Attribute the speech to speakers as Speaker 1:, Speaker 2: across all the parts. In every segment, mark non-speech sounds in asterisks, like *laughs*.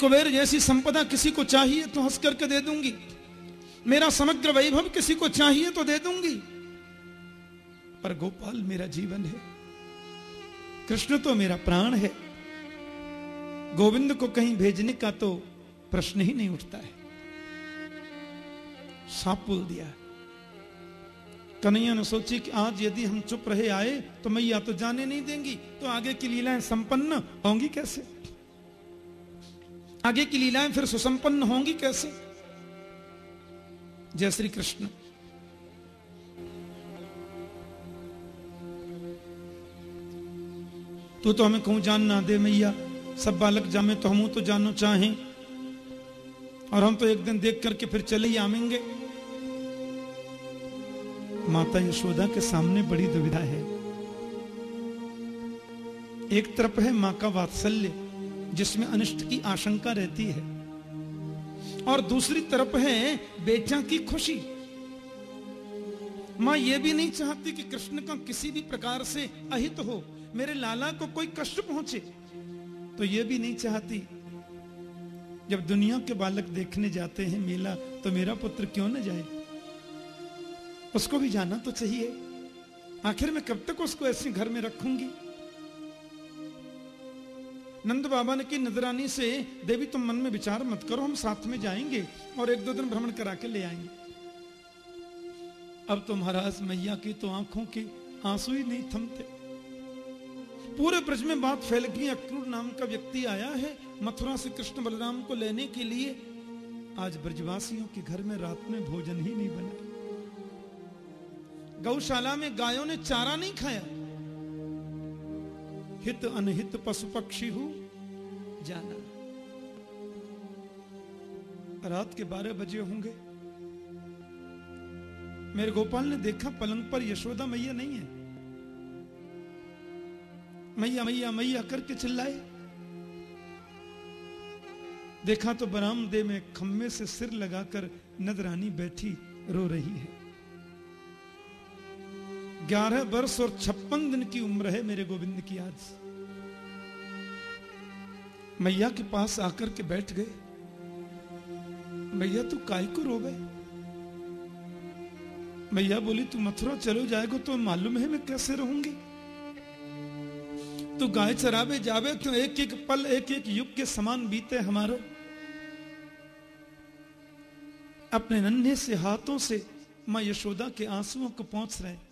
Speaker 1: कुबेर जैसी संपदा किसी को चाहिए तो हंस करके दे दूँगी। मेरा समग्र वैभव किसी को चाहिए तो दे दूँगी। पर गोपाल मेरा जीवन है। कृष्ण तो मेरा प्राण है। गोविंद को कहीं भेजने का तो प्रश्न ही नहीं उठता है। साप बोल दिया। कन्हैया ने सोची कि आज यदि हम चुप रहे आए तो मैया तो जाने नहीं देंगी तो आगे की लीलाएँ संपन्न होंगी कैसे? आगे की लीलाएँ फिर सुसंपन्न होंगी कैसे? जय श्री कृष्ण। तू तो हमें कहूँ, जान ना दे मैया। सब बालक जामे तो हम तो जानो चाहें। और हम तो एक दिन देख करके फिर चले ही आमेंगे माता यशोदा के सामने बड़ी दुविधा है। एक तरफ़ है माँ का वात्सल्य जिसमें अनिष्ट की आशंका रहती है। और दूसरी तरफ़ है बेचा की खुशी। माँ यह भी नहीं चाहती कि कृष्ण का किसी भी प्रकार से अहित हो, मेरे लाला को कोई कष्ट पहुँचे। तो यह भी नहीं चाहती। जब दुनिया के बालक देखने जाते हैं मेला तो मेरा पुत्र क्यों न जाए? उसको भी जाना तो चाहिए। आखिर में कब तक उसको ऐसे घर में रखूँगी? नंद बाबा ने की नजरानी से, देवी, तुम मन में विचार मत करो, हम साथ में जाएँगे और एक दो दिन भ्रमण करा के ले आएँगे। अब तो महाराज मैया की तो आँखों के आँसू ही नहीं थमते। पूरे ब्रज में बात फैल गई, अक्रूर नाम का व्यक्ति आया है मथुरा से कृष्ण बलराम को लेने के लिए। आज ब्रजवासियों के घर में रात में भोजन ही नहीं बना। गौशाला में गायों ने चारा नहीं खाया। हित अनहित पशु पक्षी हूँ। जाना। रात के बारह बजे होंगे। मेरे गोपाल ने देखा पलंग पर यशोदा मैया नहीं है। मैया मैया मैया करके चिल्लाए। देखा तो बरामदे में खम्मे से सिर लगाकर नदरानी बैठी रो रही है। ग्यारह वर्ष और छप्पन दिन की उम्र है मेरे गोविंद की आज। मैया के पास आकर के बैठ गए। मैया तू काय को रो गए? मैया बोली, तू मथुरा चलो जाएगा तो मालूम है मैं कैसे रहूँगी? तू गाय चरावे जावे तो एक एक पल, एक एक युग के समान बीते हमारो। अपने नन्हे से, हाथों से माँ यशोदा के आंसुओं को पहुँच रहे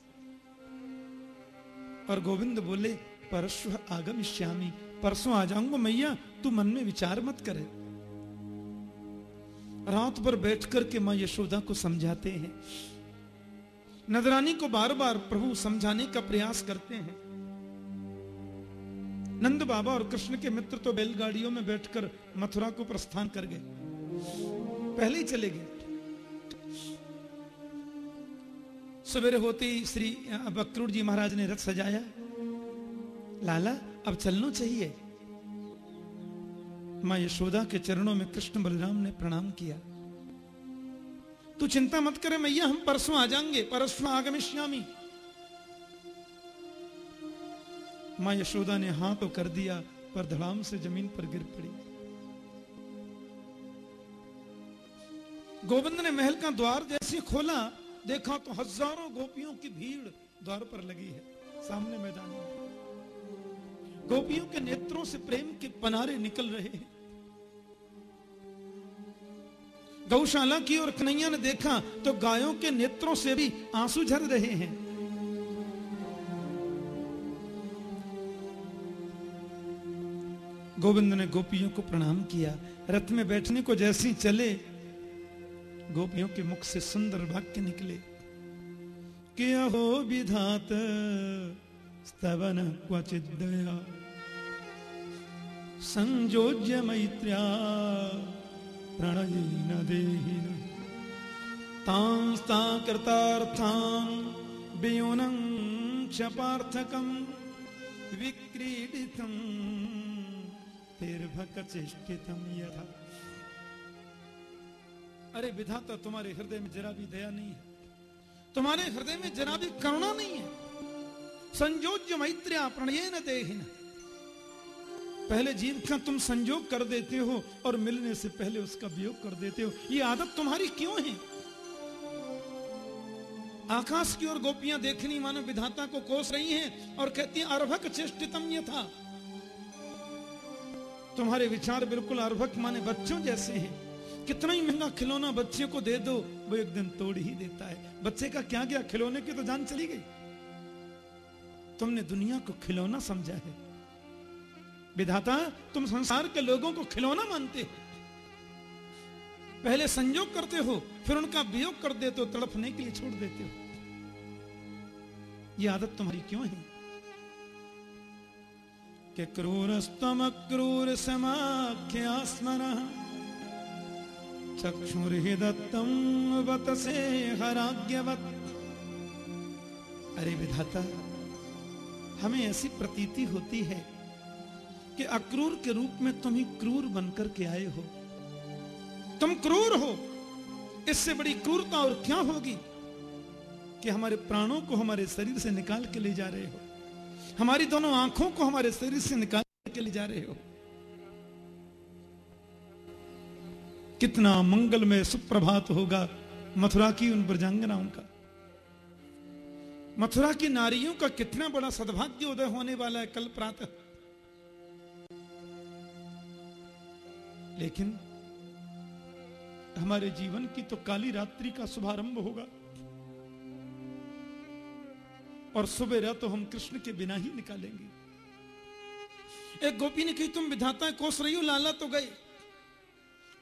Speaker 1: और गोविंद बोले परसु आगम श्यामी परसों आ जाऊँगा मैया, तू मन में विचार मत करे। रात भर बैठ करके माँ यशोदा को समझाते हैं। नदरानी को बार बार प्रभु समझाने का प्रयास करते हैं। नंद बाबा और कृष्ण के मित्र तो बैलगाड़ियों में बैठकर मथुरा को प्रस्थान कर गए। पहले ही चले गए। सवेरे होते ही श्री बकरूर जी महाराज ने रथ सजाया। लाला, अब चलना चाहिए। माँ यशोदा के चरणों में कृष्ण बलराम ने प्रणाम किया। तू चिंता मत करे मैया, हम परसों आ जाएँगे, परसों आगमिश्यामी माँ यशोदा ने हाँ तो कर दिया, पर धड़ाम से ज़मीन पर गिर पड़ी। गोविंद ने महल का द्वार जैसे खोला देखा तो हज़ारों गोपियों की भीड़ द्वार पर लगी है, सामने मैदान में। गोपियों के नेत्रों से प्रेम के पनारे निकल रहे हैं। गौशाला की और कन्हैया ने देखा तो गायों के नेत्रों से भी आँसू झर रहे हैं। गोविंद ने गोपियों को प्रणाम किया। रथ में बैठने को जैसे चले गोपियों के मुख से सुंदर वाक्य निकले। कि अहो विधात? स्तवन क्वचित दया। संयोज्य मैत्र्या, प्रणयी न तांस्ता कृतार्थान वियोनं क्षपार्थकम विक्रीडितम चेष्टितम यथा। अरे विधाता, तुम्हारे हृदय में जरा भी दया नहीं है। तुम्हारे हृदय में जरा भी करुणा नहीं है। संयोज्य मैत्र्या प्रणय न देहिन। पहले जीव का तुम संजोग कर देते हो और मिलने से पहले उसका वियोग कर देते हो। ये आदत तुम्हारी क्यों है? आकाश की ओर गोपियाँ देखनी मानो विधाता को कोस रही हैं और कहती अर्भक चेष्टितम था तुम्हारे विचार बिल्कुल अर्भक माने बच्चों जैसे हैं। कितना ही महँगा खिलौना बच्चे को दे दो, वो एक दिन तोड़ ही देता है। बच्चे का क्या गया? खिलौने की तो जान चली गई। तुमने दुनिया को खिलौना समझा है। विधाता, तुम संसार के लोगों को खिलौना मानते हो। पहले संयोग करते हो, फिर उनका वियोग कर देते हो तड़पने के लिए छोड़ देते हो। यह आदत तुम्हारी क्यों है? कि क्रूरस्तम क्रूर समाख्या स्मर चक्षुर्दत्तम वत से हराग्यवत अरे विधाता, हमें ऐसी प्रतीति होती है कि अक्रूर के रूप में तुम ही क्रूर बनकर के आए हो। तुम क्रूर हो। इससे बड़ी क्रूरता और क्या होगी कि हमारे प्राणों को हमारे शरीर से निकाल के ले जा रहे हो। हमारी दोनों आँखों को हमारे शरीर से निकाल के ले जा रहे हो। कितना मंगलमय सुप्रभात होगा। मथुरा की उन ब्रजांगनाओं का। मथुरा की नारियों का कितना बड़ा सद्भाग्य उदय होने वाला है कल प्रातः। लेकिन हमारे जीवन की तो काली रात्रि का शुभारंभ होगा। और सुबह तो हम कृष्ण के बिना ही निकालेंगे। एक गोपी ने कही, तुम विधाता कोस रही हो? लाला तो गए।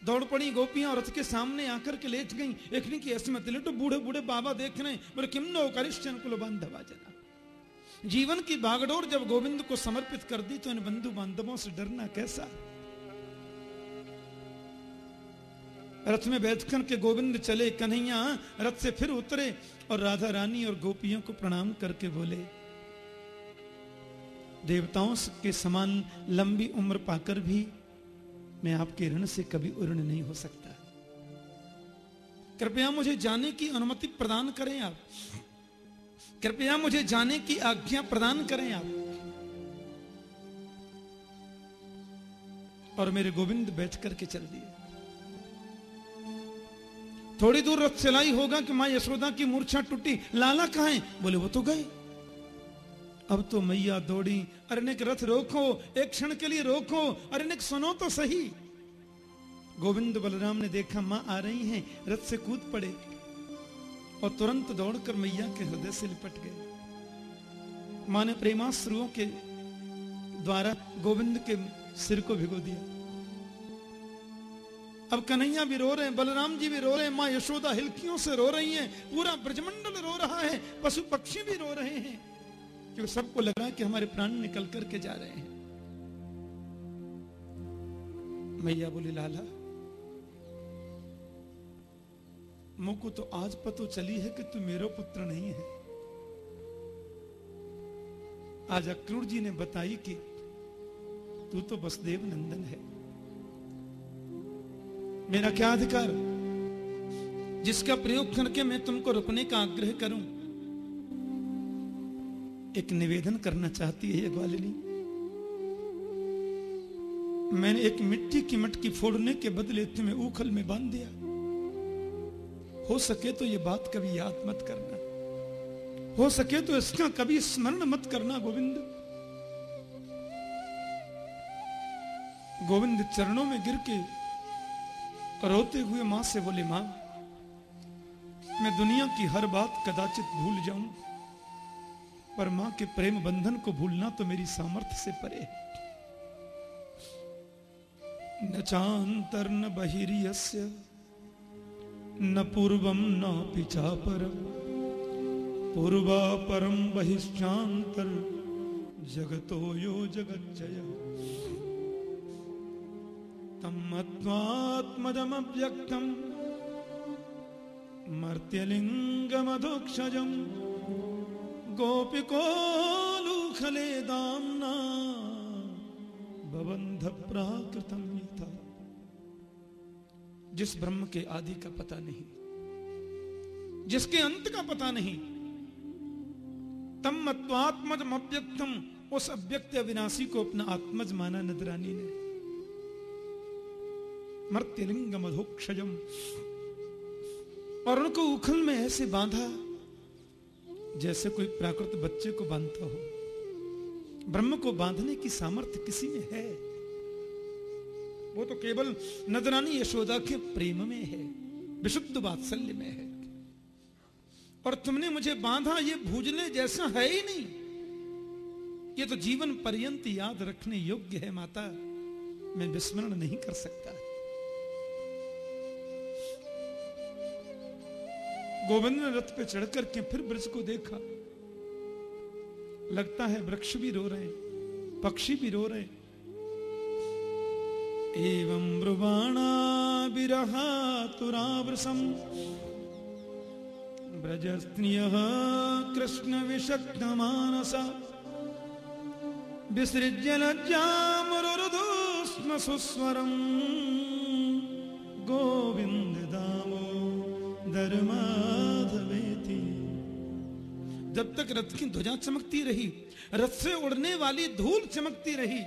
Speaker 1: दौड़ पड़ी गोपियाँ रथ के सामने आकर के लेट गई। एक ने की ऐसे मत तो बूढ़े बूढ़े बाबा देख रहे बोले, किम नो करिश्चन कुल बांधवा जना? जीवन की बागडोर जब गोविंद को समर्पित कर दी तो इन बंधु बांधवों से डरना कैसा? रथ में बैठकर के गोविंद चले कन्हैया। रथ से फिर उतरे और राधा रानी और गोपियों को प्रणाम करके बोले, देवताओं के समान लंबी उम्र पाकर भी मैं आपके ऋण से कभी उर्ण नहीं हो सकता। कृपया मुझे जाने की अनुमति प्रदान करें आप। कृपया मुझे जाने की आज्ञा प्रदान करें आप। और मेरे गोविंद बैठ करके चल दिए। थोड़ी दूर रथ चलाई होगा कि माँ यशोदा की मूर्छा टूटी। लाला कहा है? बोले, वो तो गए। अब तो मैया दौड़ी। अरे रथ रोको, एक क्षण के लिए रोको। अरे सुनो तो सही। गोविंद बलराम ने देखा माँ आ रही हैं, रथ से कूद पड़े और तुरंत दौड़कर मैया के हृदय से लिपट गए। माँ ने प्रेमाश्रुओं के द्वारा गोविंद के सिर को भिगो दिया। अब कन्हैया भी रो रहे हैं, बलराम जी भी रो रहे हैं, माँ यशोदा हिलकियों से रो रही हैं, पूरा ब्रजमंडल रो रहा है, पशु पक्षी भी रो रहे हैं। क्योंकि सबको लग रहा है कि हमारे प्राण निकल करके जा रहे हैं। मैया बोली, लाला मुझको तो आज पतो चली है कि तू मेरा पुत्र नहीं है। आज अक्रूर जी ने बताई कि तू तो बसदेव नंदन है। मेरा क्या अधिकार? जिसका प्रयोग करके मैं तुमको रुकने का आग्रह करूँ एक निवेदन करना चाहती है ये ग्वालिनी। मैंने एक मिट्टी की मटकी फोड़ने के बदले तुम्हें उखल में बाँध दिया। हो सके तो ये बात कभी याद मत करना। हो सके तो इसका कभी स्मरण मत करना, गोविंद। गोविंद चरणों में गिर के रोते हुए माँ से बोले, माँ, मैं दुनिया की हर बात कदाचित भूल जाऊँ। पर माँ के प्रेम बंधन को भूलना तो मेरी सामर्थ्य से परे है। न चांतर, न बहिर्यस्य, न पूर्वम, न पिछा परम पूर्वा परम बहिश्चांतर जगतो यो जगज्जय तम्मत्वात्मजमव्यक्तम् मर्त्यलिङ्गमधुक्षजम्। गोपिकोलूखले दाम्ना। बबंध प्राकृतम था जिस ब्रह्म के आदि का पता नहीं, जिसके अंत का पता नहीं तम मत्वात्मजम अव्यक्तम उस अव्यक्त अविनाशी को अपना आत्मज माना नदरानी ने। मर्त्यलिंग मधोक्षजम और उनको उखल में ऐसे बांधा जैसे कोई प्राकृत बच्चे को बांधता हो। ब्रह्म को बांधने की सामर्थ्य किसी में है? वो तो केवल नदरानी यशोदा के प्रेम में है, विशुद्ध वात्सल्य में है। और तुमने मुझे बांधा, ये भूजने जैसा है ही नहीं। ये तो जीवन पर्यंत याद रखने योग्य है, माता। मैं विस्मरण नहीं कर सकता। गोविंद ने रथ पे चढ़ करके फिर ब्रज को देखा। लगता है वृक्ष भी रो रहे पक्षी भी रो रहे एवं ब्रुवाणा विरहा तुरावृसम ब्रजस्त्रियः कृष्ण विषग्न मानसा विसृज्य लज्जामुरुदु स्म सुस्वरम्। गोविंद दामो धर्माधवेति जब तक रथ की ध्वजा चमकती रही, रथ से उड़ने वाली धूल चमकती रही।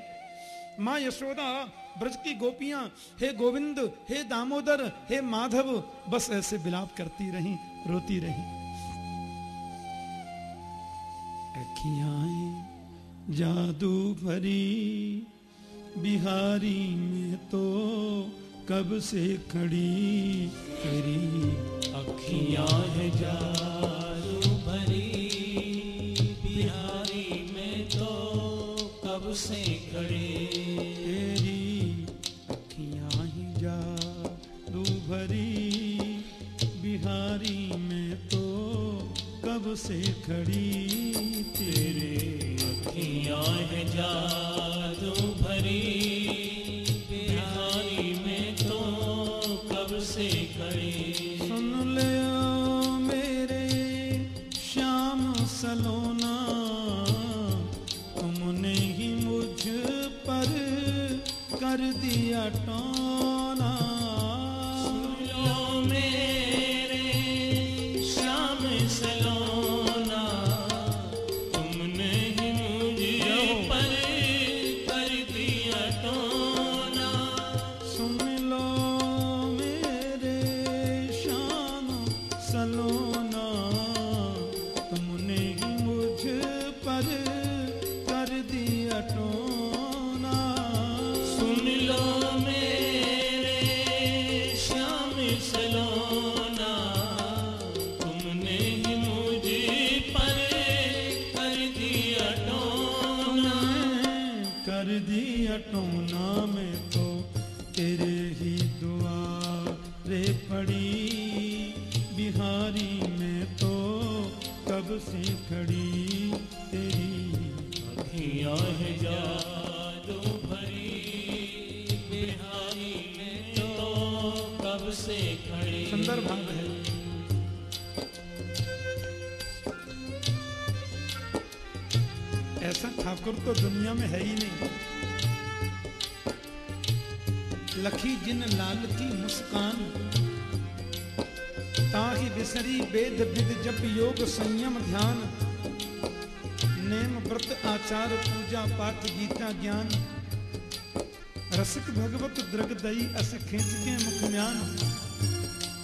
Speaker 1: माँ यशोदा, ब्रज की गोपियाँ, हे गोविंद, हे दामोदर, हे माधव, बस ऐसे बिलाप करती रही, रोती रही। जादू भरी, बिहारी में तो कब से खड़ी तेरी।
Speaker 2: अखियाँ है जादू से खड़ी।
Speaker 1: तेरी अखियाँ ही जादू भरी बिहारी में तो कब से खड़ी तेरे
Speaker 2: अखियाँ है जादू भरी खड़ी
Speaker 1: है। ऐसा ठाकुर तो दुनिया में है ही नहीं। लखी जिन लाल की मुस्कान, ताहि बिसरी वेद विद जप योग संयम ध्यान। नेम व्रत आचार पूजा पाठ गीता ज्ञान। रसिक भगवत द्रग दई अस खींच के मुख म्यान।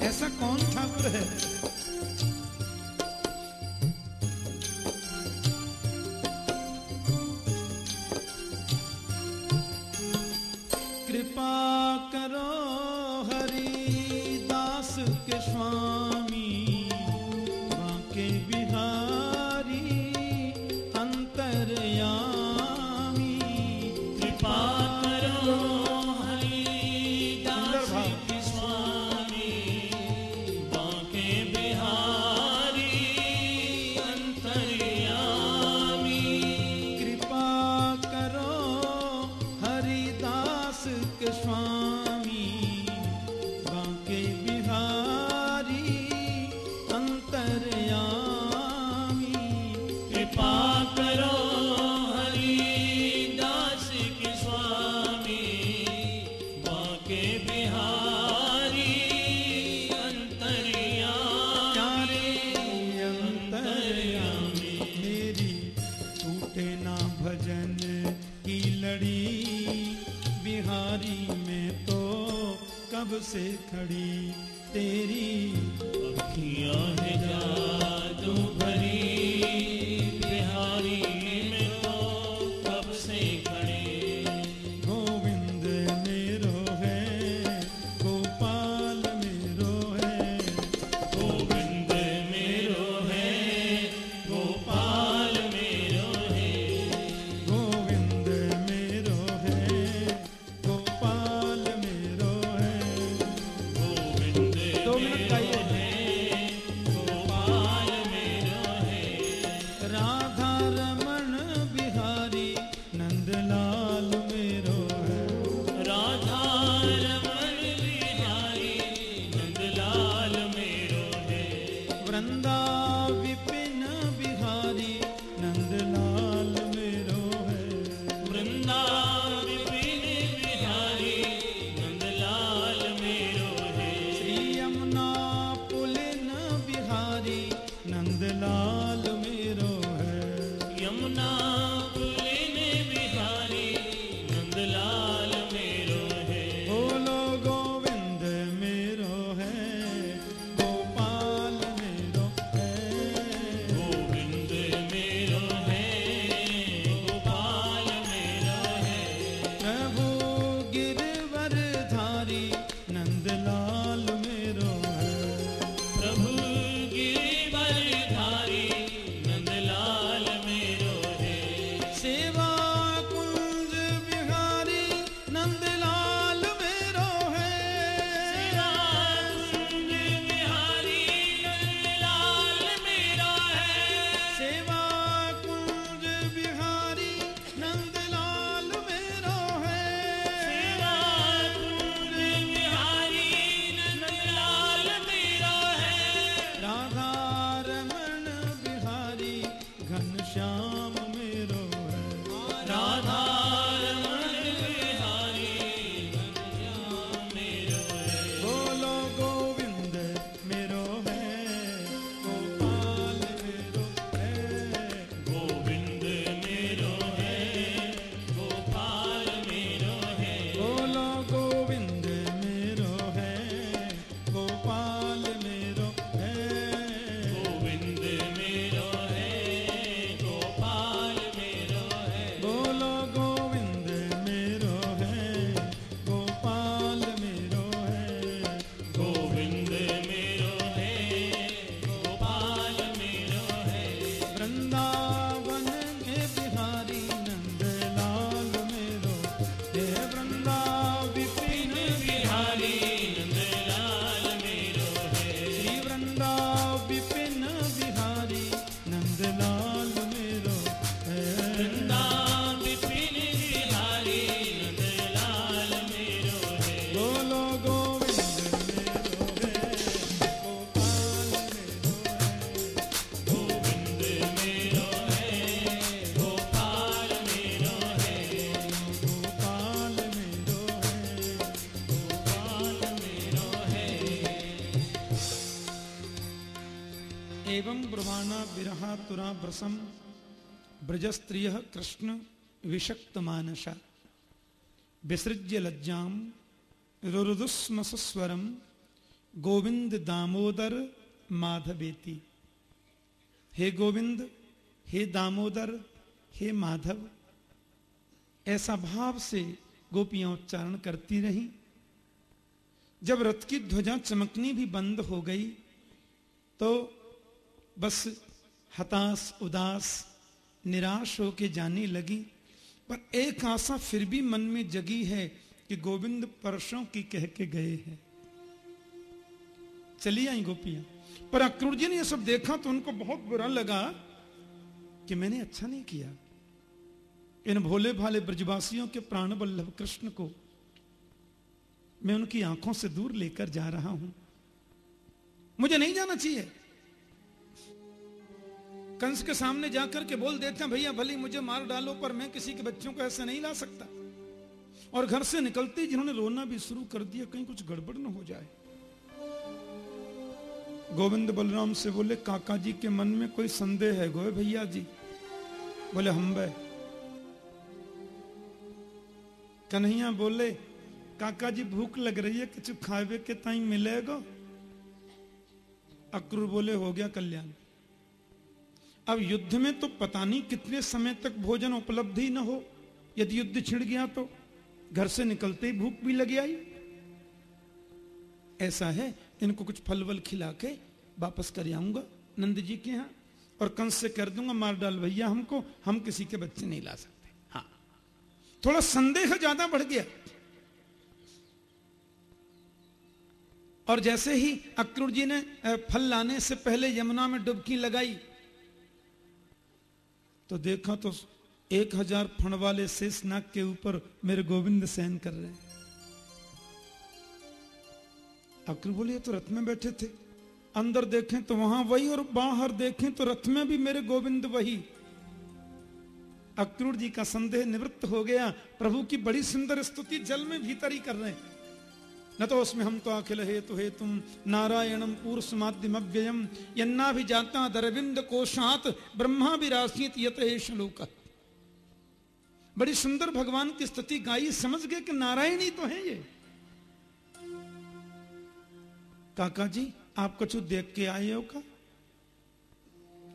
Speaker 1: ऐसा कौन ठाकुर है? व्रसम ब्रजस्त्रिय कृष्ण विषक्त मानसा विसृज्य लज्जाम रुरुदुस्म सुस्वरम गोविंद दामोदर माधवेति। हे गोविंद, हे दामोदर, हे माधव, ऐसा भाव से गोपियाँ उच्चारण करती रही। जब रथ की ध्वजा चमकनी भी बंद हो गई तो बस हताश, उदास, निराश होके जाने लगी। पर एक आशा फिर भी मन में जगी है कि गोविंद परसों की कह के गए हैं। चली आई गोपियाँ। पर अक्रूर जी ने यह सब देखा तो उनको बहुत बुरा लगा कि मैंने अच्छा नहीं किया। इन भोले भाले ब्रजवासियों के प्राण वल्लभ कृष्ण को मैं उनकी आँखों से दूर लेकर जा रहा हूँ। मुझे नहीं जाना चाहिए। कंस के सामने जाकर के बोल देते हैं, भैया, भले मुझे मार डालो, पर मैं किसी के बच्चों को ऐसे नहीं ला सकता। और घर से निकलते जिन्होंने रोना भी शुरू कर दिया, कहीं कुछ गड़बड़ न हो जाए। गोविंद बलराम से बोले, काका जी के मन में कोई संदेह है? गोए भैया जी। बोले हम बे कन्हैया बोले, काका जी, भूख लग रही है कुछ खावे के ताई मिलेगा? अक्रूर बोले, हो गया कल्याण। अब युद्ध में तो पता नहीं कितने समय तक भोजन उपलब्ध ही न हो। यदि युद्ध छिड़ गया तो घर से निकलते ही भूख भी लग आई। ऐसा है, इनको कुछ फल वल खिला के वापस कर आऊँगा नंद जी के यहाँ और कंस से कर दूँगा, मार डाल भैया हमको, हम किसी के बच्चे नहीं ला सकते। हाँ थोड़ा संदेह ज़्यादा बढ़ गया। और जैसे ही अक्रूर जी ने फल लाने से पहले यमुना में डुबकी लगाई तो देखा तो एक हज़ार फण वाले शेषनाग के ऊपर मेरे गोविंद सहन कर रहे हैं। अक्रूर बोलिए तो रथ में बैठे थे। अंदर देखें तो वहाँ वही और बाहर देखें तो रथ में भी मेरे गोविंद वही। अक्रूर जी का संदेह निवृत्त हो गया। प्रभु की बड़ी सुंदर स्तुति जल में भीतर ही कर रहे हैं। न तो उसमें हम तो अखिल हेतु हे तुम नारायणम पूर्ष माध्यम अव्ययम यन्ना भी जाता दरविंद कोशात ब्रह्मा भी राशित यत श्लोक बड़ी सुंदर भगवान की स्तुति गाई, समझ गए कि नारायण ही तो है ये। काका जी आप कुछ देख के आए हो का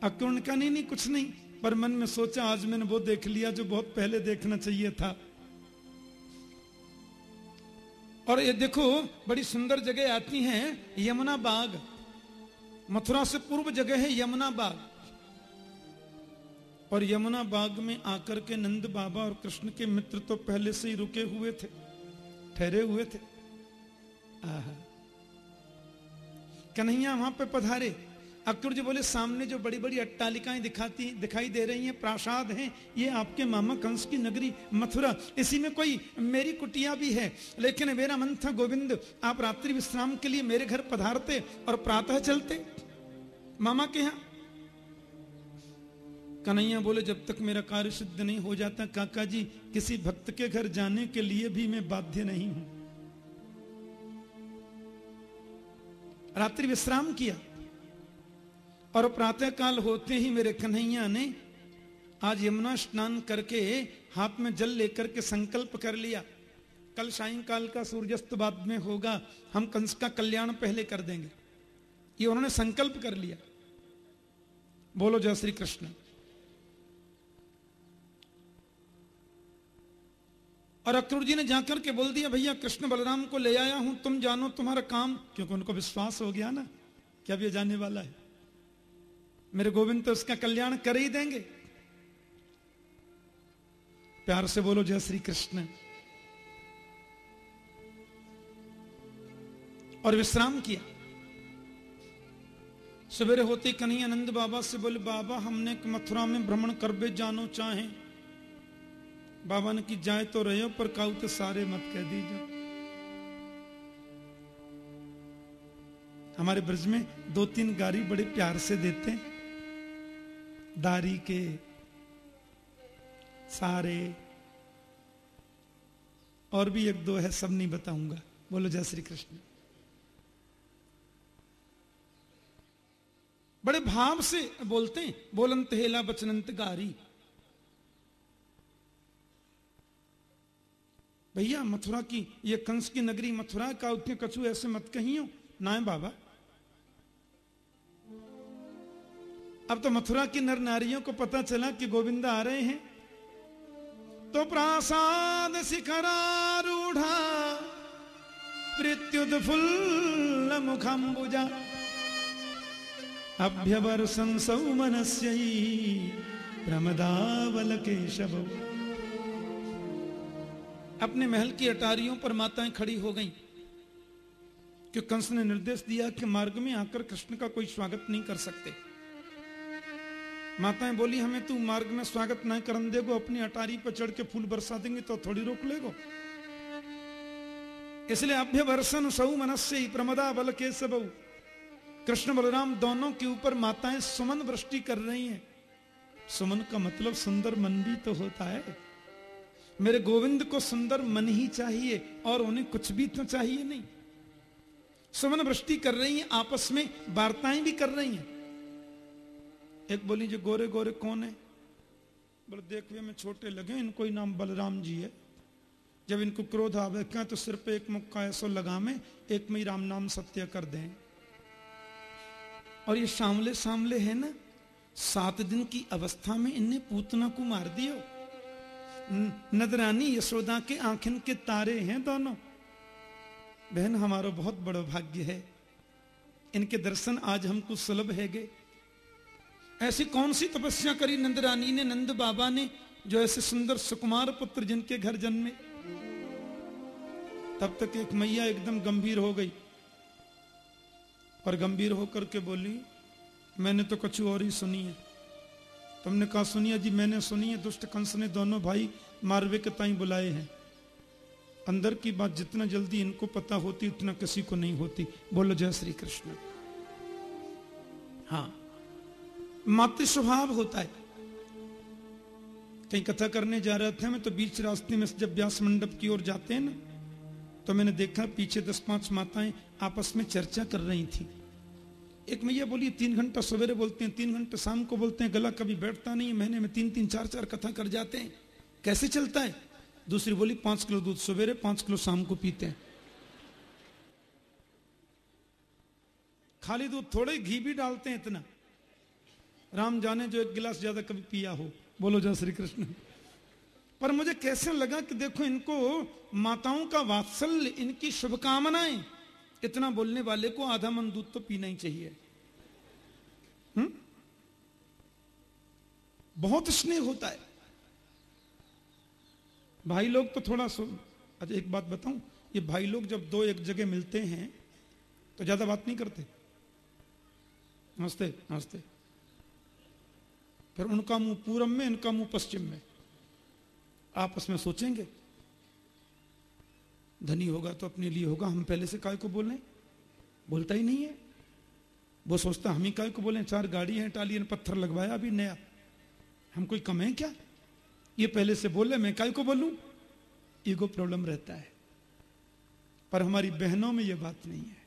Speaker 1: अक्रूर का नहीं नहीं, कुछ नहीं। पर मन में सोचा, आज मैंने वो देख लिया जो बहुत पहले देखना चाहिए था। और ये देखो, बड़ी सुंदर जगह आती है, यमुना बाग। मथुरा से पूर्व जगह है यमुना बाग। और यमुना बाग में आकर के नंद बाबा और कृष्ण के मित्र तो पहले से ही रुके हुए थे, ठहरे हुए थे। कन्हैया वहाँ पे पधारे। अक्रूर जी बोले, सामने जो बड़ी बड़ी अट्टालिकाएँ दिखाती, दिखाई दे रही हैं, प्रासाद हैं, ये आपके मामा कंस की नगरी मथुरा। इसी में कोई मेरी कुटिया भी है, लेकिन मेरा मन था, गोविंद, आप रात्रि विश्राम के लिए मेरे घर पधारते और प्रातः चलते। मामा के यहाँ। कन्हैया बोले, जब तक मेरा कार्य सिद्ध नहीं हो जाता, काका जी, किसी भक्त के घर जाने के लिए भी मैं बाध्य नहीं हूँ। रात्रि विश्राम किया। और प्रातः काल होते ही मेरे कन्हैया ने आज यमुना स्नान करके हाथ में जल लेकर के संकल्प कर लिया। कल सायंकाल का सूर्यास्त बाद में होगा, हम कंस का कल्याण पहले कर देंगे। ये उन्होंने संकल्प कर लिया। बोलो जय श्री कृष्ण। और अक्रूर जी ने जाकर के बोल दिया, भैया, कृष्ण बलराम को ले आया हूँ, तुम जानो तुम्हारा काम, क्योंकि उनको विश्वास हो गया ना, कि अब ये जाने वाला है। मेरे गोविंद तो उसका कल्याण कर ही देंगे। प्यार से बोलो, जय श्री कृष्ण। और विश्राम किया। सवेरे होते कन्हैया आनंद बाबा से बोले, बाबा, हमने मथुरा में भ्रमण कर बे जानो चाहे। बाबा ने की, जाए तो रहे, पर काउ तो सारे मत कह दीजिए हमारे ब्रज में दो तीन गाड़ी बड़े प्यार से देते हैं। दारी के सारे। और भी एक दो है, सब नहीं बताऊँगा। बोलो, जय श्री कृष्ण। बड़े भाव से बोलते हैं, बोलंत हेला बचनंत गारी। भैया, मथुरा की, ये कंस की नगरी मथुरा का उतने कछु ऐसे मत कहियो। ना बाबा? अब तो मथुरा की नर नारियों को पता चला कि गोविंदा आ रहे हैं। तो प्रासाद शिखरारूढ़ा प्रत्युद फुल्ल मुखम्बुजा। अभ्यवर्षं सौमनस्यै प्रमदावल केशव। अपने महल की अटारियों पर माताएँ खड़ी हो गईं। कि कंस ने निर्देश दिया कि मार्ग में आकर कृष्ण का कोई स्वागत नहीं कर सकते। माताएँ बोली, हमें तू मार्ग में स्वागत नहीं करन देगो, अपनी अटारी पर चढ़ के फूल बरसा देंगे तो थोड़ी रोक लेगो। इसलिए अभ्य वर्षन सऊ मनस्य ही प्रमदा बल के सब कृष्ण बलराम दोनों के ऊपर माताएँ सुमन वृष्टि कर रही हैं। सुमन का मतलब सुंदर मन भी तो होता है। मेरे गोविंद को सुंदर मन ही चाहिए, और उन्हें कुछ भी तो चाहिए नहीं। सुमन वृष्टि कर रही हैं, आपस में वार्ताएँ भी कर रही हैं। एक बोली, जो गोरे गोरे कौन है? बोले देखने में छोटे लगे, इनको ही नाम बलराम जी है। जब इनको क्रोध आवे, क्या तो सिर पे एक मुक्का ऐसो लगा में एक में ही राम नाम सत्य कर दें? और ये सामले सामले है ना, सात दिन की अवस्था में इनने पूतना को मार दियो। नदरानी यशोदा के आंखिन के तारे हैं दोनों। बहन, हमारा बहुत बड़ा भाग्य है। इनके दर्शन आज हमको सुलभ है गए ऐसी कौन सी तपस्या करी नंद रानी ने, नंद बाबा ने, जो ऐसे सुंदर सुकुमार पुत्र जिनके घर जन्मे? तब तक एक मैया एकदम गंभीर हो गई। और गंभीर होकर के बोली, मैंने तो कुछ और ही सुनी है। तुमने कहा, सुनिए जी, मैंने सुनी है, दुष्ट कंस ने दोनों भाई मारवे के ताई बुलाए हैं। अंदर की बात जितना जल्दी इनको पता होती, उतना किसी को नहीं होती। बोलो, जय श्री कृष्ण। हाँ। मातृ स्वभाव होता है। कहीं कथा करने जा रहे थे, मैं तो बीच रास्ते में जब व्यास मंडप की ओर जाते हैं ना तो मैंने देखा पीछे दस पाँच माताएँ आपस में चर्चा कर रही थी। एक मैया बोली, तीन घंटा सवेरे बोलते हैं, तीन घंटा शाम को बोलते हैं, गला कभी बैठता नहीं महीने में तीन तीन, चार चार कथा कर जाते हैं। कैसे चलता है? दूसरी बोली, पाँच किलो दूध सवेरे, पाँच किलो शाम को पीते हैं। खाली दूध थोड़े घी भी डालते हैं इतना। राम जाने जो एक गिलास ज़्यादा कभी पिया हो। बोलो जय श्री कृष्ण पर मुझे कैसे लगा कि देखो इनको माताओं का वात्सल्य, इनकी शुभकामनाएँ, इतना बोलने वाले को आधा मन दूध तो पीना ही चाहिए। हुँ? बहुत स्नेह होता है। भाई लोग तो थोड़ा सो अच्छा एक बात बताऊँ, ये भाई लोग जब दो एक जगह मिलते हैं तो ज़्यादा बात नहीं करते। नमस्ते नमस्ते। फिर उनका मुँह पूरब में, इनका मुँह पश्चिम में। आपस में सोचेंगे। धनी होगा तो अपने लिए होगा, हम पहले से काय को बोले बोलता ही नहीं है। वो सोचता, हम ही काय को बोले चार गाड़ी है, टाली ने पत्थर लगवाया अभी, नया। हम कोई कम है क्या? ये पहले से बोले मैं काय को बोलूँ? ईगो प्रॉब्लम रहता है। पर हमारी बहनों में यह बात नहीं है।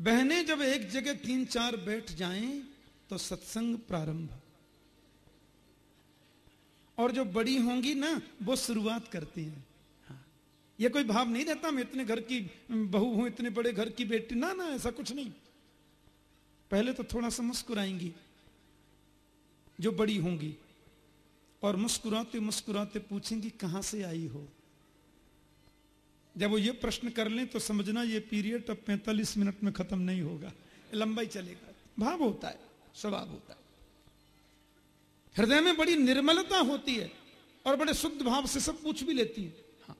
Speaker 1: बहनें जब एक जगह तीन चार बैठ जाएँ तो सत्संग प्रारंभ। और जो बड़ी होंगी ना, वो शुरुआत करती हैं। हाँ। ये कोई भाव नहीं रहता मैं इतने घर की बहू हूँ, इतने बड़े घर की बेटी। ना ना, ऐसा कुछ नहीं। पहले तो थोड़ा सा मुस्कुराएँगी, जो बड़ी होंगी। और मुस्कुराते मुस्कुराते पूछेंगी, कहाँ से आई हो? जब वो ये प्रश्न कर लें तो समझना ये पीरियड अब 45 मिनट में खत्म नहीं होगा। लंबा ही चलेगा। भाव होता है। स्वभाव होता है। हृदय में बड़ी निर्मलता होती है और बड़े शुद्ध भाव से सब पूछ भी लेती है। हाँ।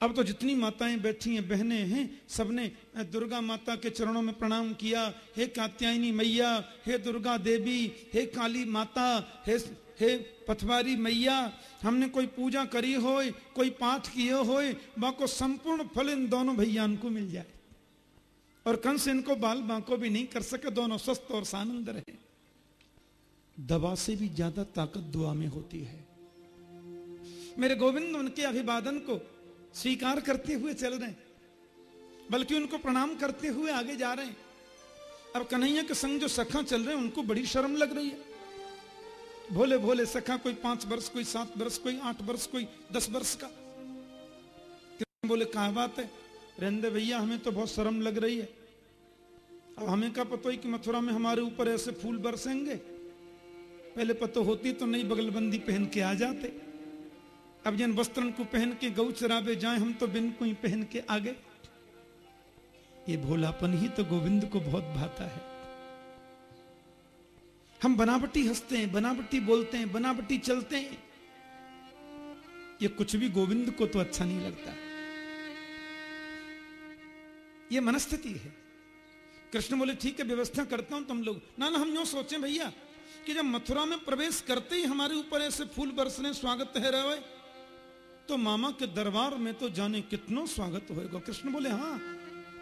Speaker 1: अब तो जितनी माताएँ बैठी हैं, बहनें हैं, सबने दुर्गा माता के चरणों में प्रणाम किया। हे कात्यायनी मैया, हे दुर्गा देवी, हे काली माता, हे हे पथवारी मैया, हमने कोई पूजा करी हो कोई पाठ किए हो बाको संपूर्ण फल इन दोनों भैया को मिल जाए। और कंस इनको बाल बांको भी नहीं कर सके, दोनों स्वस्थ और सानंद रहे। दवा से भी ज़्यादा ताकत दुआ में होती है। मेरे गोविंद उनके अभिवादन को स्वीकार करते हुए चल रहे बल्कि उनको प्रणाम करते हुए आगे जा रहे हैं। अब कन्हैया के संग जो सखा चल रहे हैं, उनको बड़ी शर्म लग रही है। भोले भोले सखा, कोई पाँच वर्ष, कोई सात वर्ष, कोई आठ वर्ष, कोई दस वर्ष का। बोले, कहा बात है? रहने भैया, हमें तो बहुत शर्म लग रही है। अब हमें क्या पता ही कि मथुरा में हमारे ऊपर ऐसे फूल बरसेंगे? पहले पता होती तो नई बगलबंदी पहन के आ जाते। अब जन वस्त्रन को पहन के गौ चराबे जाए, हम तो बिन को ही पहन के आ गए ये भोलापन ही तो गोविंद को बहुत भाता है। हम बनावटी हँसते हैं, बनावटी बोलते हैं, बनावटी चलते हैं। ये कुछ भी गोविंद को तो अच्छा नहीं लगता। ये मनस्थिति है। कृष्ण बोले, ठीक है, व्यवस्था करता हूँ तुम लोग। ना ना, हम यूँ सोचे भैया कि जब मथुरा में प्रवेश करते ही हमारे ऊपर ऐसे फूल बरसने स्वागत है रहे तो मामा के दरबार में तो जाने कितनो स्वागत होएगा? कृष्ण बोले हाँ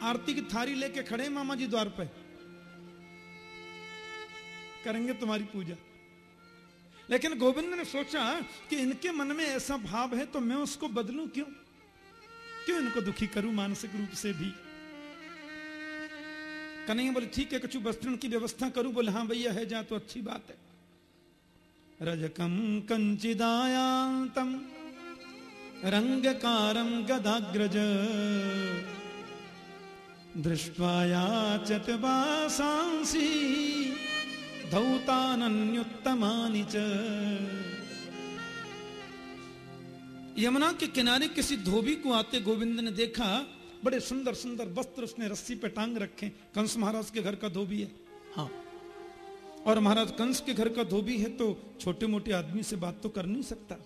Speaker 1: आरती की थारी लेके खड़े मामा जी द्वार पे करेंगे तुम्हारी पूजा। लेकिन गोविंद ने सोचा कि इनके मन में ऐसा भाव है तो मैं उसको बदलू क्यों? क्यों इनको दुखी करूँ मानसिक रूप से भी? कन्हैया बोले, ठीक है, कुछ वस्त्रण की व्यवस्था करूँ? बोले हाँ भैया, है, जा तो अच्छी बात है। रजकम कंचिदायातम रंगकारम गदाग्रज दृष्ट्वाया चतवासांसी धौतान्युत्तमानि च। यमुना के किनारे किसी धोबी को आते गोविंद ने देखा बड़े सुंदर सुंदर वस्त्र उसने रस्सी पे टांग रखे। कंस महाराज के घर का धोबी है। हाँ। और महाराज कंस के घर का धोबी है तो छोटे मोटे आदमी से बात तो कर नहीं सकता।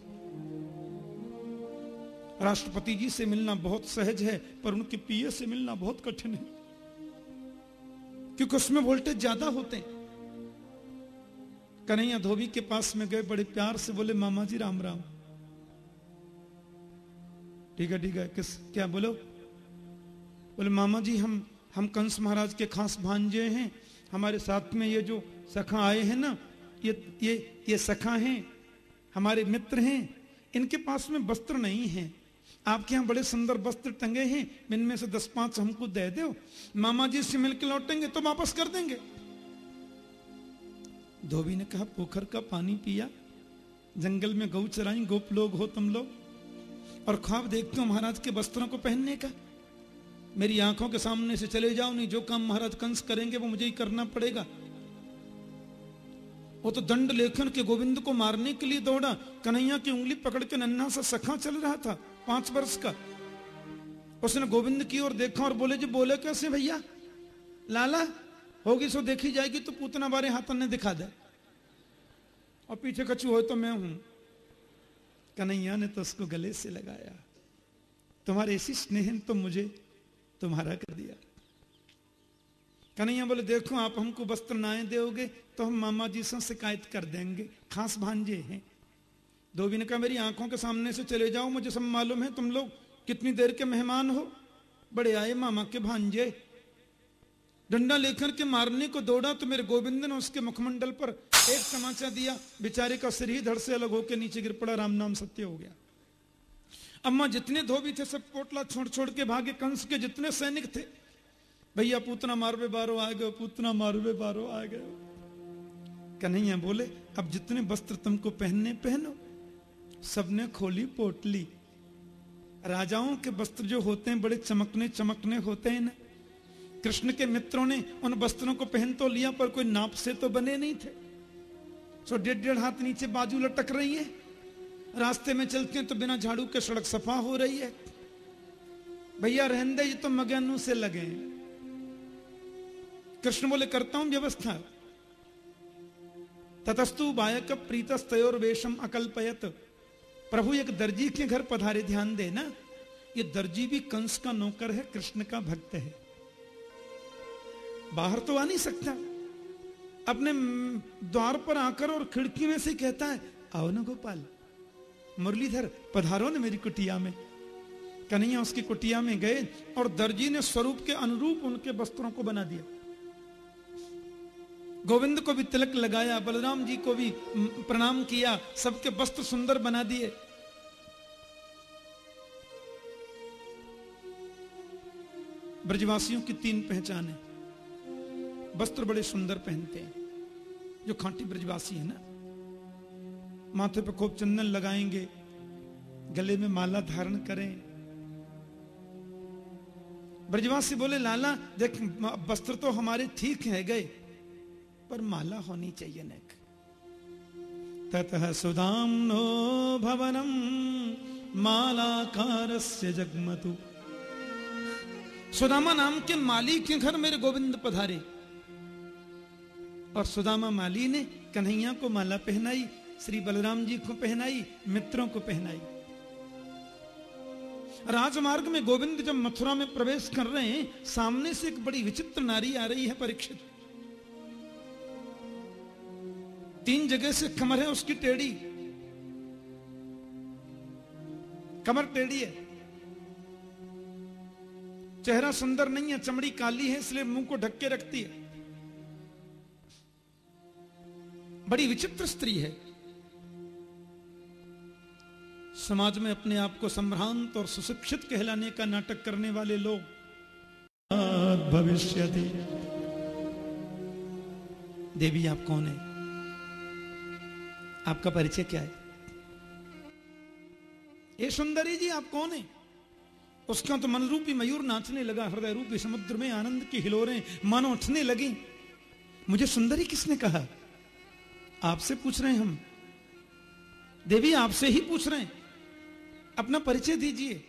Speaker 1: राष्ट्रपति जी से मिलना बहुत सहज है पर उनके पीए से मिलना बहुत कठिन है। क्योंकि उसमें वोल्टेज ज़्यादा होते हैं। कन्हैया धोबी के पास में गए बड़े प्यार से बोले मामा जी राम राम। ठीक है ठीक है किस क्या बोलो? बोले, मामा जी, हम हम कंस महाराज के खास भांजे हैं। हमारे साथ में ये जो सखा आए हैं ना, ये ये ये सखा हैं, हमारे मित्र हैं, इनके पास में वस्त्र नहीं है। आपके यहाँ बड़े सुंदर वस्त्र टंगे हैं, इनमें से दस पाँच हमको दे दो। मामा जी से मिलकर लौटेंगे तो वापस कर देंगे। धोबी ने कहा, पोखर का पानी पिया, जंगल में गौ चराई, गोप लोग हो तुम लोग। और ख्वाब देखते हो महाराज के वस्त्रों को पहनने का। मेरी आँखों के सामने से चले जाओ, नहीं जो काम महाराज कंस करेंगे वो मुझे ही करना पड़ेगा। वो तो दंड लेखन के गोविंद को मारने के लिए दौड़ा। कन्हैया की उंगली पकड़ के नन्हा सा सखा चल रहा था, पाँच वर्ष का। उसने गोविंद की ओर देखा और बोले, जी, बोले कैसे भैया? लाला, होगी सो देखी जाएगी तो पूतना बारे हाथन ने दिखा दे। और पीछे कछु हो तो मैं हूँ। कन्हैया ने तो उसको गले से लगाया। तुम्हारे ऐसी स्नेह तो मुझे तुम्हारा कर दिया। कन्हैया बोले, देखो, आप हमको वस्त्र नाए दोगे तो हम मामा जी से शिकायत कर देंगे। खास भांजे हैं। धोबी ने कहा, मेरी आँखों के सामने से चले जाओ, मुझे सब मालूम है। तुम लोग कितनी देर के मेहमान हो? बड़े आए मामा के भांजे। डंडा लेकर के मारने को दौड़ा तो मेरे गोविंद ने उसके मुखमंडल पर एक तमाचा दिया। बेचारे का सिर ही धड़ से अलग होकर नीचे गिर पड़ा। राम नाम सत्य हो गया। अम्मा जितने धोबी थे, सब पोटला छोड़ छोड़ के भागे। कंस के जितने सैनिक थे, भैया पूतना मारवे बारो आ गए, पूतना मारवे बारो आ गए। कन्हैया बोले, अब जितने वस्त्र तुमको पहनने, पहनो। सबने खोली पोटली। राजाओं के वस्त्र जो होते हैं, बड़े चमकने चमकने होते हैं ना। कृष्ण के मित्रों ने उन वस्त्रों को पहन तो लिया, पर कोई नाप से तो बने नहीं थे। सो डेढ़ डेढ़ हाथ नीचे बाजू लटक रही है। रास्ते में चलते हैं तो बिना झाड़ू के सड़क सफ़ा हो रही है। भैया रहने ये तो मगनु से लगे कृष्ण बोले, करता हूँ व्यवस्था। ततस्तु बायक प्रीतस्तोर वेशम अकल्पयत। प्रभु, एक दर्जी के घर पधारे, ध्यान देना ये दर्जी भी कंस का नौकर है, कृष्ण का भक्त है। बाहर तो आ नहीं सकता। अपने द्वार पर आकर और खिड़की में से कहता है, आओ ना गोपाल मुरलीधर, पधारो ने मेरी कुटिया में। कन्हैया उसकी कुटिया में गए और दर्जी ने स्वरूप के अनुरूप उनके वस्त्रों को बना दिया। गोविंद को भी तिलक लगाया, बलराम जी को भी प्रणाम किया, सबके वस्त्र सुंदर बना दिए। ब्रजवासियों की तीन पहचान है। वस्त्र बड़े सुंदर पहनते हैं। जो खांटी ब्रजवासी है ना माथे पे खूब चंदन लगाएँगे, गले में माला धारण करें। ब्रजवासी बोले, लाला, देख, वस्त्र तो हमारे ठीक है, गए, पर माला होनी चाहिए नेक। ततः सुदाम नो भवनम मालाकार से जगमतु। सुदामा नाम के माली के घर मेरे गोविंद पधारे। और सुदामा माली ने कन्हैया को माला पहनाई श्री बलराम जी को पहनाई, मित्रों को पहनाई। राजमार्ग में गोविंद जब मथुरा में प्रवेश कर रहे हैं, सामने से एक बड़ी विचित्र नारी आ रही है परीक्षित। तीन जगह से कमर है उसकी टेढ़ी। कमर टेढ़ी है। चेहरा सुंदर नहीं है, चमड़ी काली है, इसलिए मुँह को ढक के रखती है। बड़ी विचित्र स्त्री है। समाज में अपने आप को संभ्रांत और सुशिक्षित कहलाने का नाटक करने वाले लोग। भविष्य देवी आप कौन है? आपका परिचय क्या है? ये सुंदरी जी, आप कौन है? उसका तो मन रूपी मयूर नाचने लगा, हृदय रूपी समुद्र में आनंद की हिलोरें मन उठने लगी। मुझे सुंदरी किसने कहा? आपसे पूछ रहे हैं हम। देवी आपसे ही पूछ रहे हैं। अपना परिचय दीजिए।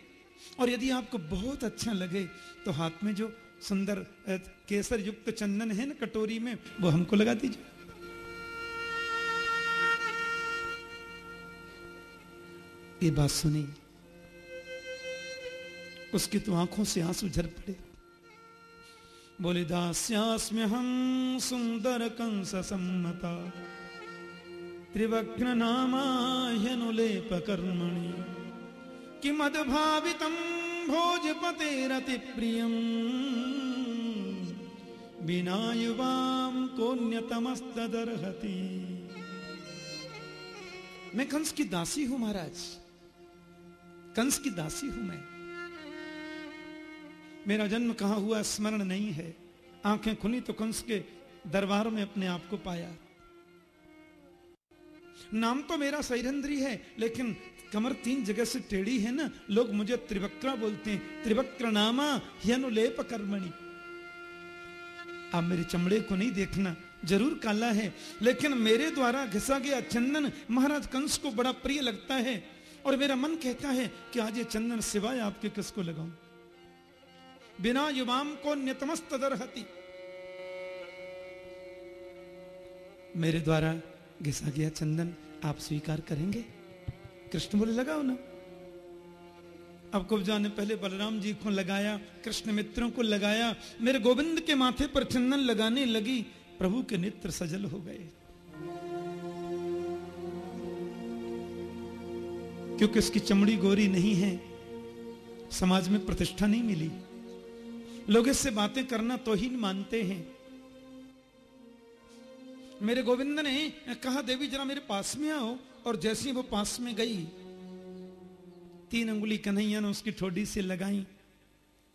Speaker 1: और यदि आपको बहुत अच्छा लगे तो हाथ में जो सुंदर केसर युक्त चंदन है ना कटोरी में, वो हमको लगा दीजिए। ये बात सुनी उसकी तो आँखों से आँसू झर पड़े। बोले, दास्यास्म्य हम सुंदर कंस सम्मता। त्रिवक्र नामाह्यनुलेप कर्मणि। किमद्भावितं भोजपतेरति प्रियम् बिना युवाम कोन्यतमस्तदर्हति मैं कंस की दासी हूँ महाराज। कंस की दासी हूँ मैं। मेरा जन्म कहाँ हुआ स्मरण नहीं है। आँखें खुली तो कंस के दरबार में अपने आप को पाया। नाम तो मेरा सैरंद्री है, लेकिन कमर तीन जगह से टेढ़ी है ना, लोग मुझे त्रिवक्रा बोलते हैं त्रिवक्र नामा यनुलेप कर्मणि। आप मेरे चमड़े को नहीं देखना, ज़रूर काला है, लेकिन मेरे द्वारा घिसा गया चंदन महाराज कंस को बड़ा प्रिय लगता है, और मेरा मन कहता है कि आज ये चंदन सिवाय आपके किसको लगाऊँ? बिना युवाम को नितमस्त दरहती। मेरे द्वारा घिसा गया चंदन आप स्वीकार करेंगे? कृष्ण बोले, लगाओ ना। अब कुब्जा ने पहले बलराम जी को लगाया, कृष्ण मित्रों को लगाया, मेरे गोविंद के माथे पर चंदन लगाने लगी, प्रभु के नेत्र सजल हो गए। क्योंकि उसकी चमड़ी गोरी नहीं है, समाज में प्रतिष्ठा नहीं मिली। लोग इससे बातें करना तो ही मानते हैं। मेरे गोविंद ने कहा, देवी जरा मेरे पास में आओ। और जैसी वो पास में गई, तीन अंगुली कन्हैया ने उसकी ठोडी से लगाई,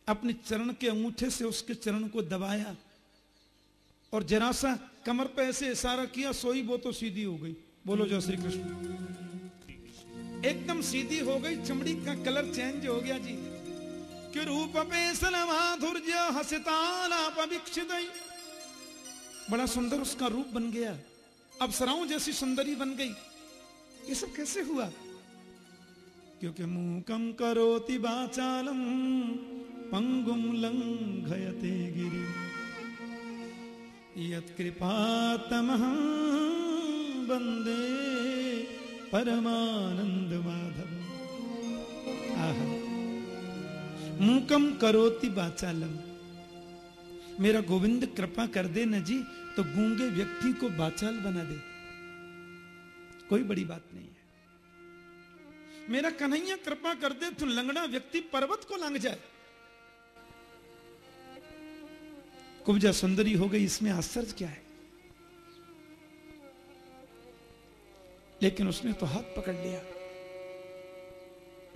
Speaker 1: अपने चरण के अंगूठे से उसके चरण को दबाया और जरा सा कमर पे ऐसे इशारा किया, सोई वो तो सीधी हो गई। बोलो जय श्री कृष्ण। एकदम सीधी हो गई, चमड़ी का कलर चेंज हो गया जी। कि रूप पे माधुर्य बड़ा सुंदर उसका रूप बन गया। अब सराऊ जैसी सुंदरी बन गई। ये सब कैसे हुआ? क्योंकि मूकम करोति बाचालम पंगुम लंघयते गिरी। यत्कृपातमहं वंदे परमानंद माधव आह मूकम करोति बाचालम मेरा गोविंद कृपा कर दे न जी तो गूँगे व्यक्ति को बाचाल बना दे। कोई बड़ी बात नहीं है। मेरा कन्हैया कृपा कर दे तो लंगड़ा व्यक्ति पर्वत को लंघ जाए। कुब्जा सुंदरी हो गई, इसमें आश्चर्य क्या है? लेकिन उसने तो हाथ पकड़ लिया।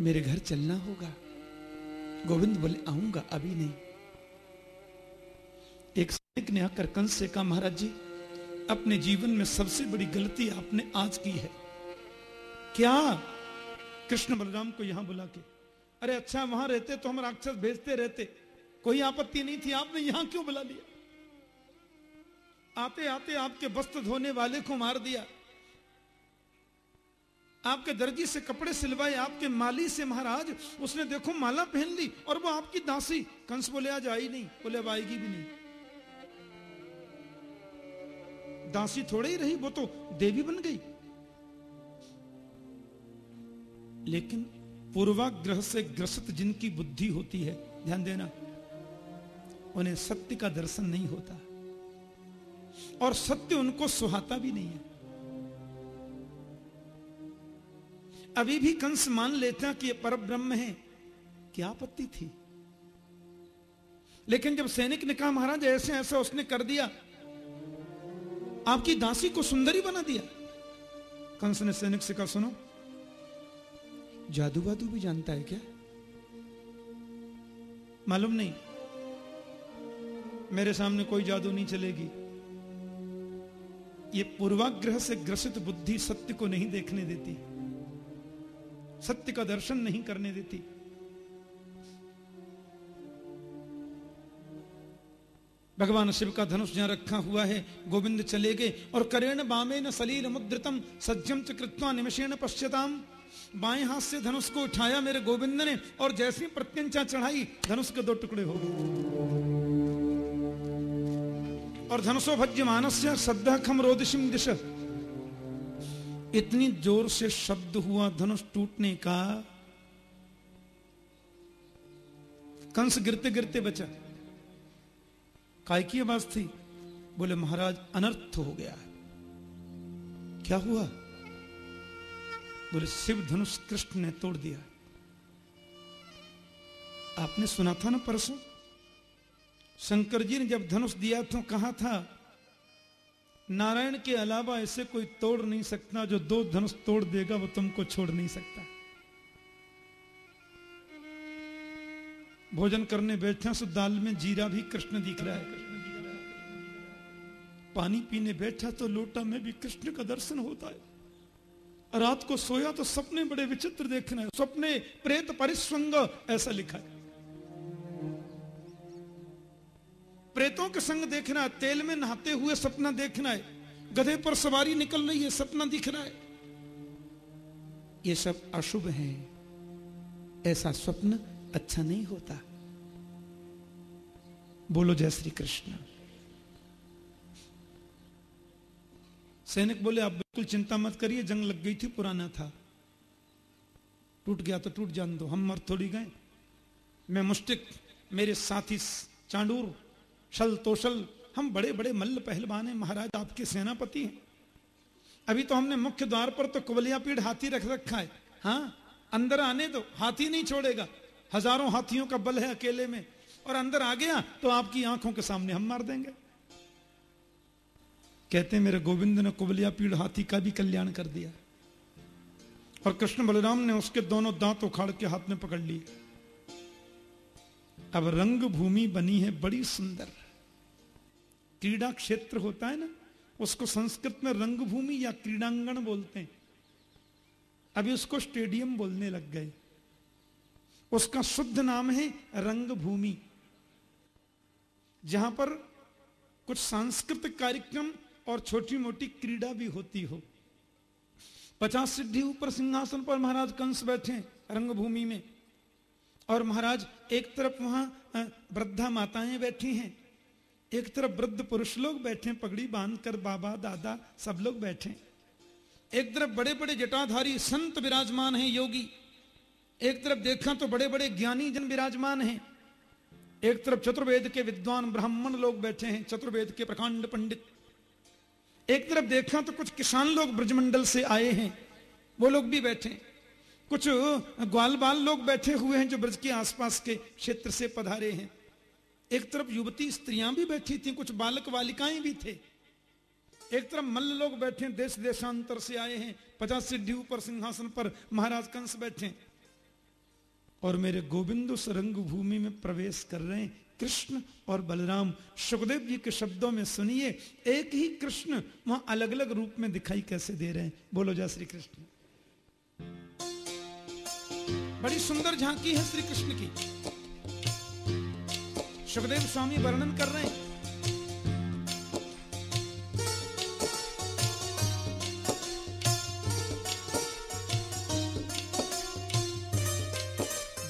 Speaker 1: मेरे घर चलना होगा। गोविंद बोले, आऊँगा, अभी नहीं। एक सैनिक ने आकर कंस से कहा, महाराज जी अपने जीवन में सबसे बड़ी गलती आपने आज की है। क्या? कृष्ण बलराम को यहाँ बुला के, अरे अच्छा वहाँ रहते तो हम राक्षस भेजते रहते। कोई आपत्ति नहीं थी, आपने यहाँ क्यों बुला लिया? आते आते आपके वस्त्र धोने वाले को मार दिया। आपके दर्जी से कपड़े सिलवाए, आपके माली से महाराज, उसने देखो माला पहन ली और वो आपकी दासी। कंस बोले, आज आई नहीं। बोले आएगी भी नहीं। दासी थोड़े ही रही, वो तो देवी बन गई। लेकिन पूर्वाग्रह से ग्रसित जिनकी बुद्धि होती है, ध्यान देना, उन्हें सत्य का दर्शन नहीं होता। और सत्य उनको सुहाता भी नहीं है। अभी भी कंस मान लेता कि यह पर ब्रह्म है क्या आपत्ति थी। लेकिन जब सैनिक ने कहा, महाराज ऐसे ऐसा उसने कर दिया आपकी दासी को सुंदरी बना दिया। कंस ने सैनिक से कहा, सुनो जादू वादू भी जानता है क्या? मालूम नहीं। मेरे सामने कोई जादू नहीं चलेगी। ये पूर्वाग्रह से ग्रसित बुद्धि सत्य को नहीं देखने देती। सत्य का दर्शन नहीं करने देती। भगवान शिव का धनुष जहाँ रखा हुआ है। गोविंद चले गए और करेण बामे न सलील मुद्रितम, सज्जम च कृत्वा निमिषेण पश्यताम। बाएँ हाथ से धनुष को उठाया मेरे गोविंद ने और जैसी प्रत्यंचा चढ़ाई, धनुष के दो टुकड़े हो गए। और धनुषो भज्य मानस्य, श्रद्धा खम रोदिशिम दिश। इतनी ज़ोर से शब्द हुआ धनुष टूटने का। कंस गिरते गिरते बचा। काय की आवाज़ थी। बोले, महाराज, अनर्थ हो गया है। क्या हुआ? बोले, शिव धनुष कृष्ण ने तोड़ दिया आपने सुना था ना परसों? शंकर जी ने जब धनुष दिया तो कहा था, नारायण के अलावा ऐसे कोई तोड़ नहीं सकता, जो दो धनुष तोड़ देगा, वो तुमको छोड़ नहीं सकता। भोजन करने बैठे सो दाल में जीरा भी कृष्ण दिख रहा है। पानी पीने बैठा तो लोटा में भी कृष्ण का दर्शन होता है। रात को सोया तो सपने बड़े विचित्र देखना है, सपने प्रेत परिस्वंग ऐसा लिखा है। प्रेतों के संग देखना है, तेल में नहाते हुए सपना देखना है, गधे पर सवारी निकल रही है, सपना दिख रहा है। ये सब अशुभ है, ऐसा स्वप्न अच्छा नहीं होता। बोलो जय श्री कृष्ण। सैनिक बोले, आप बिल्कुल चिंता मत करिए, जंग लग गई थी, पुराना था। टूट गया तो टूट जान दो, हम मर थोड़ी गए। मैं मुष्टिक मेरे साथी चांडूर, शल तोशल, हम बड़े बड़े मल्ल पहलवान हैं, महाराज आपके सेनापति हैं। अभी तो हमने मुख्य द्वार पर तो कुबलिया पीढ़ हाथी रख रखा है। हाँ अंदर आने दो, हाथी नहीं छोड़ेगा। हज़ारों हाथियों का बल है अकेले में। और अंदर आ गया तो आपकी आँखों के सामने हम मार देंगे। कहते मेरे गोविंद ने कुबलिया पीड़ हाथी का भी कल्याण कर दिया। और कृष्ण बलराम ने उसके दोनों दांत उखाड़ के हाथ में पकड़ लिए। अब रंग भूमि बनी है बड़ी सुंदर। क्रीड़ा क्षेत्र होता है ना, उसको संस्कृत में रंगभूमि या क्रीडांगण बोलते हैं। अभी उसको स्टेडियम बोलने लग गए। उसका शुद्ध नाम है रंगभूमि। जहाँ पर कुछ सांस्कृतिक कार्यक्रम और छोटी मोटी क्रीड़ा भी होती हो। पचास सिद्धि ऊपर सिंहासन पर महाराज कंस बैठे रंगभूमि में। और महाराज एक तरफ़ वहाँ वृद्धा माताएँ बैठी हैं। एक तरफ़ वृद्ध पुरुष लोग बैठे, पगड़ी बांधकर बाबा, दादा सब लोग बैठे। एक तरफ़ बड़े बड़े जटाधारी संत विराजमान हैं योगी। एक तरफ़ देखा तो बड़े बड़े ज्ञानी जन विराजमान हैं। एक तरफ़ चतुर्वेद के विद्वान ब्राह्मण लोग बैठे हैं, चतुर्वेद के प्रकांड पंडित। एक तरफ़ देखा तो कुछ किसान लोग ब्रजमंडल से आए हैं, वो लोग भी बैठे कुछ ग्वाल बाल लोग बैठे हुए हैं जो ब्रज के आसपास के क्षेत्र से पधारे हैं। एक तरफ़ युवती स्त्रियाँ भी बैठी थी, कुछ बालक बालिकाएँ भी थे। एक तरफ़ मल्ल लोग बैठे देश देशांतर से आए हैं, पचास सिद्धि ऊपर सिंहासन पर महाराज कंस बैठे और मेरे गोविंद उस रंग भूमि में प्रवेश कर रहे हैं। कृष्ण और बलराम सुखदेव जी के शब्दों में सुनिए, एक ही कृष्ण वहाँ अलग अलग रूप में दिखाई कैसे दे रहे हैं? बोलो जय श्री कृष्ण। बड़ी सुंदर झांकी है श्री कृष्ण की। सुखदेव स्वामी वर्णन कर रहे हैं।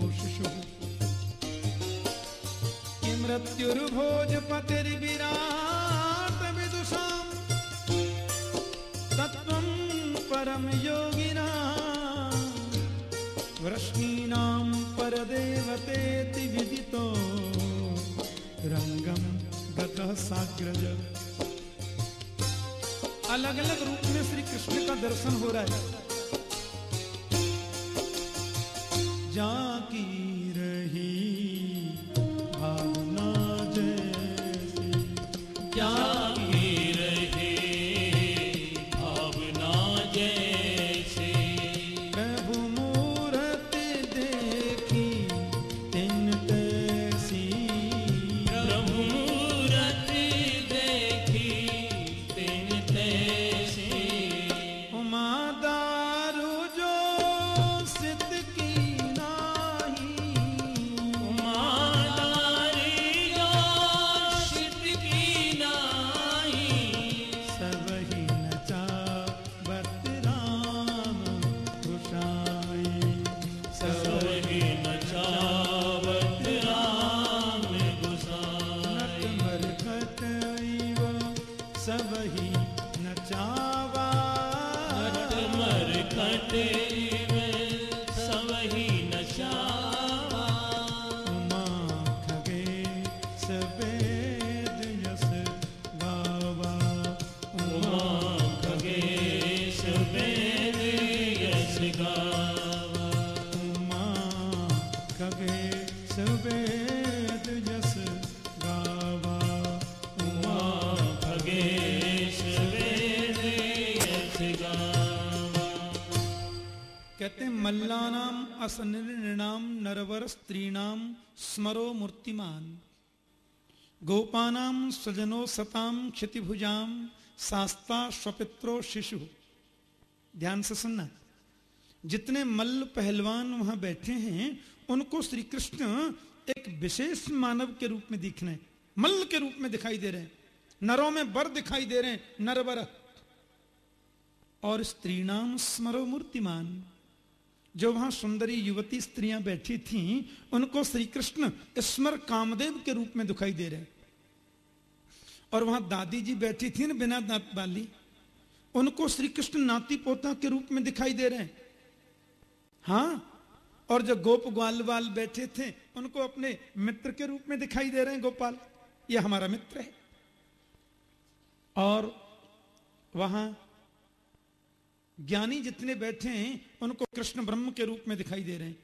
Speaker 1: शिशुः किमृत्युर्भोजपतिर्विराट विदुषाम् तत्त्वं परम योगिना। वृष्णीनां परदेवतेति विदितो। रङ्गं गतः साग्रज। अलग अलग रूप में श्री कृष्ण का दर्शन हो रहा है। जाकी मल्लानाम असनिर्णाम नरवर स्त्रीणाम स्मरो मूर्तिमान। गोपानाम स्वजनो सताम क्षतिभुजाम शास्ता स्वपित्रो शिशु। ध्यान से सुनना। जितने मल्ल पहलवान वहाँ बैठे हैं, उनको श्री कृष्ण एक विशेष मानव के रूप में दिखने मल्ल के रूप में दिखाई दे रहे हैं। नरों में बर दिखाई दे रहे हैं, नरवर। और स्त्रीणाम स्मरो मूर्तिमान। जो वहाँ सुंदरी युवती स्त्रियाँ बैठी थीं, उनको श्री कृष्ण स्मर कामदेव के रूप में दिखाई दे रहे और वहाँ दादी जी बैठी थी ना बिना दांत वाली उनको श्री कृष्ण नाती पोता के रूप में दिखाई दे रहे हैं। हाँ और जो गोप ग्वाल वाल बैठे थे, उनको अपने मित्र के रूप में दिखाई दे रहे हैं, गोपाल, ये हमारा मित्र है। और वहाँ ज्ञानी जितने बैठे हैं उनको कृष्ण ब्रह्म के रूप में दिखाई दे रहे हैं।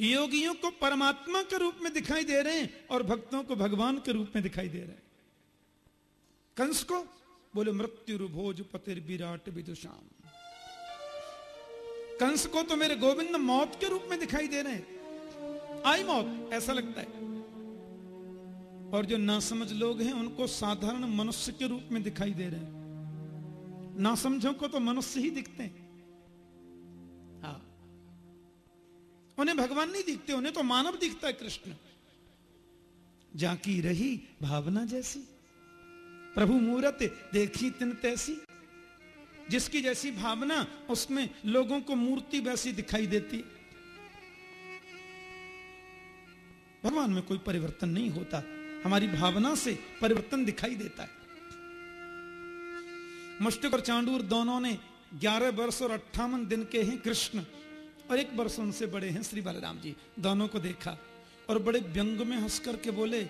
Speaker 1: योगियों को परमात्मा के रूप में दिखाई दे रहे हैं और भक्तों को भगवान के रूप में दिखाई दे रहे हैं। कंस को बोले मृत्यु भोज पतिर विराट विदुषाम। कंस को तो मेरे गोविंद मौत के रूप में दिखाई दे रहे हैं। आई मौत, ऐसा लगता है। और जो नासमझ लोग हैं, उनको साधारण मनुष्य के रूप में दिखाई दे रहे हैं। नासमझों को तो मनुष्य ही दिखते हैं। उन्हें भगवान नहीं दिखते, उन्हें तो मानव दिखता है कृष्ण। जाकी रही भावना जैसी, प्रभु मूर्त देखी तिन तैसी, जिसकी जैसी भावना उसमें लोगों को मूर्ति वैसी दिखाई देती। भगवान में कोई परिवर्तन नहीं होता, हमारी भावना से परिवर्तन दिखाई देता है। मुष्टिक और चांडूर दोनों ने ग्यारह वर्ष और अट्ठावन दिन के हैं कृष्ण। और एक वर्ष उनसे बड़े हैं, श्री बलराम जी। दोनों को देखा और बड़े व्यंग में हंस करके बोले,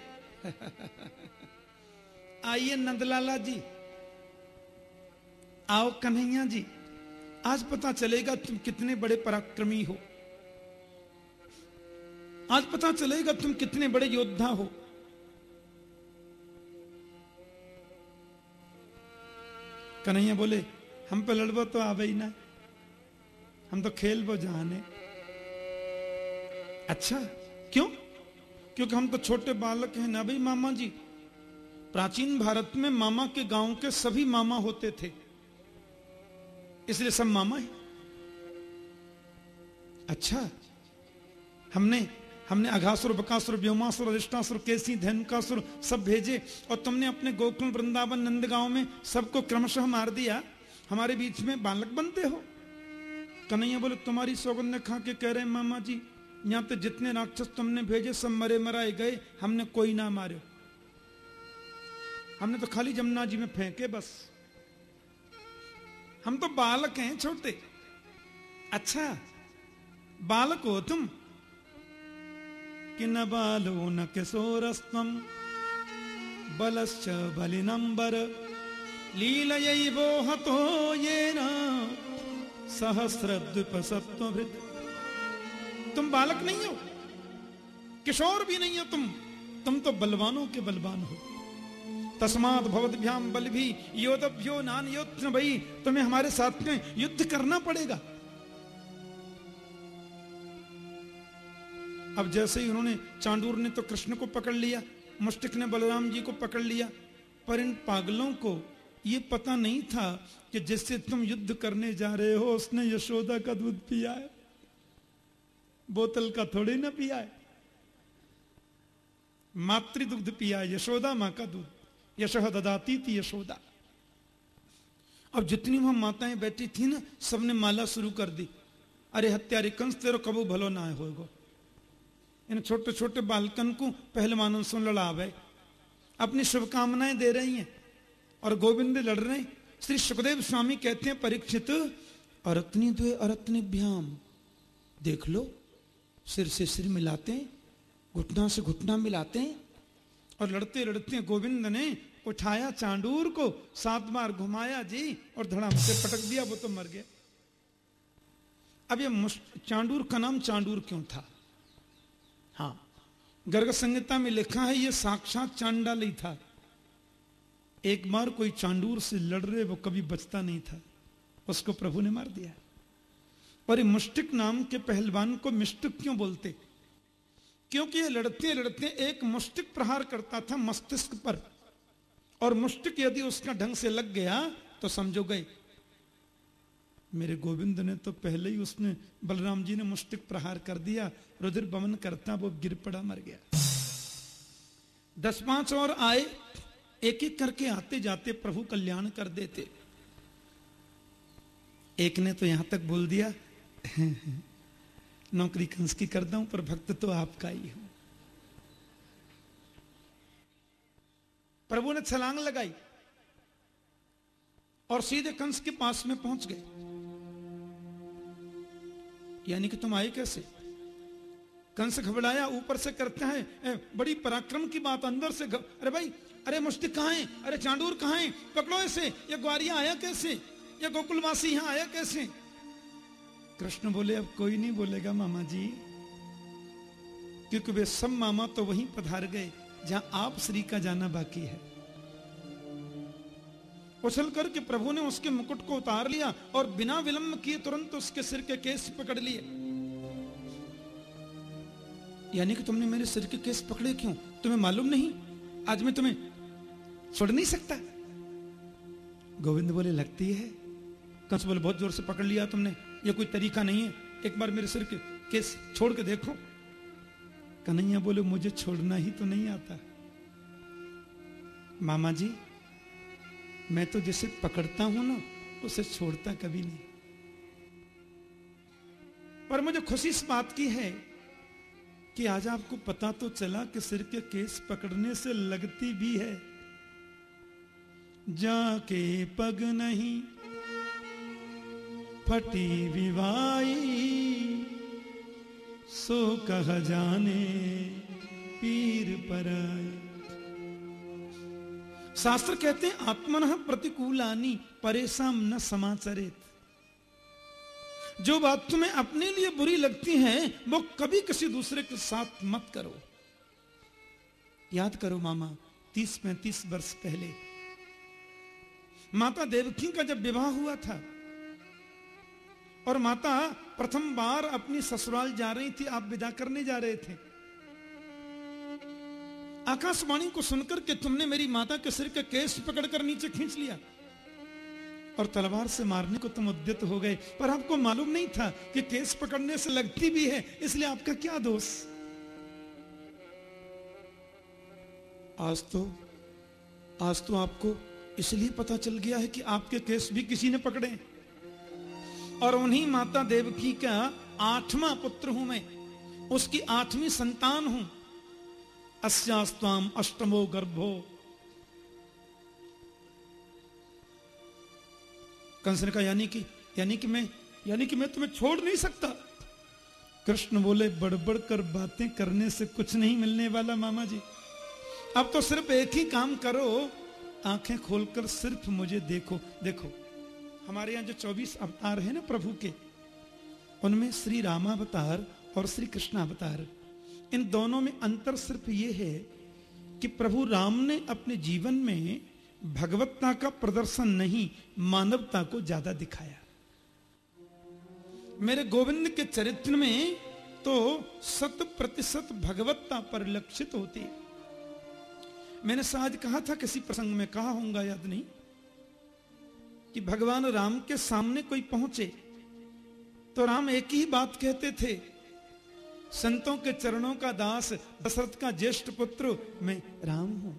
Speaker 1: आइए नंदलाला जी, आओ कन्हैया जी, आज पता चलेगा तुम कितने बड़े पराक्रमी हो। आज पता चलेगा तुम कितने बड़े योद्धा हो। कन्हैया बोले, हम पे लड़बो तो आवे ही ना। हम तो खेल वो जाने। अच्छा क्यों? क्योंकि हम तो छोटे बालक हैं ना भाई मामा जी। प्राचीन भारत में मामा के गाँव के सभी मामा होते थे। इसलिए सब मामा है। अच्छा हमने हमने अघासुर, बकासुर, व्योमासुर, अधिष्ठासुर, केसी, धनुकासुर सब भेजे और तुमने अपने गोकुल, वृंदावन, नंदगांव में सबको क्रमशः मार दिया। हमारे बीच में बालक बनते हो। कन्हैया बोले, तुम्हारी सौगंध खा के कह रहे मामा जी, यहाँ तो जितने राक्षस तुमने भेजे, सब मरे मराए गए, हमने कोई ना मारे। हमने तो खाली जमुना जी में फेंके बस। हम तो बालक हैं छोटे। अच्छा बालक हो तुम? कि न बालो न किशोरस्तम बलश्च बलिनंबर लीलयैवो हतो ये न सहस्र सत्वभृत तुम बालक नहीं हो, किशोर भी नहीं हो तुम। तुम तो बलवानों के बलवान हो। तस्मात भवद्भ्याम बल भी योदभ्यो नान योद्ध भई तुम्हें हमारे साथ में युद्ध करना पड़ेगा। अब जैसे ही उन्होंने चांडूर ने तो कृष्ण को पकड़ लिया, मुष्टिक ने बलराम जी को पकड़ लिया, पर इन पागलों को ये पता नहीं था कि जिससे तुम युद्ध करने जा रहे हो, उसने यशोदा का दूध पिया है। बोतल का थोड़ी ना पिया है। मातृ दुग्ध पिया यशोदा माँ का दूध। यश ददाती थी यशोदा। अब जितनी वहाँ माताएँ बैठी थी ना, सबने माला शुरू कर दी। अरे हत्यारे कंस, तेरो कबू भलो ना होगो इन छोटे छोटे बालकन को पहलवानों से लड़ावे। अपनी शुभकामनाएँ दे रही हैं। और गोविंद लड़ रहे श्री सुखदेव स्वामी कहते हैं, परीक्षित, अरत्नी द्वे अरत्नी भ्याम देख लो, सिर से सिर मिलाते हैं, घुटना से घुटना मिलाते हैं। और लड़ते लड़ते गोविंद ने उठाया चांडूर को, सात बार घुमाया जी, और धड़ाम से पटक दिया, वो तो मर गया। अब ये चांडूर का नाम चांडूर क्यों था? हाँ गर्ग संहिता में लिखा है, ये साक्षात चांडाल था। एक बार कोई चांडूर से लड़ रहे, वो कभी बचता नहीं था। उसको प्रभु ने मार दिया। और मुष्टिक नाम के पहलवान को मिष्टिक क्यों बोलते? क्योंकि ये लड़ते लड़ते एक मुष्टिक प्रहार करता था मस्तिष्क पर। और मुष्टिक यदि उसका ढंग से लग गया तो समझो गए। मेरे गोविंद ने तो पहले ही उसने बलराम जी ने मुष्टिक प्रहार कर दिया रुद्र बमन करता, वो गिर पड़ा, मर गया। दस पाँच और आए। एक एक करके आते जाते प्रभु कल्याण कर देते। एक ने तो यहाँ तक बोल दिया, नौकरी कंस की कर हूँ पर भक्त तो आपका ही हूँ। प्रभु ने छलांग लगाई और सीधे कंस के पास में पहुँच गए। यानी कि तुम आए कैसे? कंस घबराया, ऊपर से करते हैं बड़ी पराक्रम की बात, अंदर से अरे भाई अरे मुश्तिक कहा है? अरे चांडूर कहा है? पकड़ो ऐसे ये ग्वारिया आया कैसे? ये गोकुलवासी यहाँ आया कैसे? कृष्ण बोले, अब कोई नहीं बोलेगा मामा जी। क्योंकि वे सब मामा तो वहीं पधार गए, जहाँ आप श्री का जाना बाकी है। उछल करके प्रभु ने उसके मुकुट को उतार लिया और बिना विलंब किए तुरंत उसके सिर के केस पकड़ लिए। यानी कि तुमने मेरे सिर के केस पकड़े क्यों? तुम्हें मालूम नहीं? आज मैं तुम्हें छोड़ नहीं सकता। गोविंद बोले, लगती है? कंस बोले, बहुत ज़ोर से पकड़ लिया तुमने। ये कोई तरीका नहीं है। एक बार मेरे सिर के केस छोड़ के देखो। कन्हैया बोले, मुझे छोड़ना ही तो नहीं आता। मामा जी मैं तो जिसे पकड़ता हूँ ना, उसे छोड़ता कभी नहीं। पर मुझे खुशी इस बात की है कि आज आपको पता तो चला कि सिर के केस पकड़ने से लगती भी है। जाके पग नहीं, फटी विवाई सो कह जाने पीर पर शास्त्र कहते हैं, आत्मन प्रतिकूलानी परेशान न समाचरित। जो बात तुम्हें अपने लिए बुरी लगती है, वो कभी किसी दूसरे के साथ मत करो। याद करो मामा, तीस पैंतीस वर्ष पहले माता देवकी का जब विवाह हुआ था, और माता प्रथम बार अपनी ससुराल जा रही थी, आप विदा करने जा रहे थे। आकाशवाणी को सुनकर के तुमने मेरी माता के सिर के केस पकड़कर नीचे खींच लिया, और तलवार से मारने को तुम उद्यत हो गए। पर आपको मालूम नहीं था कि केस पकड़ने से लगती भी है, इसलिए आपका क्या दोष? आज तो आज तो आपको इसलिए पता चल गया है कि आपके केस भी किसी ने पकड़े और उन्हीं माता देवकी का आठवां पुत्र हूँ मैं। उसकी आठवीं संतान हूँ। अस्यास्ताम अष्टमो गर्भो। कंस ने कहा यानी कि यानी कि मैं, यानी कि मैं तुम्हें छोड़ नहीं सकता। कृष्ण बोले, बड़बड़ कर बातें करने से कुछ नहीं मिलने वाला मामा जी। अब तो सिर्फ़ एक ही काम करो आँखें खोलकर सिर्फ़ मुझे देखो देखो। हमारे यहाँ जो 24 अवतार है ना प्रभु के, उनमें श्री रामावतार और श्री कृष्ण अवतार इन दोनों में अंतर सिर्फ़ ये है कि प्रभु राम ने अपने जीवन में भगवत्ता का प्रदर्शन नहीं, मानवता को ज़्यादा दिखाया। मेरे गोविंद के चरित्र में तो शत प्रतिशत भगवत्ता परिलक्षित होती मैंने शायद कहा था, किसी प्रसंग में कहा होगा याद नहीं। कि भगवान राम के सामने कोई पहुँचे तो राम एक ही बात कहते थे, संतों के चरणों का दास, दशरथ का ज्येष्ठ पुत्र, मैं राम हूँ।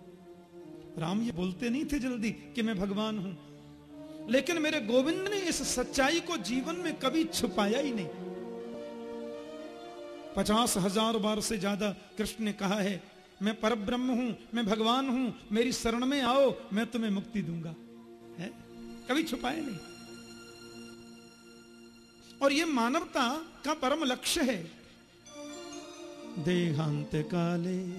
Speaker 1: राम ये बोलते नहीं थे जल्दी कि मैं भगवान हूँ। लेकिन मेरे गोविंद ने इस सच्चाई को जीवन में कभी छुपाया ही नहीं। पचास हज़ार बार से ज़्यादा कृष्ण ने कहा है मैं पर ब्रह्म हूँ, मैं भगवान हूँ, मेरी शरण में आओ, मैं तुम्हें मुक्ति दूँगा। है? कभी छुपाए नहीं। और ये मानवता का परम लक्ष्य है। देहांत काले,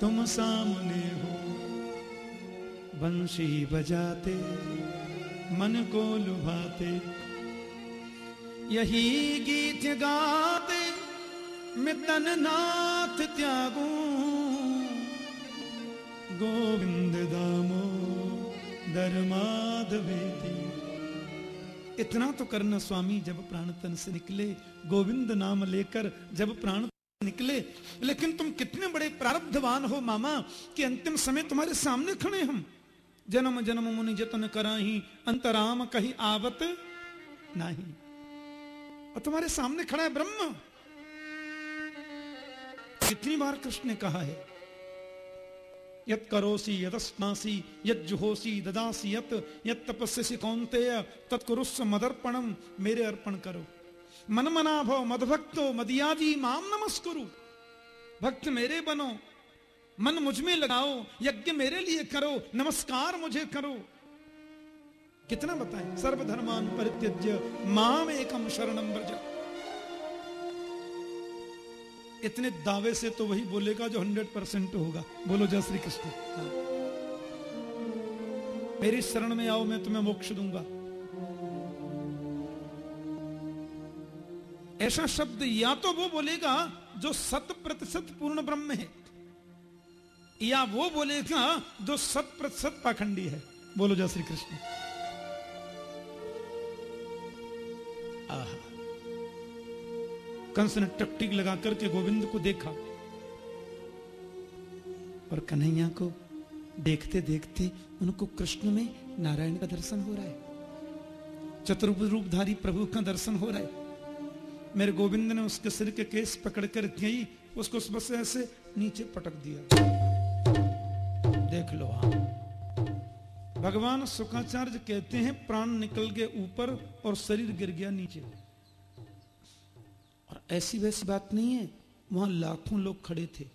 Speaker 1: तुम सामने हो। बंशी बजाते, मन को लुभाते। यही गीत गाते मितन नाथ त्यागू। गोविंद दामो दरमाधवेती इतना तो करना स्वामी जब प्राण तन से निकले, गोविंद नाम लेकर जब प्राण निकले। लेकिन तुम कितने बड़े प्रारब्धवान हो मामा, कि अंतिम समय तुम्हारे सामने खड़े हम। जन्म जन्म मुनि जतन करा ही अंतराम कही आवत नहीं। और तुम्हारे सामने खड़ा है ब्रह्म। कितनी बार कृष्ण ने कहा है यत करोसी यदस्नासी यद जुहोसी ददासी यत यत तपस्यसी कौनतेय तत्कुरुस्व मदर्पणम मेरे अर्पण करो। मन मना भव मदभक्तो मदियाजी माम नमस्कुरु। भक्त मेरे बनो, मन मुझमें लगाओ, यज्ञ मेरे लिए करो, नमस्कार मुझे करो। कितना बताएँ? सर्वधर्मान परित्यज्य माम एकम शरणम ब्रज इतने दावे से तो वही बोलेगा जो हंड्रेड परसेंट होगा। बोलो, जय श्री कृष्ण। मेरी शरण में आओ, मैं तुम्हें मोक्ष दूँगा। ऐसा शब्द या तो वो बोलेगा जो शत प्रतिशत पूर्ण ब्रह्म है, या वो बोलेगा जो शत प्रतिशत पाखंडी है। बोलो, जय श्री कृष्ण। कंस ने टकटिक लगा करके गोविंद को देखा और कन्हैया को देखते देखते उनको कृष्ण में नारायण का दर्शन हो रहा है। चतुर्भ रूपधारी प्रभु का दर्शन हो रहा है। मेरे गोविंद ने उसके सिर के केस पकड़कर गई उसको बस ऐसे नीचे पटक दिया। देख लो हाँ भगवान सुखाचार्य कहते हैं, प्राण निकल गए ऊपर और शरीर गिर गया नीचे। ऐसी वैसी बात नहीं है। वहाँ लाखों लोग खड़े थे।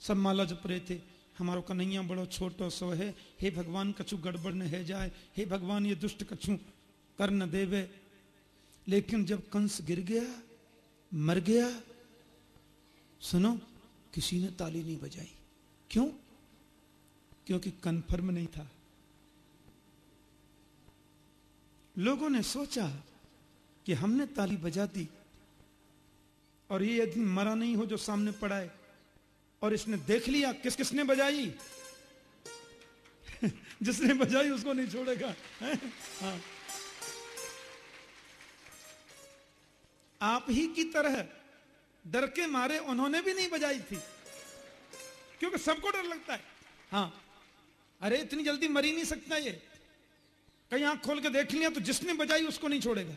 Speaker 1: सब माला जप रहे थे। हमारो कन्हैया बड़ो छोटो सो है। हे भगवान, कछु गड़बड़ न है जाए। हे भगवान, ये दुष्ट कछु कर न देवे। लेकिन जब कंस गिर गया, मर गया, सुनो, किसी ने ताली नहीं बजाई। क्यों? क्योंकि कन्फर्म नहीं था। लोगों ने सोचा कि हमने ताली बजा दी। और ये यदि मरा नहीं हो जो सामने पड़ा है, और इसने देख लिया, किस किसने बजाई? *laughs* जिसने बजाई उसको नहीं छोड़ेगा हाँ। आप ही की तरह डर के मारे उन्होंने भी नहीं बजाई थी, क्योंकि सबको डर लगता है। हाँ। अरे, इतनी जल्दी मरी नहीं सकता ये। कहीं आँख खोल के देख लिया तो जिसने बजाई उसको नहीं छोड़ेगा।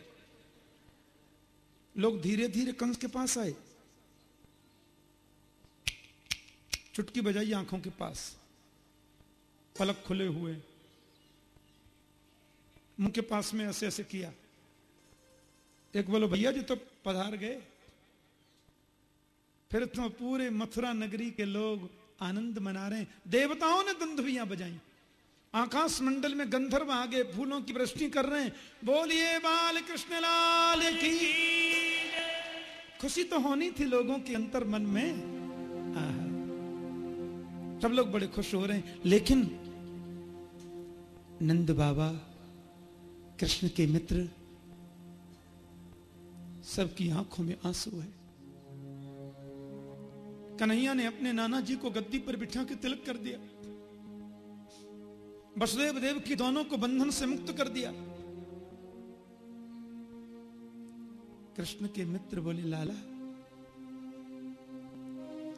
Speaker 1: लोग धीरे धीरे कंस के पास आए। चुटकी बजाई आँखों के पास। पलक खुले हुए। मुँह के पास में ऐसे ऐसे किया। एक बोलो, भैया जी तो पधार गए। फिर तो पूरे मथुरा नगरी के लोग आनंद मना रहे हैं। देवताओं ने दंधुवियाँ बजाई। आकाश मंडल में गंधर्व आगे फूलों की वृष्टि कर रहे हैं। बोलिए बाल कृष्ण लाल की खुशी तो होनी थी लोगों के अंतर मन में। सब लोग बड़े खुश हो रहे हैं। लेकिन नंद बाबा, कृष्ण के मित्र, सबकी आँखों में आँसू है। कन्हैया ने अपने नाना जी को गद्दी पर बिठा के तिलक कर दिया। वसुदेव देव की दोनों को बंधन से मुक्त कर दिया। कृष्ण के मित्र बोले, लाला,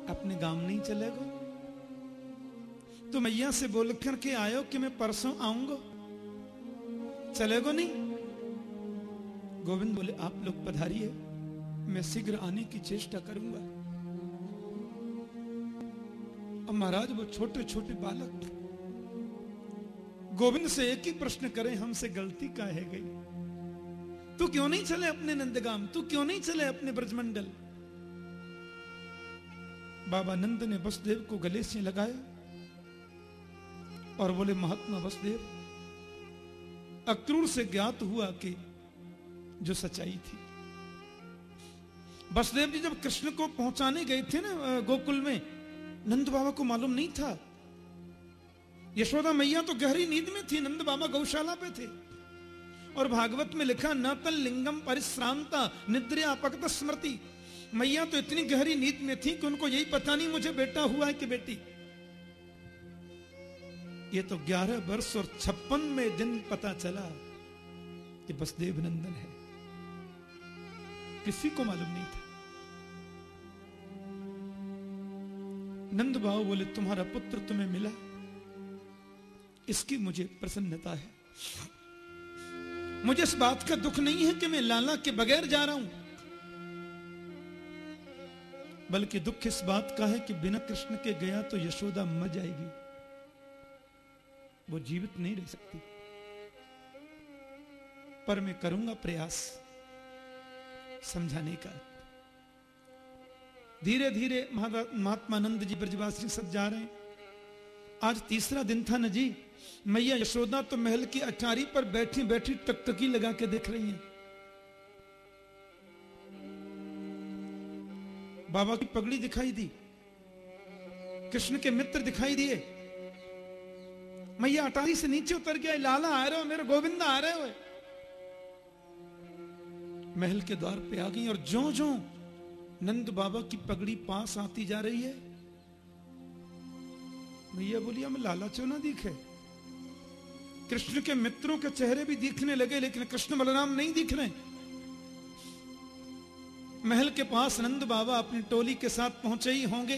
Speaker 1: अपने गाँव नहीं चलेगा तो मैया से बोल करके आयो कि मैं परसों आऊँगा। चलेगो नहीं? गोविंद बोले, आप लोग पधारिए, मैं शीघ्र आने की चेष्टा करूँगा। और महाराज, वो छोटे छोटे बालक, गोविंद से एक ही प्रश्न करें, हमसे गलती का है गई? तू क्यों नहीं चले अपने नंदगाम? तू क्यों नहीं चले अपने ब्रजमंडल? बाबा नंद ने वसुदेव को गले से लगाया और बोले, महात्मा वसुदेव, अक्रूर से ज्ञात हुआ कि जो सच्चाई थी। वसुदेव जी जब कृष्ण को पहुँचाने गए थे ना गोकुल में, नंद बाबा को मालूम नहीं था। यशोदा मैया तो गहरी नींद में थी, नंद बाबा गौशाला पे थे। और भागवत में लिखा, न तल लिंगम परिश्रांता अपगत स्मृति। मैया तो इतनी गहरी नींद में थी कि उनको यही पता नहीं मुझे बेटा हुआ है कि बेटी। ये तो ग्यारह वर्ष और छप्पन में दिन पता चला कि बस देवनंदन है। किसी को मालूम नहीं था। नंद बाबू बोले, तुम्हारा पुत्र तुम्हें मिला? इसकी मुझे प्रसन्नता है। मुझे इस बात का दुख नहीं है कि मैं लाला के बगैर जा रहा हूँ, बल्कि दुख इस बात का है कि बिना कृष्ण के गया तो यशोदा मर जाएगी। वो जीवित नहीं रह सकती। पर मैं करूँगा प्रयास, समझाने का। धीरे धीरे महात्मा नंद जी ब्रजवासी सब जा रहे हैं। आज तीसरा दिन था न जी मैया यशोदा तो महल की अचारी पर बैठी बैठी टकटकी लगा के देख रही हैं। बाबा की पगड़ी दिखाई दी, कृष्ण के मित्र दिखाई दिए। मैया अटारी से नीचे उतर गया, लाला आ रहे हो, मेरे गोविंदा आ रहे हो। महल के द्वार पे आ गई और जो जो नंद बाबा की पगड़ी पास आती जा रही है, मैया बोली हमें लाला क्यों ना दिखे? कृष्ण के मित्रों के चेहरे भी दिखने लगे, लेकिन कृष्ण बलराम नहीं दिख रहे। महल के पास नंद बाबा अपनी टोली के साथ पहुँचे ही होंगे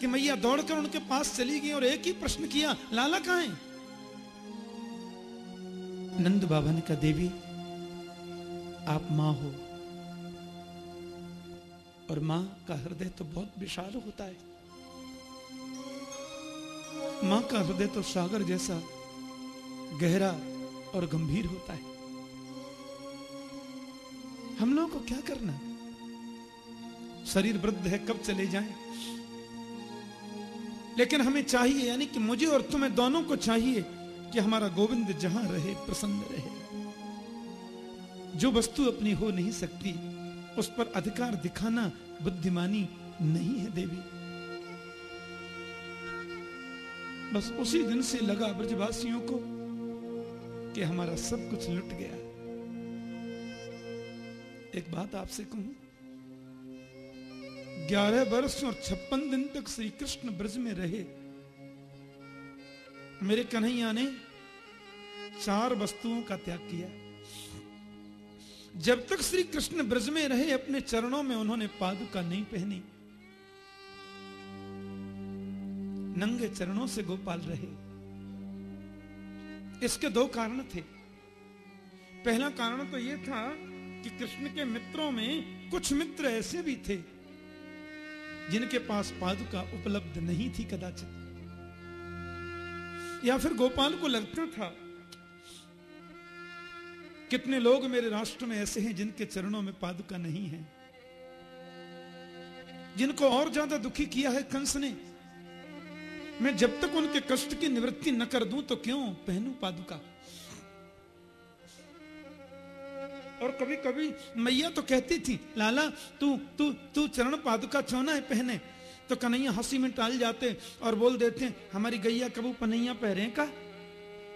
Speaker 1: कि मैया दौड़कर उनके पास चली गई और एक ही प्रश्न किया, लाला कहा है? नंद बाबा ने कहा, देवी, आप माँ हो और माँ का हृदय तो बहुत विशाल होता है। माँ का हृदय तो सागर जैसा गहरा और गंभीर होता है। हम लोगों को क्या करना शरीर वृद्ध है, कब चले जाएँ? लेकिन हमें चाहिए, यानी कि मुझे और तुम्हें दोनों को चाहिए कि हमारा गोविंद जहाँ रहे, प्रसन्न रहे। जो वस्तु अपनी हो नहीं सकती, उस पर अधिकार दिखाना बुद्धिमानी नहीं है देवी। बस उसी दिन से लगा ब्रजवासियों को कि हमारा सब कुछ लुट गया। एक बात आपसे कहूँ। ग्यारह वर्ष और छप्पन दिन तक श्री कृष्ण ब्रज में रहे। मेरे कन्हैया ने चार वस्तुओं का त्याग किया। जब तक श्री कृष्ण ब्रज में रहे, अपने चरणों में उन्होंने पादुका नहीं पहनी। नंगे चरणों से गोपाल रहे। इसके दो कारण थे। पहला कारण तो यह था कि कृष्ण के मित्रों में कुछ मित्र ऐसे भी थे, जिनके पास पादुका उपलब्ध नहीं थी कदाचित। या फिर गोपाल को लगता था, कितने लोग मेरे राष्ट्र में ऐसे हैं जिनके चरणों में पादुका नहीं है। जिनको और ज़्यादा दुखी किया है कंस ने मैं जब तक उनके कष्ट की निवृत्ति न कर दूँ तो क्यों पहनू पादुका? और कभी कभी मैया तो कहती थी, लाला, तू तू तू चरण पादुका चौना है पहने। तो कन्हैया हँसी में टाल जाते और बोल देते, हमारी गैया कबू पनैया पहरे का?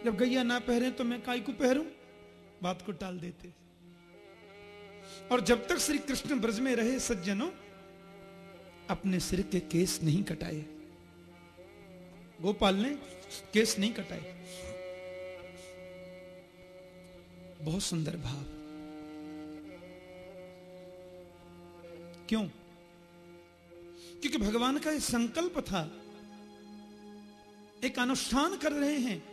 Speaker 1: जब गैया ना पहरे तो मैं काय को पहरू? बात को टाल देते। और जब तक श्री कृष्ण ब्रज में रहे सज्जनों, अपने सिर के केस नहीं कटाए। गोपाल ने केस नहीं कटाए। बहुत सुंदर भाव। क्यों? क्योंकि भगवान का यह संकल्प था। एक अनुष्ठान कर रहे हैं।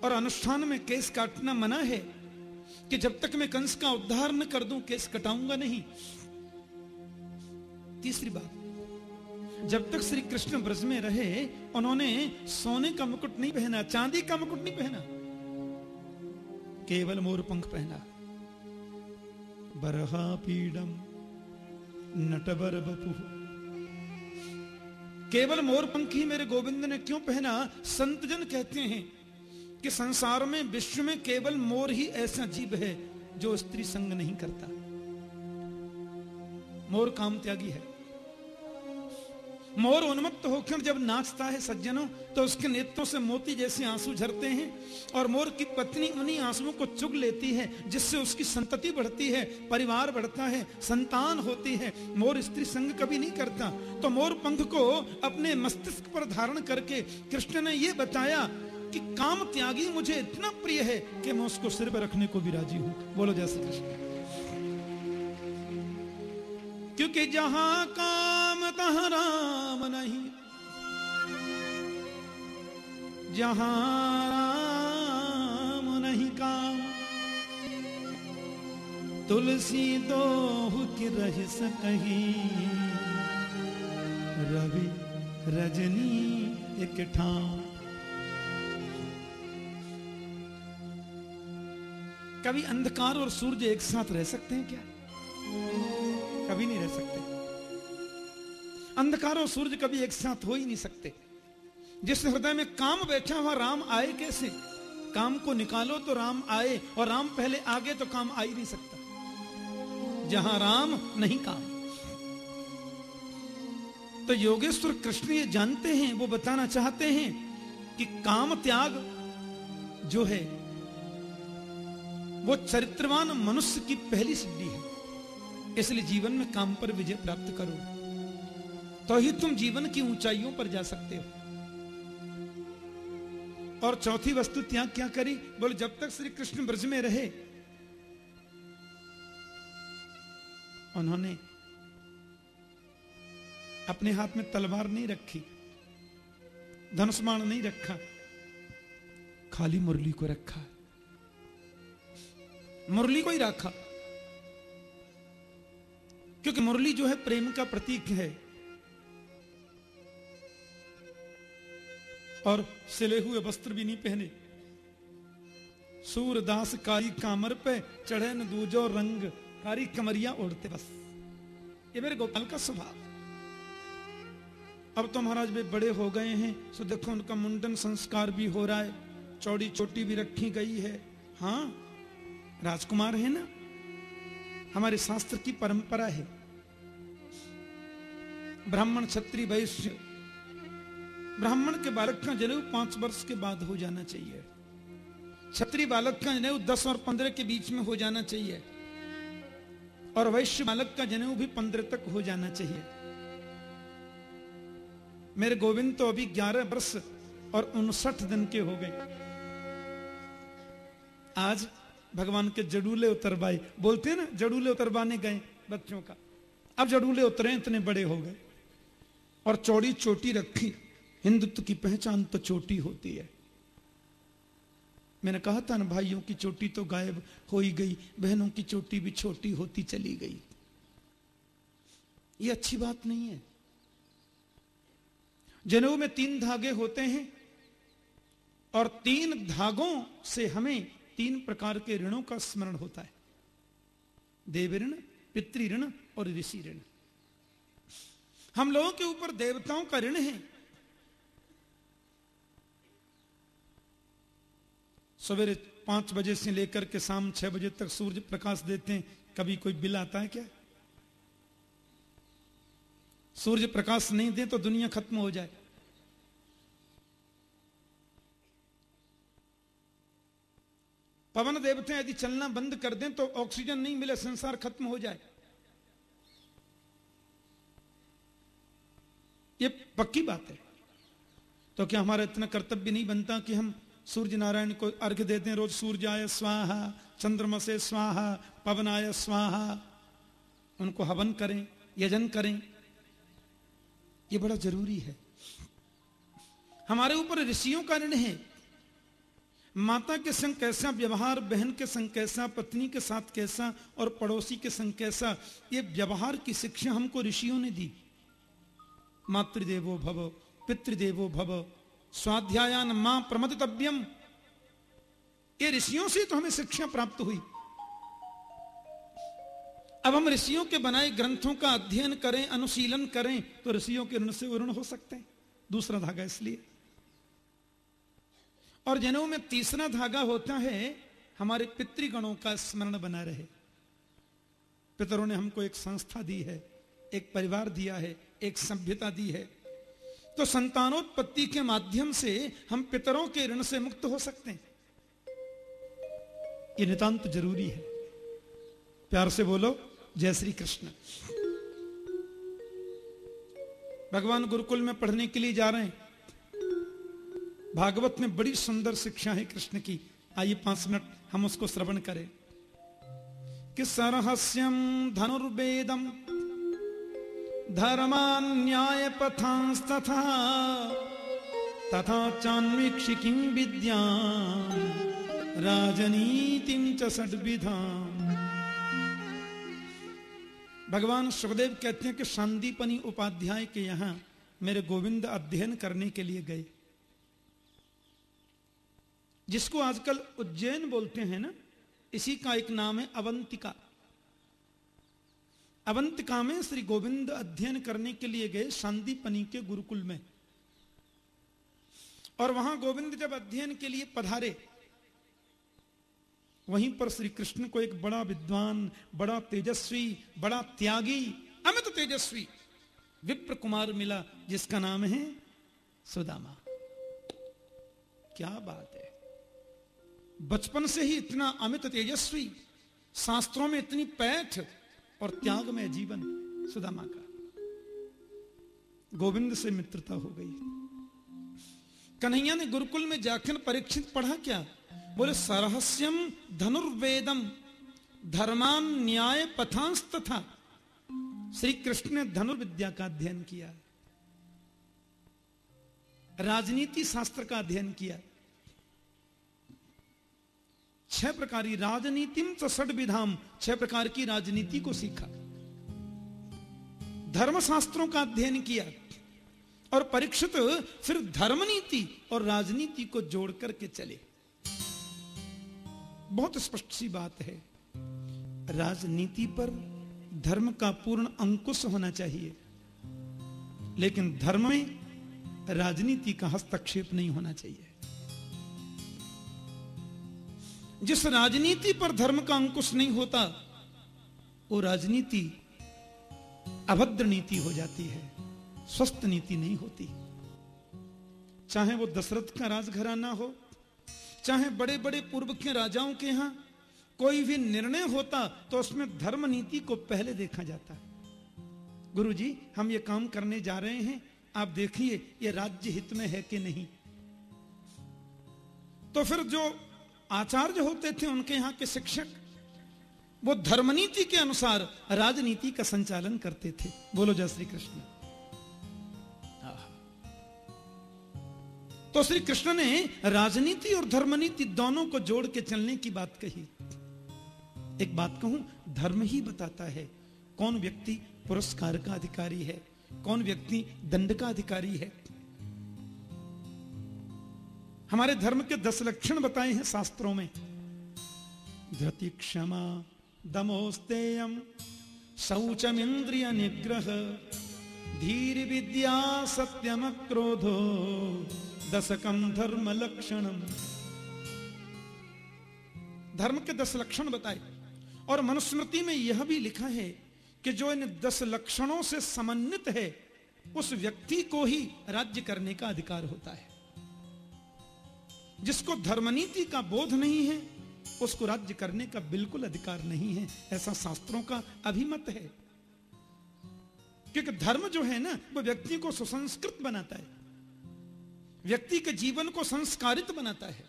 Speaker 1: और अनुष्ठान में केस काटना मना है कि जब तक मैं कंस का उद्धार न कर दूँ, केस कटाऊँगा नहीं। तीसरी बात। जब तक श्री कृष्ण ब्रज में रहे, उन्होंने सोने का मुकुट नहीं पहना, चांदी का मुकुट नहीं पहना, केवल मोर पंख पहना। बरहा पीडम नटबर बपु। केवल मोर पंख ही मेरे गोविंद ने क्यों पहना? संतजन कहते हैं कि संसार में, विश्व में केवल मोर ही ऐसा जीव है जो स्त्री संग नहीं करता। मोर काम त्यागी है। मोर उन्मत्त होकर जब नाचता है सज्जनों तो उसके नेत्रों से मोती जैसे आँसू झरते हैं, और मोर की पत्नी उन्हीं आंसुओं को चुग लेती है, जिससे उसकी संतति बढ़ती है, परिवार बढ़ता है, संतान होती है। मोर स्त्री संग कभी नहीं करता। तो मोर पंख को अपने मस्तिष्क पर धारण करके कृष्ण ने यह बताया कि काम त्यागी मुझे इतना प्रिय है कि मैं उसको सिर पर रखने को भी राज़ी हूँ। बोलो श्री कृष्ण। क्योंकि जहाँ काम तहां राम नहीं। जहाँ राम नहीं काम। तुलसी दो की रह सकही। रवि रजनी एक ठाम। कभी अंधकार और सूर्य एक साथ रह सकते हैं क्या? कभी नहीं रह सकते। अंधकार और सूर्य कभी एक साथ हो ही नहीं सकते। जिस हृदय में काम बैठा हुआ राम आए कैसे? काम को निकालो तो राम आए और राम पहले आगे तो काम आ ही नहीं सकता। जहाँ राम नहीं काम। तो योगेश्वर कृष्ण ये जानते हैं, वो बताना चाहते हैं कि काम त्याग जो है, वो चरित्रवान मनुष्य की पहली सिद्धि है। इसलिए जीवन में काम पर विजय प्राप्त करो। तो ही तुम जीवन की ऊंचाइयों पर जा सकते हो। और चौथी वस्तु त्याग क्या करी? बोले, जब तक श्री कृष्ण ब्रज में रहे, उन्होंने अपने हाथ में तलवार नहीं रखी धनुष्मान नहीं रखा, खाली मुरली को रखा। मुरली को ही रखा। क्योंकि मुरली जो है प्रेम का प्रतीक है। और सिले हुए वस्त्र भी नहीं पहने। सूरदास कारी कामर पे चढ़े न दूजो रंग, कारी कमरिया ओढ़ते बस। ये मेरे गोपाल का स्वभाव। अब तो महाराज भी बड़े हो गए हैं, सो देखो उनका मुंडन संस्कार भी हो रहा है। चौड़ी चोटी भी रखी गई है। हाँ राजकुमार है ना? हमारे शास्त्र की परंपरा है। ब्राह्मण क्षत्रिय वैश्य, ब्राह्मण के बालक का जनेऊ पाँच वर्ष के बाद हो जाना चाहिए। क्षत्रिय बालक का जनेऊ दस और पंद्रह के बीच में हो जाना चाहिए। और वैश्य बालक का जनेऊ भी पंद्रह तक हो जाना चाहिए। मेरे गोविंद तो अभी ग्यारह वर्ष और उनसठ दिन के हो गए। आज भगवान के जडूले उतरवाए बोलते हैं ना, जडूले उतरवाने गए बच्चों का। अब जडूले उतरे, इतने बड़े हो गए। और चौड़ी चोटी रखी। हिंदुत्व की पहचान तो चोटी होती है। मैंने कहा था ना, भाइयों की चोटी तो गायब हो ही गई, बहनों की चोटी भी छोटी होती चली गई। ये अच्छी बात नहीं है। जनेऊ में तीन धागे होते हैं और तीन धागों से हमें तीन प्रकार के ऋणों का स्मरण होता है। देव ऋण, पितृ ऋण और ऋषि ऋण। हम लोगों के ऊपर देवताओं का ऋण है। सवेरे पाँच बजे से लेकर के शाम छह बजे तक सूर्य प्रकाश देते हैं, कभी कोई बिल आता है क्या? सूर्य प्रकाश नहीं दे तो दुनिया खत्म हो जाए। पवन देवते यदि चलना बंद कर दें तो ऑक्सीजन नहीं मिले, संसार खत्म हो जाए। ये पक्की बात है। तो क्या हमारा इतना कर्तव्य नहीं बनता कि हम सूर्य नारायण को अर्घ देते हैं रोज सूर्य आय स्वाहा, चंद्रमा से स्वाहा, पवन आय स्वाहा। उनको हवन करें, यजन करें। ये बड़ा ज़रूरी है। हमारे ऊपर ऋषियों का ऋण है। माता के संग कैसा, व्यवहार, बहन के संग कैसा, पत्नी के साथ कैसा और पड़ोसी के संग कैसा, ये व्यवहार की शिक्षा हमको ऋषियों ने दी। मातृदेवो भव, पितृदेवो भव, स्वाध्यायान माँ प्रमदतव्यम। ये ऋषियों से तो हमें शिक्षा प्राप्त हुई। अब हम ऋषियों के बनाए ग्रंथों का अध्ययन करें, अनुशीलन करें तो ऋषियों के ऋण से ऋण हो सकते हैं। दूसरा धागा इसलिए। और जनों में तीसरा धागा होता है, हमारे पितृगणों का स्मरण बना रहे। पितरों ने हमको एक संस्था दी है, एक परिवार दिया है, एक सभ्यता दी है। तो संतानोत्पत्ति के माध्यम से हम पितरों के ऋण से मुक्त हो सकते हैं। ये नितांत ज़रूरी है। प्यार से बोलो, जय श्री कृष्ण। भगवान गुरुकुल में पढ़ने के लिए जा रहे हैं। भागवत में बड़ी सुंदर शिक्षा है कृष्ण की। आइए पाँच मिनट हम उसको श्रवण करें। कि सरहस्यम धनुर्वेदम धर्मान्याय पथांस्तथा तथा चान्वीक्षिकीं विद्या राजनीतिम च भगवान सुखदेव कहते हैं कि शांतिपनी उपाध्याय के यहाँ मेरे गोविंद अध्ययन करने के लिए गए। जिसको आजकल उज्जैन बोलते हैं ना, इसी का एक नाम है अवंतिका। अवंतिका में श्री गोविंद अध्ययन करने के लिए गए शांतिपनी के गुरुकुल में। और वहाँ गोविंद जब अध्ययन के लिए पधारे, वहीं पर श्री कृष्ण को एक बड़ा विद्वान, बड़ा तेजस्वी, बड़ा त्यागी, अमित तेजस्वी, विप्र कुमार मिला, जिसका नाम है सुदामा। क्या बात! बचपन से ही इतना अमित तेजस्वी, शास्त्रों में इतनी पैठ और त्याग में जीवन सुदामा का गोविंद से मित्रता हो गई। कन्हैया ने गुरुकुल में जाकर परीक्षित पढ़ा क्या? बोले, सरहस्यम धनुर्वेदम धर्मान न्याय पथांस तथा श्री कृष्ण ने धनुर्विद्या का अध्ययन किया। राजनीति शास्त्र का अध्ययन किया। छह प्रकार राजनीतिम षड विधाम छह प्रकार की राजनीति को सीखा। धर्मशास्त्रों का अध्ययन किया और परीक्षित फिर धर्मनीति और राजनीति को जोड़ करके चले। बहुत स्पष्ट सी बात है, राजनीति पर धर्म का पूर्ण अंकुश होना चाहिए, लेकिन धर्म में राजनीति का हस्तक्षेप नहीं होना चाहिए। जिस राजनीति पर धर्म का अंकुश नहीं होता, वो राजनीति अभद्र नीति हो जाती है, स्वस्थ नीति नहीं होती। चाहे वो दशरथ का राजघराना हो, चाहे बड़े बड़े पूर्व के राजाओं के यहाँ, कोई भी निर्णय होता तो उसमें धर्म नीति को पहले देखा जाता गुरु जी हम ये काम करने जा रहे हैं, आप देखिए ये राज्य हित में है कि नहीं। तो फिर जो आचार्य होते थे उनके यहाँ के शिक्षक। वो धर्मनीति के अनुसार राजनीति का संचालन करते थे। बोलो जय श्री कृष्ण। तो श्री कृष्ण ने राजनीति और धर्मनीति दोनों को जोड़ के चलने की बात कही। एक बात कहूँ, धर्म ही बताता है कौन व्यक्ति पुरस्कार का अधिकारी है, कौन व्यक्ति दंड का अधिकारी है। हमारे धर्म के दस लक्षण बताए हैं शास्त्रों में। धृति क्षमा, दमोस्तेयम शौचम इंद्रिय निग्रह, धीर विद्या सत्यम क्रोधो दशकम धर्म लक्षणम। धर्म के दस लक्षण बताए। और मनुस्मृति में यह भी लिखा है कि जो इन दस लक्षणों से समन्वित है, उस व्यक्ति को ही राज्य करने का अधिकार होता है। जिसको धर्मनीति का बोध नहीं है, उसको राज्य करने का बिल्कुल अधिकार नहीं है। ऐसा शास्त्रों का अभिमत है। क्योंकि धर्म जो है ना, वो व्यक्ति को सुसंस्कृत बनाता है। व्यक्ति के जीवन को संस्कारित बनाता है।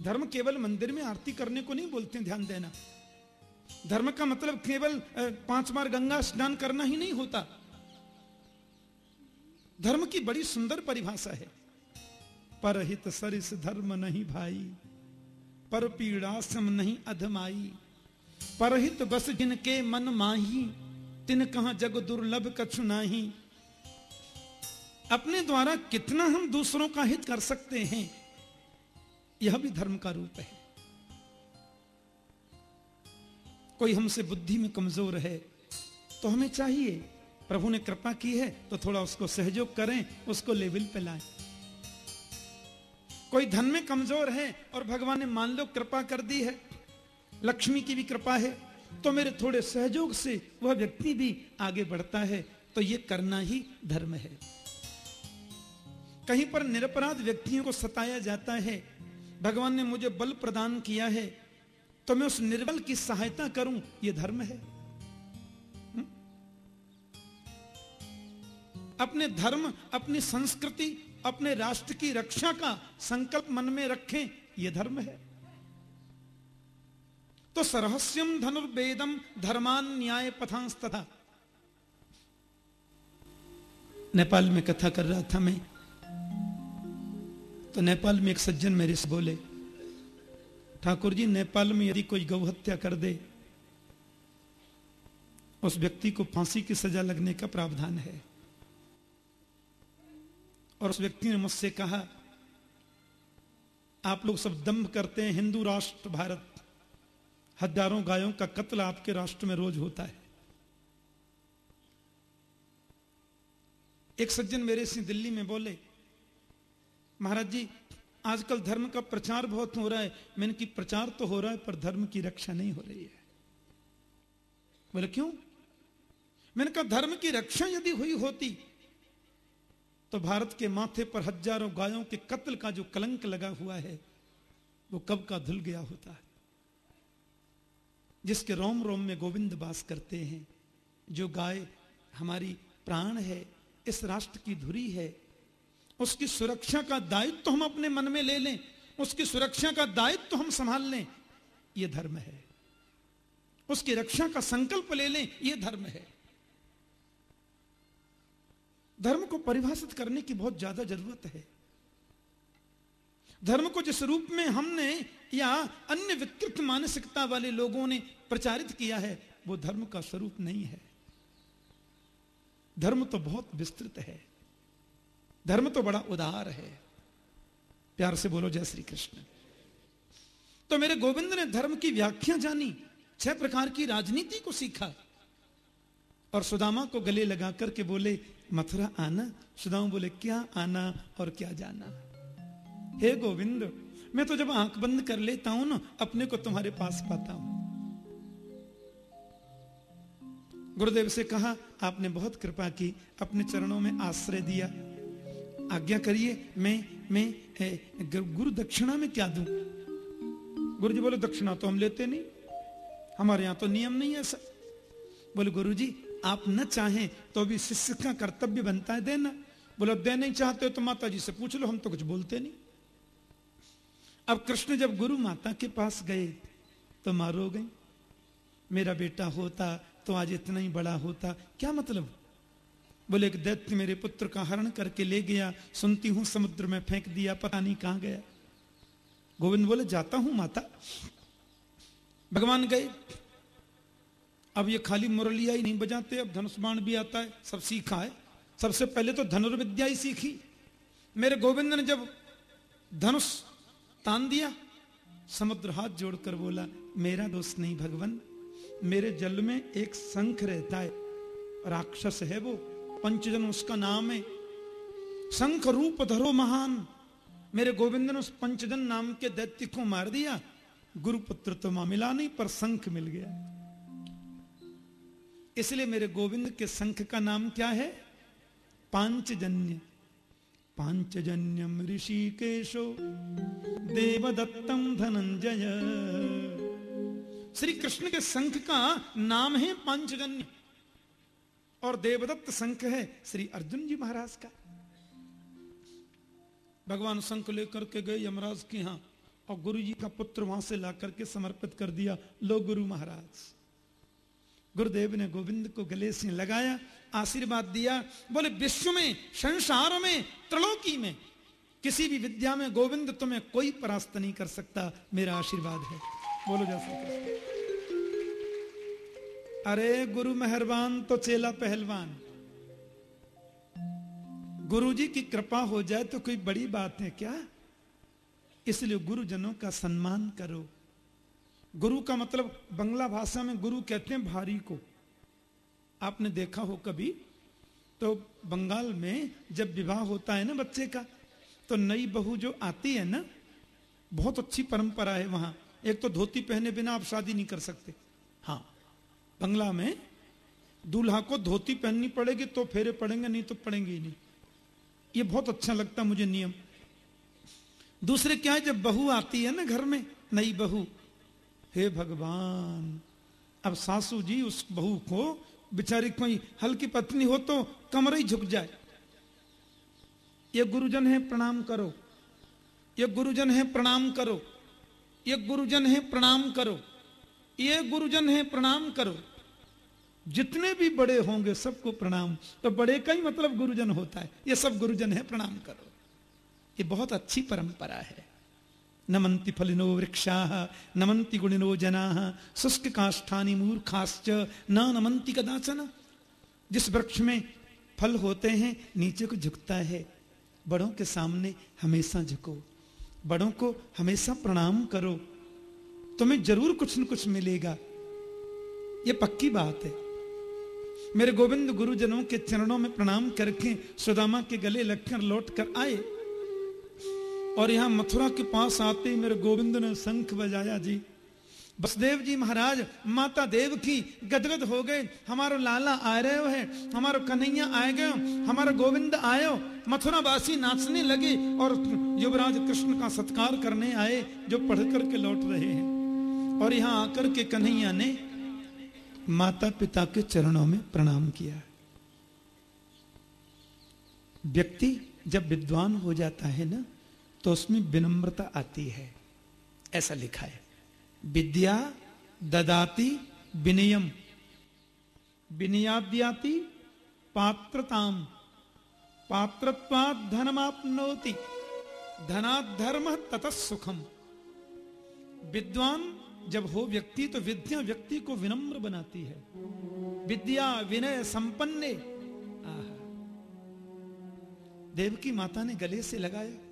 Speaker 1: धर्म केवल मंदिर में आरती करने को नहीं बोलते, ध्यान देना। धर्म का मतलब केवल पाँच बार गंगा स्नान करना ही नहीं होता। धर्म की बड़ी सुंदर परिभाषा है। परहित सरिस धर्म नहीं भाई, पर पीड़ा सम नहीं अधमाई। परहित बस जिनके मन माही, तिन कहा जग दुर्लभ कछु नाही। अपने द्वारा कितना हम दूसरों का हित कर सकते हैं, यह भी धर्म का रूप है। कोई हमसे बुद्धि में कमज़ोर है तो हमें चाहिए। प्रभु ने कृपा की है तो थोड़ा उसको सहयोग करें, उसको लेवल पे लाएँ। कोई धन में कमज़ोर है और भगवान ने मान लो कृपा कर दी है, लक्ष्मी की भी कृपा है तो मेरे थोड़े सहयोग से वह व्यक्ति भी आगे बढ़ता है तो यह करना ही धर्म है कहीं पर निरपराध व्यक्तियों को सताया जाता है, भगवान ने मुझे बल प्रदान किया है तो मैं उस निर्बल की सहायता करूँ यह धर्म है हुँ? अपने धर्म, अपनी संस्कृति अपने राष्ट्र की रक्षा का संकल्प मन में रखें यह धर्म है। तो सरहस्यम धनुर्वेदम धर्मान न्याय पथांस तथा नेपाल में कथा कर रहा था मैं। तो नेपाल में एक सज्जन मेरे से बोले, ठाकुर जी, नेपाल में यदि कोई गौ हत्या कर दे, उस व्यक्ति को फांसी की सजा लगने का प्रावधान है। और उस व्यक्ति ने मुझसे कहा, आप लोग सब दम्भ करते हैं हिंदू राष्ट्र भारत। हज़ारों गायों का कत्ल आपके राष्ट्र में रोज होता है। एक सज्जन मेरे से दिल्ली में बोले, महाराज जी, आजकल धर्म का प्रचार बहुत हो रहा है। मैंने की प्रचार तो हो रहा है, पर धर्म की रक्षा नहीं हो रही है। बोले, क्यों? मैंने कहा, धर्म की रक्षा यदि हुई होती तो भारत के माथे पर हज़ारों गायों के कत्ल का जो कलंक लगा हुआ है, वो कब का धुल गया होता है? जिसके रोम रोम में गोविंद वास करते हैं, जो गाय हमारी प्राण है, इस राष्ट्र की धुरी है, उसकी सुरक्षा का दायित्व तो हम अपने मन में ले लें, उसकी सुरक्षा का दायित्व तो हम संभाल लें यह धर्म है। उसकी रक्षा का संकल्प ले लें यह धर्म है। धर्म को परिभाषित करने की बहुत ज़्यादा ज़रूरत है। धर्म को जिस रूप में हमने या अन्य विकृत मानसिकता वाले लोगों ने प्रचारित किया है, वो धर्म का स्वरूप नहीं है। धर्म तो बहुत विस्तृत है। धर्म तो बड़ा उदार है। प्यार से बोलो, जय श्री कृष्ण। तो मेरे गोविंद ने धर्म की व्याख्या जानी, छह प्रकार की राजनीति को सीखा और सुदामा को गले लगा करके बोले मथुरा आना सुदामा बोले, क्या आना और क्या जाना? हे गोविंद, मैं तो जब आँख बंद कर लेता हूँ ना, अपने को तुम्हारे पास पाता हूँ। गुरुदेव से कहा, आपने बहुत कृपा की, अपने चरणों में आश्रय दिया। आज्ञा करिए, मैं मैं गुरु दक्षिणा में क्या दूँ? गुरु जी बोले, दक्षिणा तो हम लेते नहीं। हमारे यहाँ तो नियम नहीं है ऐसा। बोले गुरु जी आप न चाहें तो भी शिष्य का कर्तव्य बनता है देना। बोले, दे नहीं चाहते हो तो माता जी से पूछ लो, हम तो कुछ बोलते नहीं। अब कृष्ण जब गुरु माता के पास गए तो मारो गई। मेरा बेटा होता तो आज इतना ही बड़ा होता, क्या मतलब? बोले, एक दैत्य मेरे पुत्र का हरण करके ले गया, सुनती हूँ समुद्र में फेंक दिया, पता नहीं कहाँ गया। गोविंद बोले, जाता हूँ माता। भगवान गए। अब ये खाली मुरलिया ही नहीं बजाते, अब धनुष बाण भी आता है, सब सीखा है। सबसे पहले तो धनुर्विद्या ही सीखी। मेरे गोविंद ने जब धनुष तान दिया, समुद्र हाथ जोड़कर बोला, मेरा दोस्त नहीं भगवान, मेरे जल में एक शंख रहता है, राक्षस है वो, पंचजन उसका नाम है। शंख रूप धरो महान, मेरे गोविंद ने उस पंचजन नाम के दैत्य को मार दिया। गुरुपुत्र तो मिला नहीं, पर शंख मिल गया। इसलिए मेरे गोविंद के संख का नाम क्या है? पांचजन्य। पांचजन्यम ऋषिकेशो देवदत्तम धनंजय। श्री कृष्ण के संख का नाम है पांचजन्य। और देवदत्त संख है श्री अर्जुन जी महाराज का। भगवान शंख लेकर के गए यमराज के यहाँ और गुरु जी का पुत्र वहाँ से ला करके समर्पित कर दिया लो गुरु महाराज। गुरुदेव ने गोविंद को गले से लगाया, आशीर्वाद दिया, बोले, विश्व में, संसार में, त्रिलोकी में, किसी भी विद्या में गोविंद तुम्हें कोई परास्त नहीं कर सकता, मेरा आशीर्वाद है। बोलो जैसा अरे गुरु मेहरबान तो चेला पहलवान। गुरु जी की कृपा हो जाए तो कोई बड़ी बात है क्या? इसलिए गुरुजनों का सम्मान करो। गुरु का मतलब बंगला भाषा में गुरु कहते हैं भारी को। आपने देखा हो कभी? तो बंगाल में जब विवाह होता है ना बच्चे का तो नई बहू जो आती है ना, बहुत अच्छी परंपरा है वहाँ। एक तो धोती पहने बिना आप शादी नहीं कर सकते। हाँ बंगला में दूल्हा को धोती पहननी पड़ेगी तो फेरे पड़ेंगे, नहीं तो पड़ेंगे ही नहीं। ये बहुत अच्छा लगता मुझे नियम। दूसरे क्या है, जब बहू आती है ना घर में, नई बहू हे भगवान, अब सासू जी उस बहू को बेचारी कोई हल्की पत्नी हो तो कमरे झुक जाए। ये गुरुजन है, प्रणाम करो। ये गुरुजन है, प्रणाम करो। ये गुरुजन है, प्रणाम करो। ये गुरुजन है, प्रणाम करो। जितने भी बड़े होंगे सबको प्रणाम। तो बड़े का ही मतलब गुरुजन होता है। ये सब गुरुजन है, प्रणाम करो। ये बहुत अच्छी परंपरा है। नमंति फलिनो वृक्षा नमंति गुणिनो जना शुष्क काष्ठानी मूर्खाश्च, न नमंति कदाचन। जिस वृक्ष में फल होते हैं, नीचे को झुकता है। बड़ों के सामने हमेशा झुको। बड़ों को हमेशा प्रणाम करो। तुम्हें ज़रूर कुछ न कुछ मिलेगा। ये पक्की बात है। मेरे गोविंद गुरुजनों के चरणों में प्रणाम करके सुदामा के गले लगकर लौट कर आए। और यहाँ मथुरा के पास आते ही मेरे गोविंद ने शंख बजाया, जी, बसदेव जी महाराज, माता देव की गदगद हो गए हमारो लाला आ रहे है, हमारो कन्हैया आए गए हमारा गोविंद आयो मथुरा वासी नाचने लगे और युवराज कृष्ण का सत्कार करने आए, जो पढ़ करके लौट रहे हैं। और यहाँ आकर के कन्हैया ने माता पिता के चरणों में प्रणाम किया। व्यक्ति जब विद्वान हो जाता है ना तो उसमें विनम्रता आती है। ऐसा लिखा है। विद्या ददाती विनयम। विनयाद्याति पात्रताम पात्रत्वाद धनमापनोति। धनाधर्म तत सुखम। विद्वान जब हो व्यक्ति तो विद्या व्यक्ति को विनम्र बनाती है। विद्या विनय संपन्ने। देवकी माता ने गले से लगाया।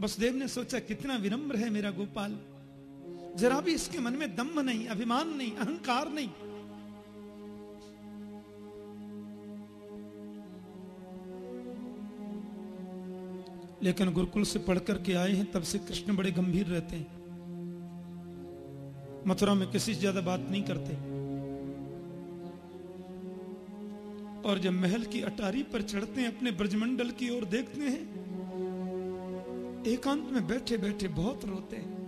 Speaker 1: वसुदेव ने सोचा, कितना विनम्र है मेरा गोपाल। जरा भी इसके मन में दम्भ नहीं, अभिमान नहीं, अहंकार नहीं। लेकिन गुरुकुल से पढ़कर के आए हैं, तब से कृष्ण बड़े गंभीर रहते हैं। मथुरा में किसी से ज़्यादा बात नहीं करते। और जब महल की अटारी पर चढ़ते हैं, अपने ब्रजमंडल की ओर देखते हैं एकांत में बैठे बैठे बहुत रोते हैं।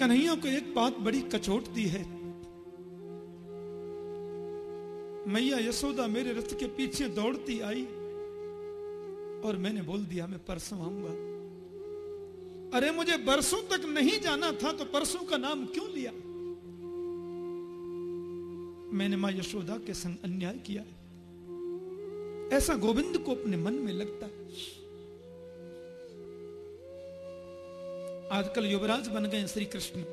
Speaker 1: कन्हैया को एक बात बड़ी कचोट दी है। मैया यशोदा मेरे रथ के पीछे दौड़ती आई और मैंने बोल दिया, मैं परसों आऊँगा। अरे, मुझे बरसों तक नहीं जाना था तो परसों का नाम क्यों लिया? मैंने माँ यशोदा के संग अन्याय किया। ऐसा गोविंद को अपने मन में लगता है। आजकल युवराज बन गए श्री कृष्ण।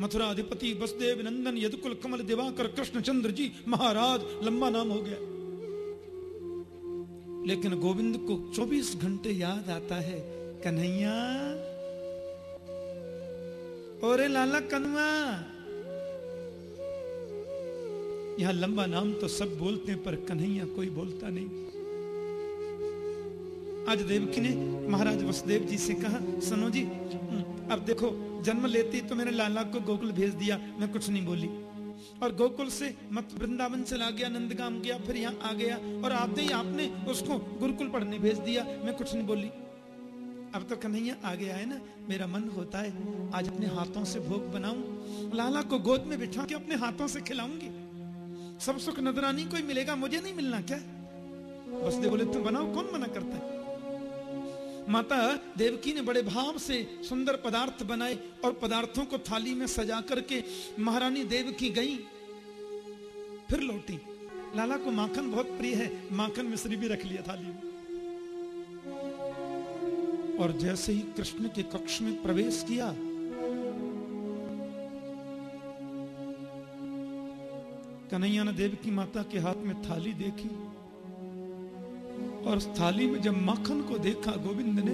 Speaker 1: मथुरा अधिपति बसदेव नंदन यदुकुल कमल दिवाकर कृष्ण चंद्र जी महाराज, लंबा नाम हो गया। लेकिन गोविंद को 24 घंटे याद आता है, कन्हैया। ओरे लाला कनुआ यहाँ लंबा नाम तो सब बोलते हैं, पर कन्हैया कोई बोलता नहीं। आज देवकी ने महाराज वसुदेव जी से कहा, सुनो जी अब देखो, जन्म लेती तो मैंने लाला को गोकुल भेज दिया, मैं कुछ नहीं बोली। और गोकुल से मत वृंदावन चला गया, नंदगाम गया, फिर यहाँ आ गया, और आते ही आपने उसको गुरुकुल पढ़ने भेज दिया, मैं कुछ नहीं बोली। अब तो कन्हैया आ गया है ना, मेरा मन होता है, आज अपने हाथों से भोग बनाऊँ, लाला को गोद में बिठा के अपने हाथों से खिलाऊँगी। सब सुख नजरानी कोई मिलेगा, मुझे नहीं मिलना क्या? बस दे बोले, तुम बनाओ, कौन मना करता है? माता, देवकी ने बड़े भाव से सुंदर पदार्थ बनाए और पदार्थों को थाली में सजा करके महारानी देवकी गई। फिर लौटी। लाला को माखन बहुत प्रिय है, माखन मिश्री भी रख लिया थाली में। और जैसे ही कृष्ण के कक्ष में प्रवेश किया, कन्हैया ने देव की माता के हाथ में थाली देखी। और थाली में जब माखन को देखा, गोविंद ने,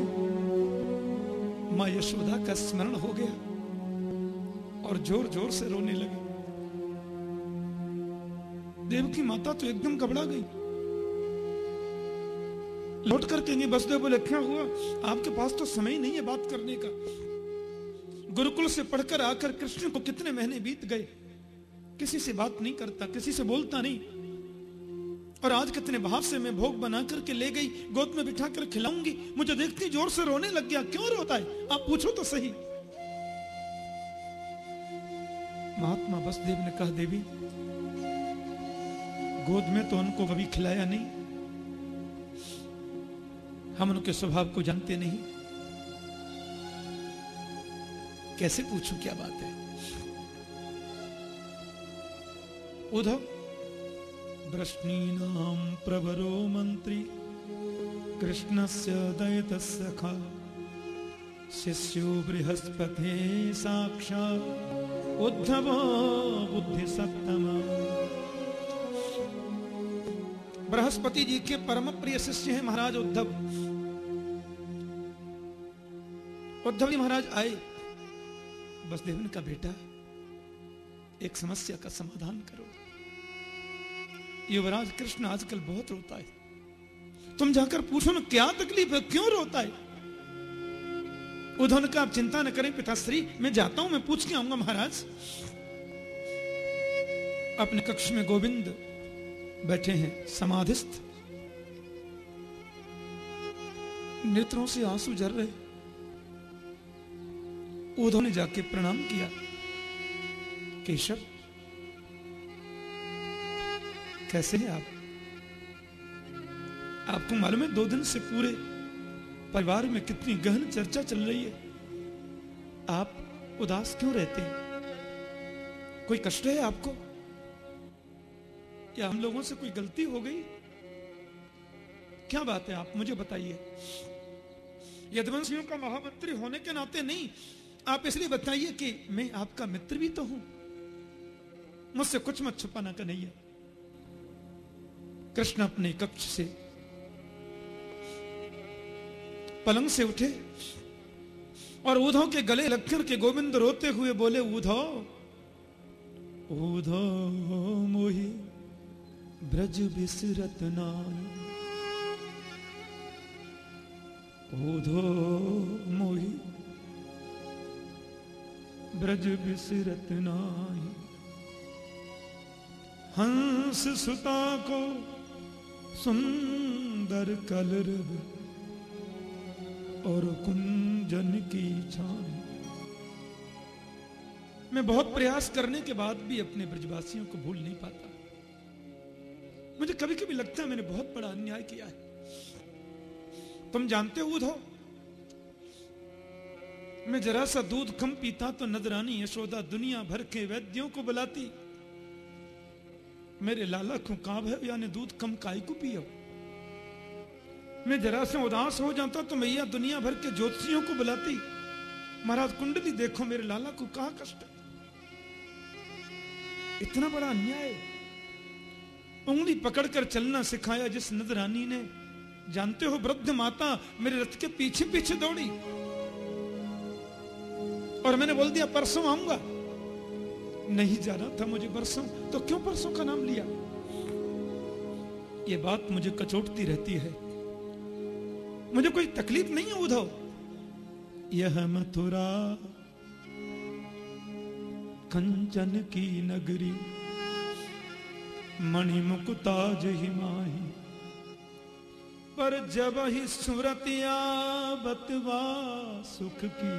Speaker 1: माँ यशोदा का स्मरण हो गया और ज़ोर ज़ोर से रोने लगे। देव की माता तो एकदम घबरा गई। लौट कर कहेंगे बसदेव बोले, क्या हुआ? आपके पास तो समय ही नहीं है बात करने का। गुरुकुल से पढ़कर आकर कृष्ण को कितने महीने बीत गए? किसी से बात नहीं करता, किसी से बोलता नहीं। और आज कितने भाव से मैं भोग बना करके ले गई, गोद में बिठा कर खिलाऊँगी। मुझे देखती ज़ोर से रोने लग गया, क्यों रोता है? आप पूछो तो सही। महात्मा बसदेव ने कहा, देवी, गोद में तो उनको कभी खिलाया नहीं। हम उनके स्वभाव को जानते नहीं। कैसे पूछूँ क्या बात है? उद्धव वृष्णीनाम प्रवरो मंत्री कृष्णस्य दयितस्य खा। शिष्यो बृहस्पति साक्षात्, उद्धव बुद्धि सप्तम बृहस्पति जी के परम प्रिय शिष्य हैं महाराज उद्धव। उद्धव जी महाराज आए। बसदेवन का बेटा, एक समस्या का समाधान करो। युवराज कृष्ण आजकल बहुत रोता है। तुम जाकर पूछो ना, क्या तकलीफ़ है? क्यों रोता है? ने कहा आप चिंता न करें, पिताश्री, मैं जाता हूँ, मैं पूछ के आऊँगा महाराज। अपने कक्ष में गोविंद बैठे हैं, समाधिस्थ। नेत्रों से आँसू झर रहे। उद्धव ने जाके प्रणाम किया। केशव कैसे हैं आप? आपको मालूम है, दो दिन से पूरे परिवार में कितनी गहन चर्चा चल रही है। आप उदास क्यों रहते हैं? कोई कष्ट है आपको? या हम लोगों से कोई गलती हो गई? क्या बात है, आप मुझे बताइए। यदवंशियों का महामंत्री होने के नाते नहीं, आप इसलिए बताइए कि मैं आपका मित्र भी तो हूँ। मुझसे कुछ मत छुपाना का नहीं है कृष्ण अपने कक्ष से पलंग से उठे और उधव के गले लग के गोविंद रोते हुए बोले उधव उधव मोही ब्रज बिसरत नाय उधो मोही ब्रज बिसरत नाय हंस सुता को सुंदर कलरव और कुंजन की छान मैं बहुत प्रयास करने के बाद भी अपने ब्रजवासियों को भूल नहीं पाता। मुझे कभी कभी लगता है मैंने बहुत बड़ा अन्याय किया है। तुम जानते हो उधो? मैं जरा सा दूध कम पीता तो नजरानी यशोदा दुनिया भर के वैद्यों को बुलाती। मेरे लाला को काब है? यानी दूध कम काय को पियो। मैं जरा से उदास हो जाता तो मैया दुनिया भर के ज्योतिषियों को बुलाती। महाराज कुंडली, देखो मेरे लाला को कहा कष्ट इतना बड़ा अन्याय। उंगली पकड़कर चलना सिखाया जिस नजरानी ने। जानते हो वृद्ध माता मेरे रथ के पीछे पीछे दौड़ी। और मैंने बोल दिया, परसों आऊँगा। नहीं जाना था मुझे बरसों तो क्यों परसों का नाम लिया? ये बात मुझे कचोटती रहती है। मुझे कोई तकलीफ़ नहीं है उधव यह मथुरा, कंचन की नगरी मणि मुकुताज ही माही। पर जब ही सुरतिया बतवा सुख की,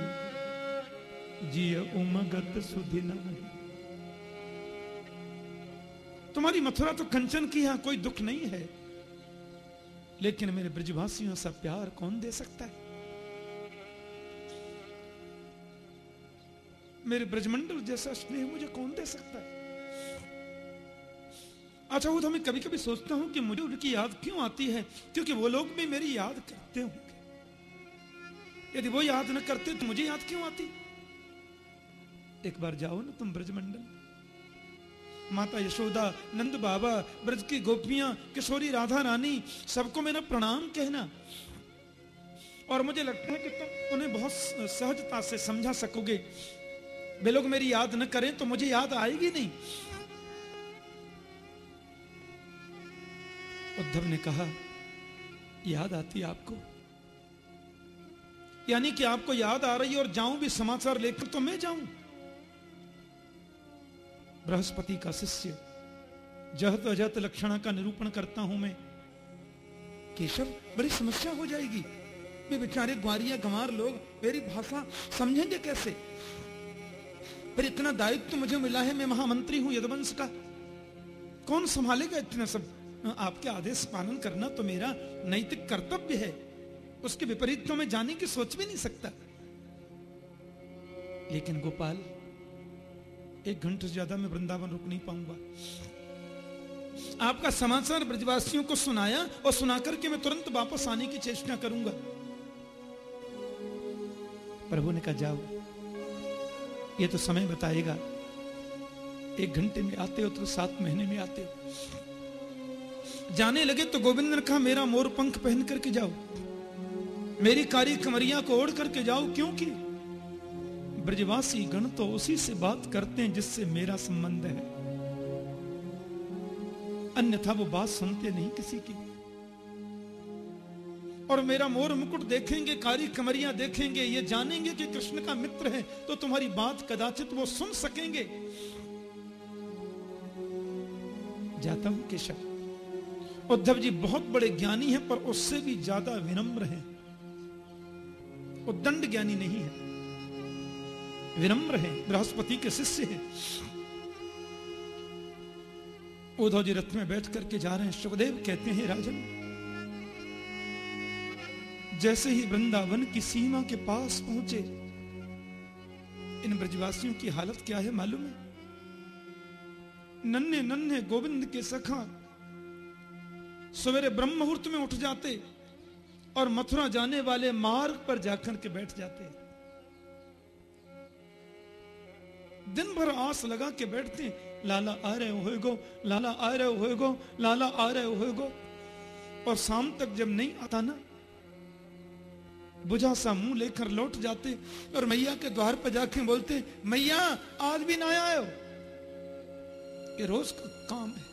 Speaker 1: जिय उमगत सुधि नहीं तुम्हारी मथुरा तो कंचन की यहाँ कोई दुख नहीं है। लेकिन मेरे ब्रजवासियों सा प्यार कौन दे सकता है? मेरे ब्रजमंडल जैसा स्नेह मुझे कौन दे सकता है? अच्छा वो तो मैं कभी कभी सोचता हूँ कि मुझे उनकी याद क्यों आती है, क्योंकि वो लोग भी मेरी याद करते होंगे। यदि वो याद न करते तो मुझे याद क्यों आती? एक बार जाओ ना तुम ब्रजमंडल। माता यशोदा, नंद बाबा, ब्रज की गोपियाँ, किशोरी राधा रानी, सबको मेरा प्रणाम कहना। और मुझे लगता है कि तुम उन्हें बहुत सहजता से समझा सकोगे। वे लोग मेरी याद न करें तो मुझे याद आएगी नहीं। उद्धव ने कहा, याद आती आपको? यानी कि आपको याद आ रही और जाऊँ भी समाचार लेकर तो मैं जाऊँ? बृहस्पति का शिष्य। जहत अजहत लक्षणा का निरूपण करता हूँ मैं। केशव, बड़ी समस्या हो जाएगी। वे बेचारे ग्वारिया गंवार लोग, मेरी भाषा समझेंगे कैसे? पर इतना दायित्व तो मुझे मिला है, मैं महामंत्री हूँ, यदवंश का। कौन संभालेगा इतना सब? आपके आदेश पालन करना तो मेरा नैतिक कर्तव्य है। उसके विपरीत तो मैं जाने की सोच भी नहीं सकता। लेकिन गोपाल एक घंटे से ज़्यादा मैं वृंदावन रुक नहीं पाऊँगा। आपका समाचार ब्रजवासियों को सुनाया और सुनाकर के मैं तुरंत वापस आने की चेष्टा करूँगा। प्रभु ने कहा, जाओ। ये तो समय बताएगा। एक घंटे में आते हो तो सात महीने में आते हो। जाने लगे तो गोविंद ने कहा, मेरा मोर पंख पहन करके जाओ। मेरी कारी कमरिया को ओढ़ करके जाओ, क्योंकि ब्रजवासी गण तो उसी से बात करते हैं जिससे मेरा संबंध है। अन्यथा वो बात सुनते नहीं किसी की। और मेरा मोर मुकुट देखेंगे, कारी कमरिया देखेंगे, ये जानेंगे कि कृष्ण का मित्र है तो तुम्हारी बात कदाचित वो सुन सकेंगे। जाता हूँ केशव। उद्धव जी बहुत बड़े ज्ञानी हैं, पर उससे भी ज़्यादा विनम्र हैं। वो दंड ज्ञानी नहीं है। विनम्र है, बृहस्पति के शिष्य हैं। उद्धव जी रथ में बैठ करके जा रहे हैं। सुखदेव कहते हैं, राजन, जैसे ही वृंदावन की सीमा के पास पहुँचे, इन ब्रजवासियों की हालत क्या है मालूम है? नन्हे नन्हे गोविंद के सखा सवेरे ब्रह्म मुहूर्त में उठ जाते और मथुरा जाने वाले मार्ग पर जाकर के बैठ जाते। दिन भर आस लगा के बैठते लाला आ रहे हो गो लाला आ रहे हो लाला आ रहे हो गो और शाम तक जब नहीं आता ना, बुझा सा मुँह लेकर लौट जाते और मैया के द्वार पर जाके बोलते, मैया, आज भी ना हो? ये रोज का काम है।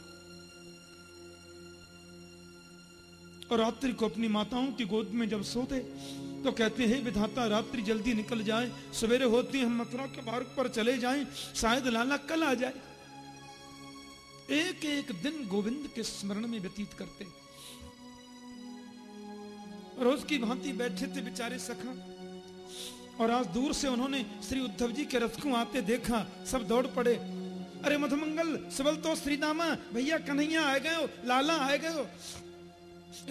Speaker 1: और रात्रि को अपनी माताओं की गोद में जब सोते तो कहते हैं, विधाता रात्रि जल्दी निकल जाए, सवेरे होती हम मथुरा के मार्ग पर चले जाएँ, शायद लाला कल आ जाए। एक एक दिन गोविंद के स्मरण में व्यतीत करते। रोज की भांति बैठे थे बेचारे सखा, और आज दूर से उन्होंने श्री उद्धव जी के रथ को आते देखा, सब दौड़ पड़े। अरे मधुमंगल, सबल तो श्री दामा भैया कन्हैया आ गए हो, लाला आ गए हो।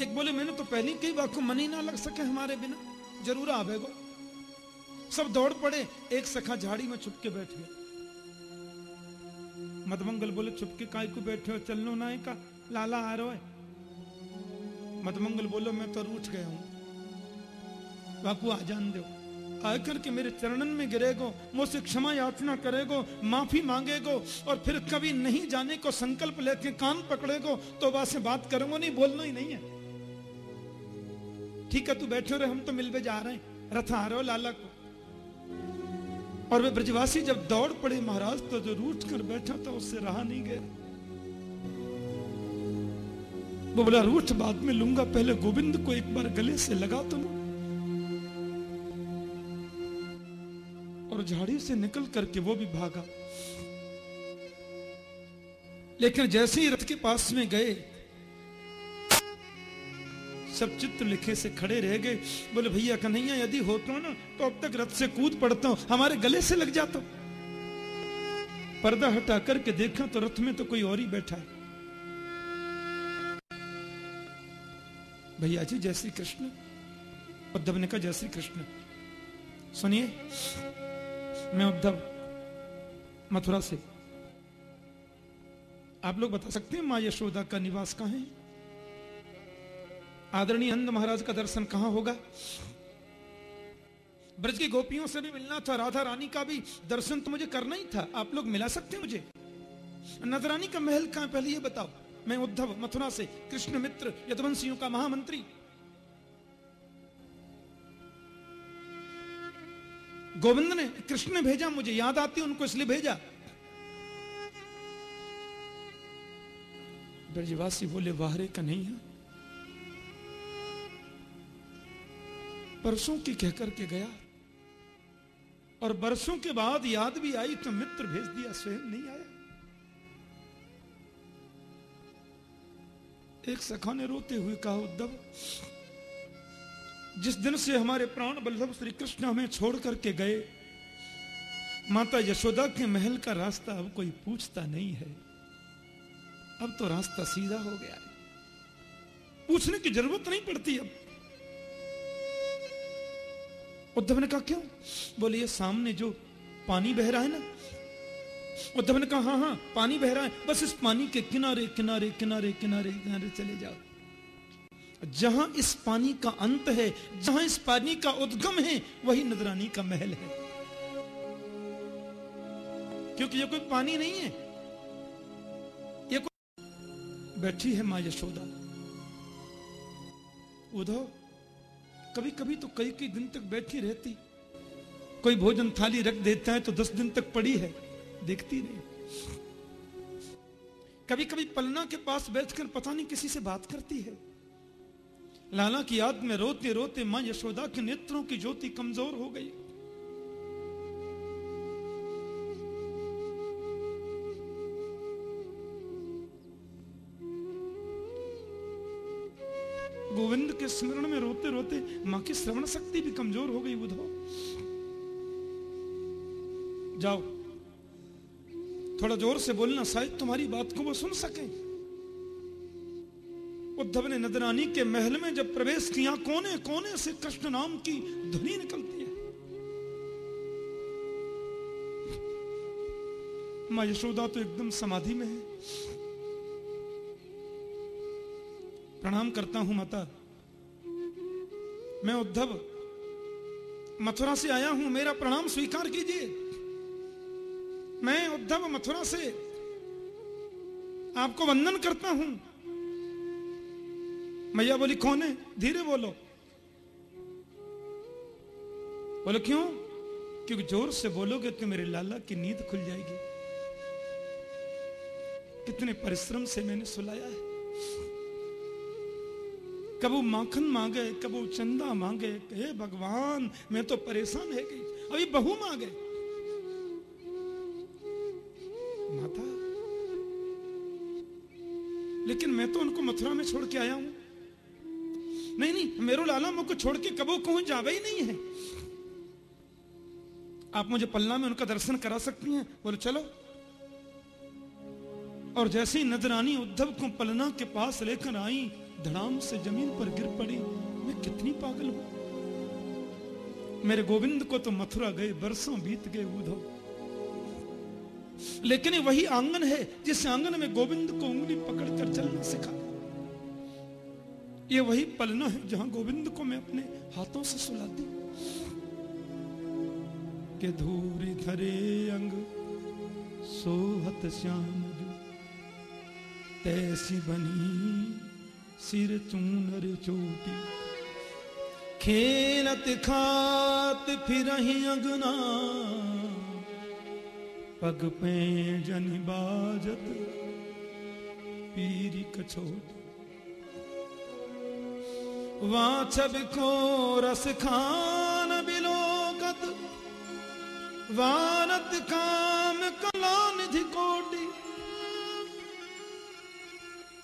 Speaker 1: एक बोले, मैंने तो पहली कई बार को मन ही ना लग सके हमारे बिना। ज़रूर आवेगो। सब दौड़ पड़े, एक सखा झाड़ी में छुपके बैठ। गए मधमंगल बोले, छुपके काय को बैठे हो? चलनो ना का लाला आ रहा है। मधमंगल बोलो, मैं तो रूठ गया हूँ। बाकू आ जान दो। आकर के मेरे चरणन में गिरेगो, मुझसे क्षमा याचना करेगो, माफ़ी मांगेगो और फिर कभी नहीं जाने को संकल्प लेके कान पकड़ेगो तो वहाँ बात करूँगा नहीं, बोलना ही नहीं है। ठीक है, तू बैठे रहे हम तो मिलवे जा रहे हैं। रथ आ रहे हो लाला को। और वे ब्रजवासी जब दौड़ पड़े, महाराज तो जो रूठ कर बैठा था, उससे रहा नहीं गया वो बोला, रूठ, बाद में लूँगा, पहले गोविंद को एक बार गले से लगा तो लू। और झाड़ी से निकल करके वो भी भागा। लेकिन जैसे ही रथ के पास में गए सब चित्र लिखे से खड़े रह गए। बोले, भैया कन्हैया, यदि हो तो ना तो अब तक रथ से कूद पड़ता हूँ, हमारे गले से लग जाता पर्दा हटा करके देखा तो रथ में तो कोई और ही बैठा है। भैया जी, जय श्री कृष्ण। उद्धव ने कहा, जय श्री कृष्ण। सुनिए, मैं उद्धव, मथुरा से। आप लोग बता सकते हैं माँ यशोदा का निवास कहाँ है? आदरणीय अंध महाराज का दर्शन कहाँ होगा? ब्रज की गोपियों से भी मिलना था, राधा रानी का भी दर्शन तो मुझे करना ही था। आप लोग मिला सकते मुझे? नजरानी का महल कहाँ पहले ये बताओ। मैं उद्धव मथुरा से कृष्ण मित्र यदवंशियों का महामंत्री। गोविंद ने कृष्ण ने भेजा मुझे, याद आती उनको, इसलिए भेजा। ब्रजवासी बोले वाहरे का नहीं है परसों की कहकर के गया। और बरसों के बाद याद भी आई तो मित्र भेज दिया, स्वयं नहीं आया। एक सखा ने रोते हुए कहा, उद्धव, जिस दिन से हमारे प्राण बल्लभ श्री कृष्ण हमें छोड़ करके गए, माता यशोदा के महल का रास्ता अब कोई पूछता नहीं है। अब तो रास्ता सीधा हो गया है। पूछने की ज़रूरत नहीं पड़ती अब। उद्धव ने कहा, क्यों? बोले, ये सामने जो पानी बह रहा है ना। उद्धव ने कहा हाँ हाँ पानी बह रहा है। बस इस पानी के किनारे किनारे किनारे किनारे किनारे चले जाओ। जहाँ इस पानी का अंत है, जहाँ इस पानी का उद्गम है, वही नजरानी का महल है। क्योंकि ये कोई पानी नहीं है। ये कोई बैठी है माँ यशोदा। उद्धव कभी कभी तो कई कई दिन तक बैठी रहती। कोई भोजन थाली रख देता है तो दस दिन तक पड़ी है, देखती नहीं। कभी कभी पलना के पास बैठकर पता नहीं किसी से बात करती है। लाला की याद में रोते रोते माँ यशोदा के नेत्रों की ज्योति कमज़ोर हो गई। गोविंद के स्मरण में रोते रोते माँ की श्रवण शक्ति भी कमज़ोर हो गई उद्धव जाओ। थोड़ा ज़ोर से बोलना, शायद तुम्हारी बात को वो सुन सके। उद्धव ने नदरानी के महल में जब प्रवेश किया कोने कोने से कृष्ण नाम की ध्वनि निकलती है। माँ यशोदा तो एकदम समाधि में है। प्रणाम करता हूँ माता। मैं उद्धव मथुरा से आया हूँ, मेरा प्रणाम स्वीकार कीजिए। मैं उद्धव मथुरा से आपको वंदन करता हूँ। मैया बोली, कौन है? धीरे बोलो। बोलो, क्यों? क्योंकि ज़ोर से बोलोगे तो मेरे लाला की नींद खुल जाएगी। कितने परिश्रम से मैंने सुलाया है। कबू माखन मांगे, कबू चंदा मांगे, हे भगवान, मैं तो परेशान है गई, अभी बहू मांगे। माता, लेकिन मैं तो उनको मथुरा में छोड़ के आया हूँ। नहीं नहीं, मेरो लाला मुझको छोड़ के कबो कहूँ जावे ही नहीं है। आप मुझे पल्ला में उनका दर्शन करा सकती हैं? बोले, चलो। और जैसे ही नजरानी उद्धव को पलना के पास लेकर आई धड़ाम से ज़मीन पर गिर पड़ी। मैं कितनी पागल हूँ। मेरे गोविंद को तो मथुरा गए, बरसों बीत गए उद्धव लेकिन वही आँगन है, जिस आँगन में गोविंद को उंगली पकड़कर चलना सिखा। ये वही पलना है, जहाँ गोविंद को मैं अपने हाथों से सुलाती के धूरी धरे अंग, सोहत श्याम, तैसी बनी सिर चूनर चोटी। खेलत खात फिर अगना। पग पे जन बाजत पीरी कछोट। वाछब को रस खान बिलोकत। वानत काम कला निधि कोटि।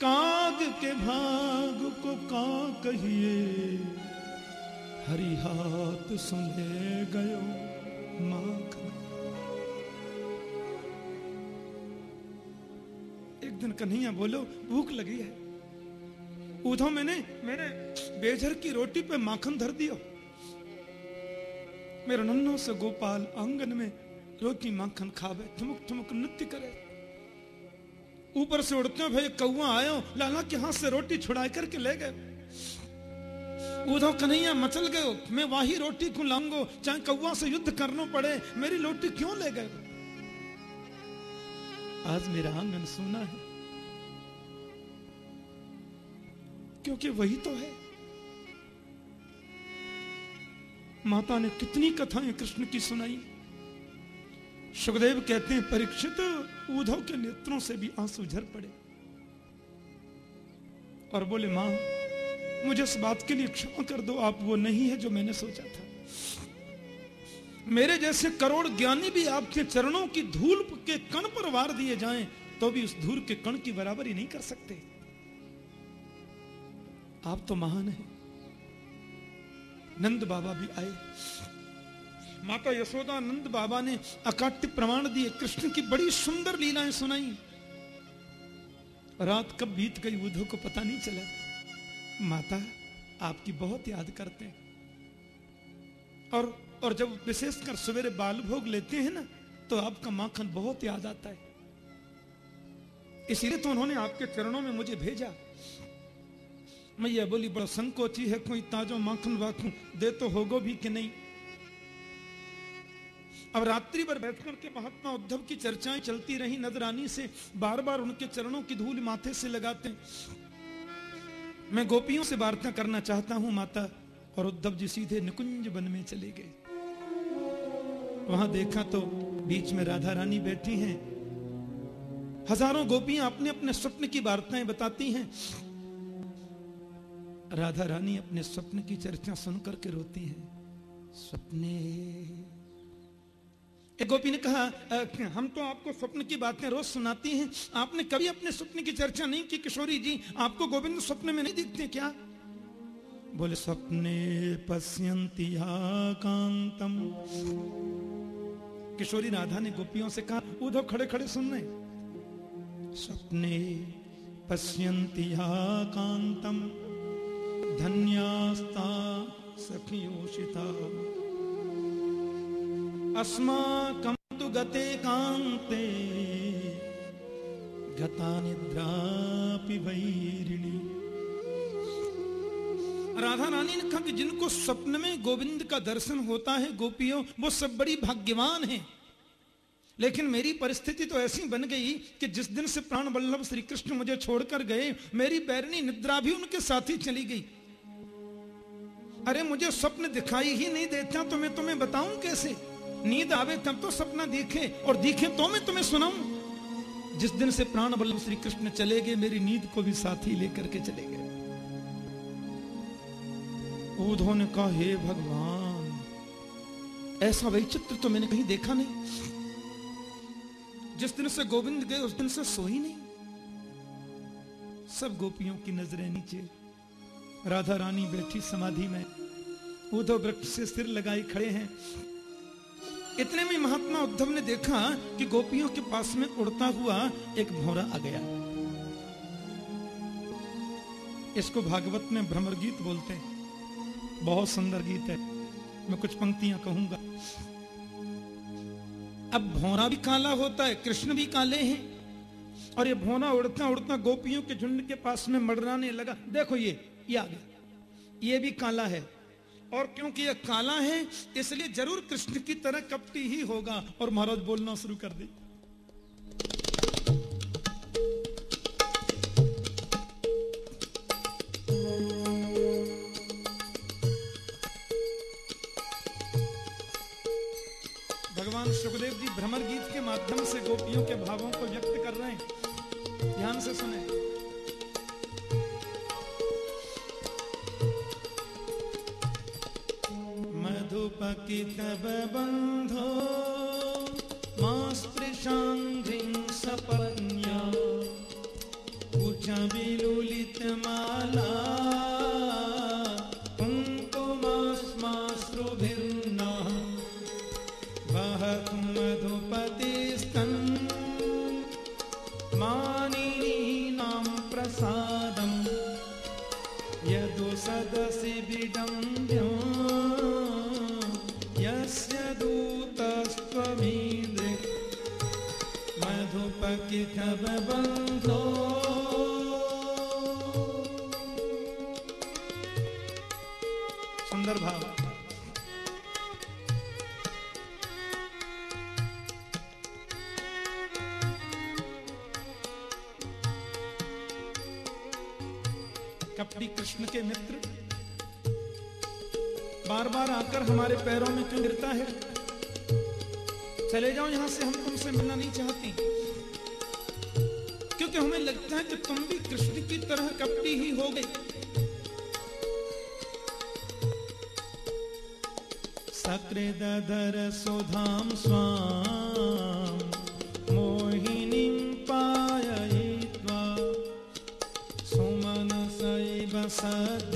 Speaker 1: काग के भाग को का कहिए हरि हाथ सुने गयो माखन एक दिन कन्हैया बोलो, भूख लगी है। उधो मैंने मैंने बेझर की रोटी पे माखन धर दिया। मेरा नन्नो से गोपाल आँगन में रोटी माखन खावे ठुमुक ठुमुक नृत्य करे। ऊपर से उड़ते हो भाई कौआ आयो, लाला के हाथ से रोटी छुड़ा करके ले गए। उधो कन्हैया मचल गयो मैं वही रोटी को लाऊंगो, चाहे कौआ से युद्ध करना पड़े, मेरी रोटी क्यों ले गए? आज मेरा आँगन सोना है, क्योंकि वही तो है। माता ने कितनी कथाएँ कृष्ण की सुनाई। सुखदेव कहते हैं, परीक्षित उद्धव के नेत्रों से भी आँसू झर पड़े। और बोले, माँ, मुझे इस बात के लिए क्षमा कर दो, आप वो नहीं है जो मैंने सोचा था। मेरे जैसे करोड़ ज्ञानी भी आपके चरणों की धूल के कण पर वार दिए जाएँ तो भी उस धूल के कण की बराबरी नहीं कर सकते। आप तो महान हैं। नंद बाबा भी आए। माता यशोदा नंद बाबा ने अकाट्य प्रमाण दिए। कृष्ण की बड़ी सुंदर लीलाएँ सुनाई। रात कब बीत गई उद्धव को पता नहीं चला। माता, आपकी बहुत याद करते हैं। और और जब विशेषकर सवेरे बाल भोग लेते हैं ना तो आपका माखन बहुत याद आता है। इसीलिए तो उन्होंने आपके चरणों में मुझे भेजा। मैया बोली, बड़ा संकोची है, कोई ताजो माखन वाखू दे तो होगो भी कि नहीं? अब रात्रि भर बैठकर के महात्मा उद्धव की चर्चाएँ चलती रही, नजरानी से बार बार उनके चरणों की धूल माथे से लगाते मैं गोपियों से वार्ता करना चाहता हूँ, माता, और उद्धव जी सीधे निकुंज वन में चले गए। वहाँ देखा तो बीच में राधा रानी बैठी हैं। हज़ारों गोपियाँ अपने अपने स्वप्न की वार्ताएँ बताती हैं। राधा रानी अपने स्वप्न की चर्चा सुनकर के रोती हैं। सपने एक गोपी ने कहा हम तो आपको स्वप्न की बातें रोज सुनाती हैं। आपने कभी अपने स्वप्न की चर्चा नहीं की, किशोरी जी? आपको गोविंद स्वप्न में नहीं दिखते क्या? बोले, स्वप्ने पश्यंती कांतम किशोरी राधा ने गोपियों से कहा उधो खड़े खड़े सुन रहे स्वप्ने पश्यंती कांतम धन्यास्ता सखियोषिता। अस्माकं तु गते कान्ते, गता निद्रापि वैरिणी। राधा रानी ने कहा कि जिनको स्वप्न में गोविंद का दर्शन होता है, गोपियों, वो सब बड़ी भाग्यवान हैं। लेकिन मेरी परिस्थिति तो ऐसी बन गई कि जिस दिन से प्राण वल्लभ श्री कृष्ण मुझे छोड़कर गए, मेरी बैरनी निद्रा भी उनके साथ ही चली गई। अरे मुझे स्वप्न दिखाई ही नहीं देता तो मैं तुम्हें बताऊँ कैसे? नींद आवे तब तो सपना देखे और दिखे तो मैं तुम्हें सुनाऊं। जिस दिन से प्राण बल्लभ श्री कृष्ण चले गए, मेरी नींद को भी साथ ही लेकर के चले गए। उधो ने कहा, हे भगवान, ऐसा वैचित्र तो मैंने कहीं देखा नहीं। जिस दिन से गोविंद गए, उस दिन से सोई नहीं। सब गोपियों की नज़रें नीचे। राधा रानी बैठी समाधि में। उद्धव वृक्ष से सिर लगाई खड़े हैं। इतने में महात्मा उद्धव ने देखा कि गोपियों के पास में उड़ता हुआ एक भौरा आ गया। इसको भागवत में भ्रमर गीत बोलते हैं। बहुत सुंदर गीत है। मैं कुछ पंक्तियाँ कहूँगा। अब भौरा भी काला होता है, कृष्ण भी काले हैं। और ये भौरा उड़ता उड़ता गोपियों के झुंड के पास में मडराने लगा। देखो ये ये आ गया। ये भी काला है। और क्योंकि ये काला है, इसलिए ज़रूर कृष्ण की तरह कपटी ही होगा। और महाराज, बोलना शुरू कर दी। भगवान सुखदेव जी भ्रमर गीत के माध्यम से गोपियों के भावों को व्यक्त कर रहे हैं। ध्यान से सुने। मधुपकितव बन्धो मास्पृशाङ्घ्रिं सपत्न्या कुच सुंदर भाव। कपटी कृष्ण के मित्र बार बार आकर हमारे पैरों में क्यों गिरता है? चले जाओ यहाँ से, हम तुमसे मिलना नहीं चाहती। कि तुम भी कृष्ण की तरह कपटी ही हो गई। सकृदर सुधाम स्वाम, मोहिनी पाय सुमन सैब मात्यदेस्मान्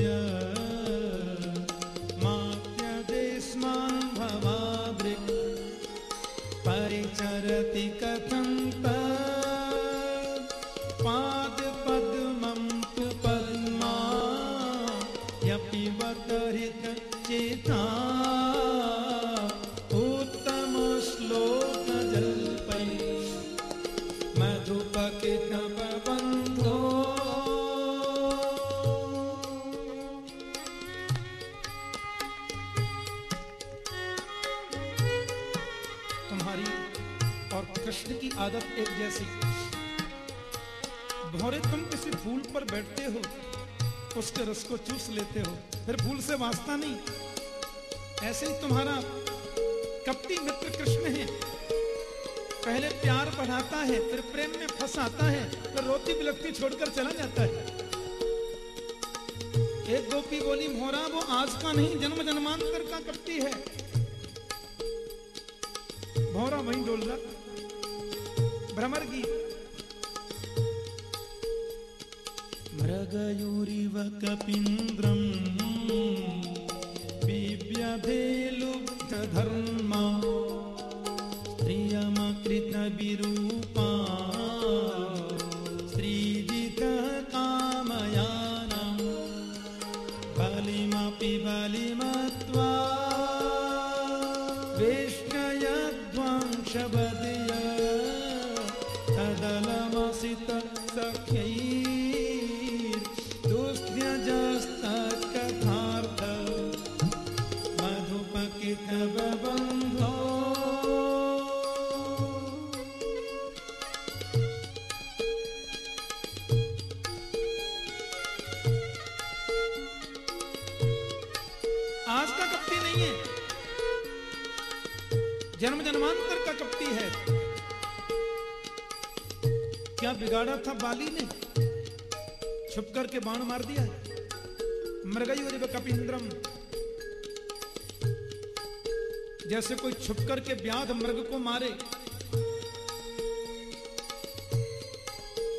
Speaker 1: करके बाण मार दिया मृगयुरिव कपिंद्रम, जैसे कोई छुप करके व्याध मृग को मारे।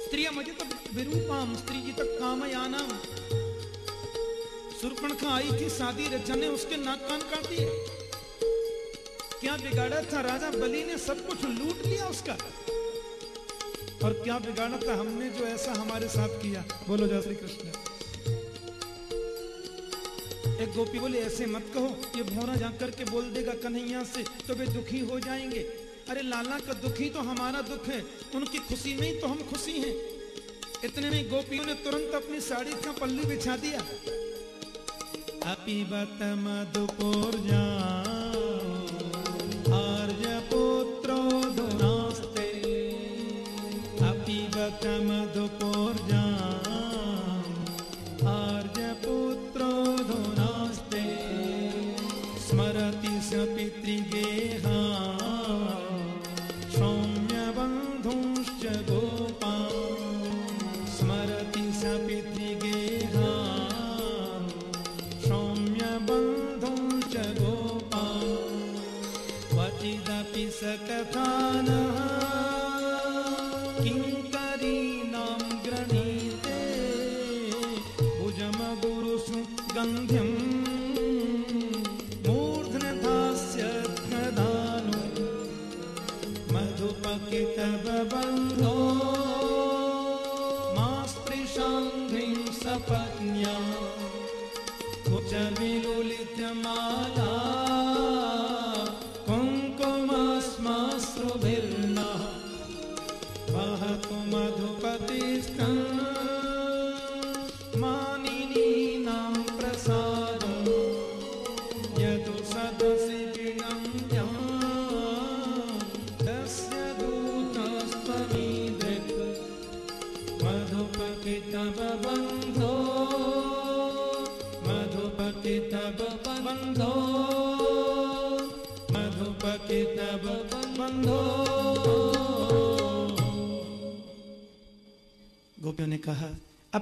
Speaker 1: स्त्रिया मजित विरूपाम, स्त्री जी तक काम कामयानाम सुरपणखा आई थी शादी रचा ने उसके नाक कान काट दिए। क्या बिगाड़ा था राजा, बलि ने सब कुछ लूट लिया उसका। और क्या बिगाड़ा था हमने जो ऐसा हमारे साथ किया? बोलो जय श्री कृष्ण। एक गोपी बोले, ऐसे मत कहो, ये भोरा जाकर के बोल देगा कन्हैया से तो वे दुखी हो जाएँगे। अरे लाला का दुखी तो हमारा दुख है, उनकी खुशी में ही तो हम खुशी हैं। इतने में गोपियों ने तुरंत अपनी साड़ी का पल्लू बिछा दिया। अपीबत मधुपूर्जा आर्य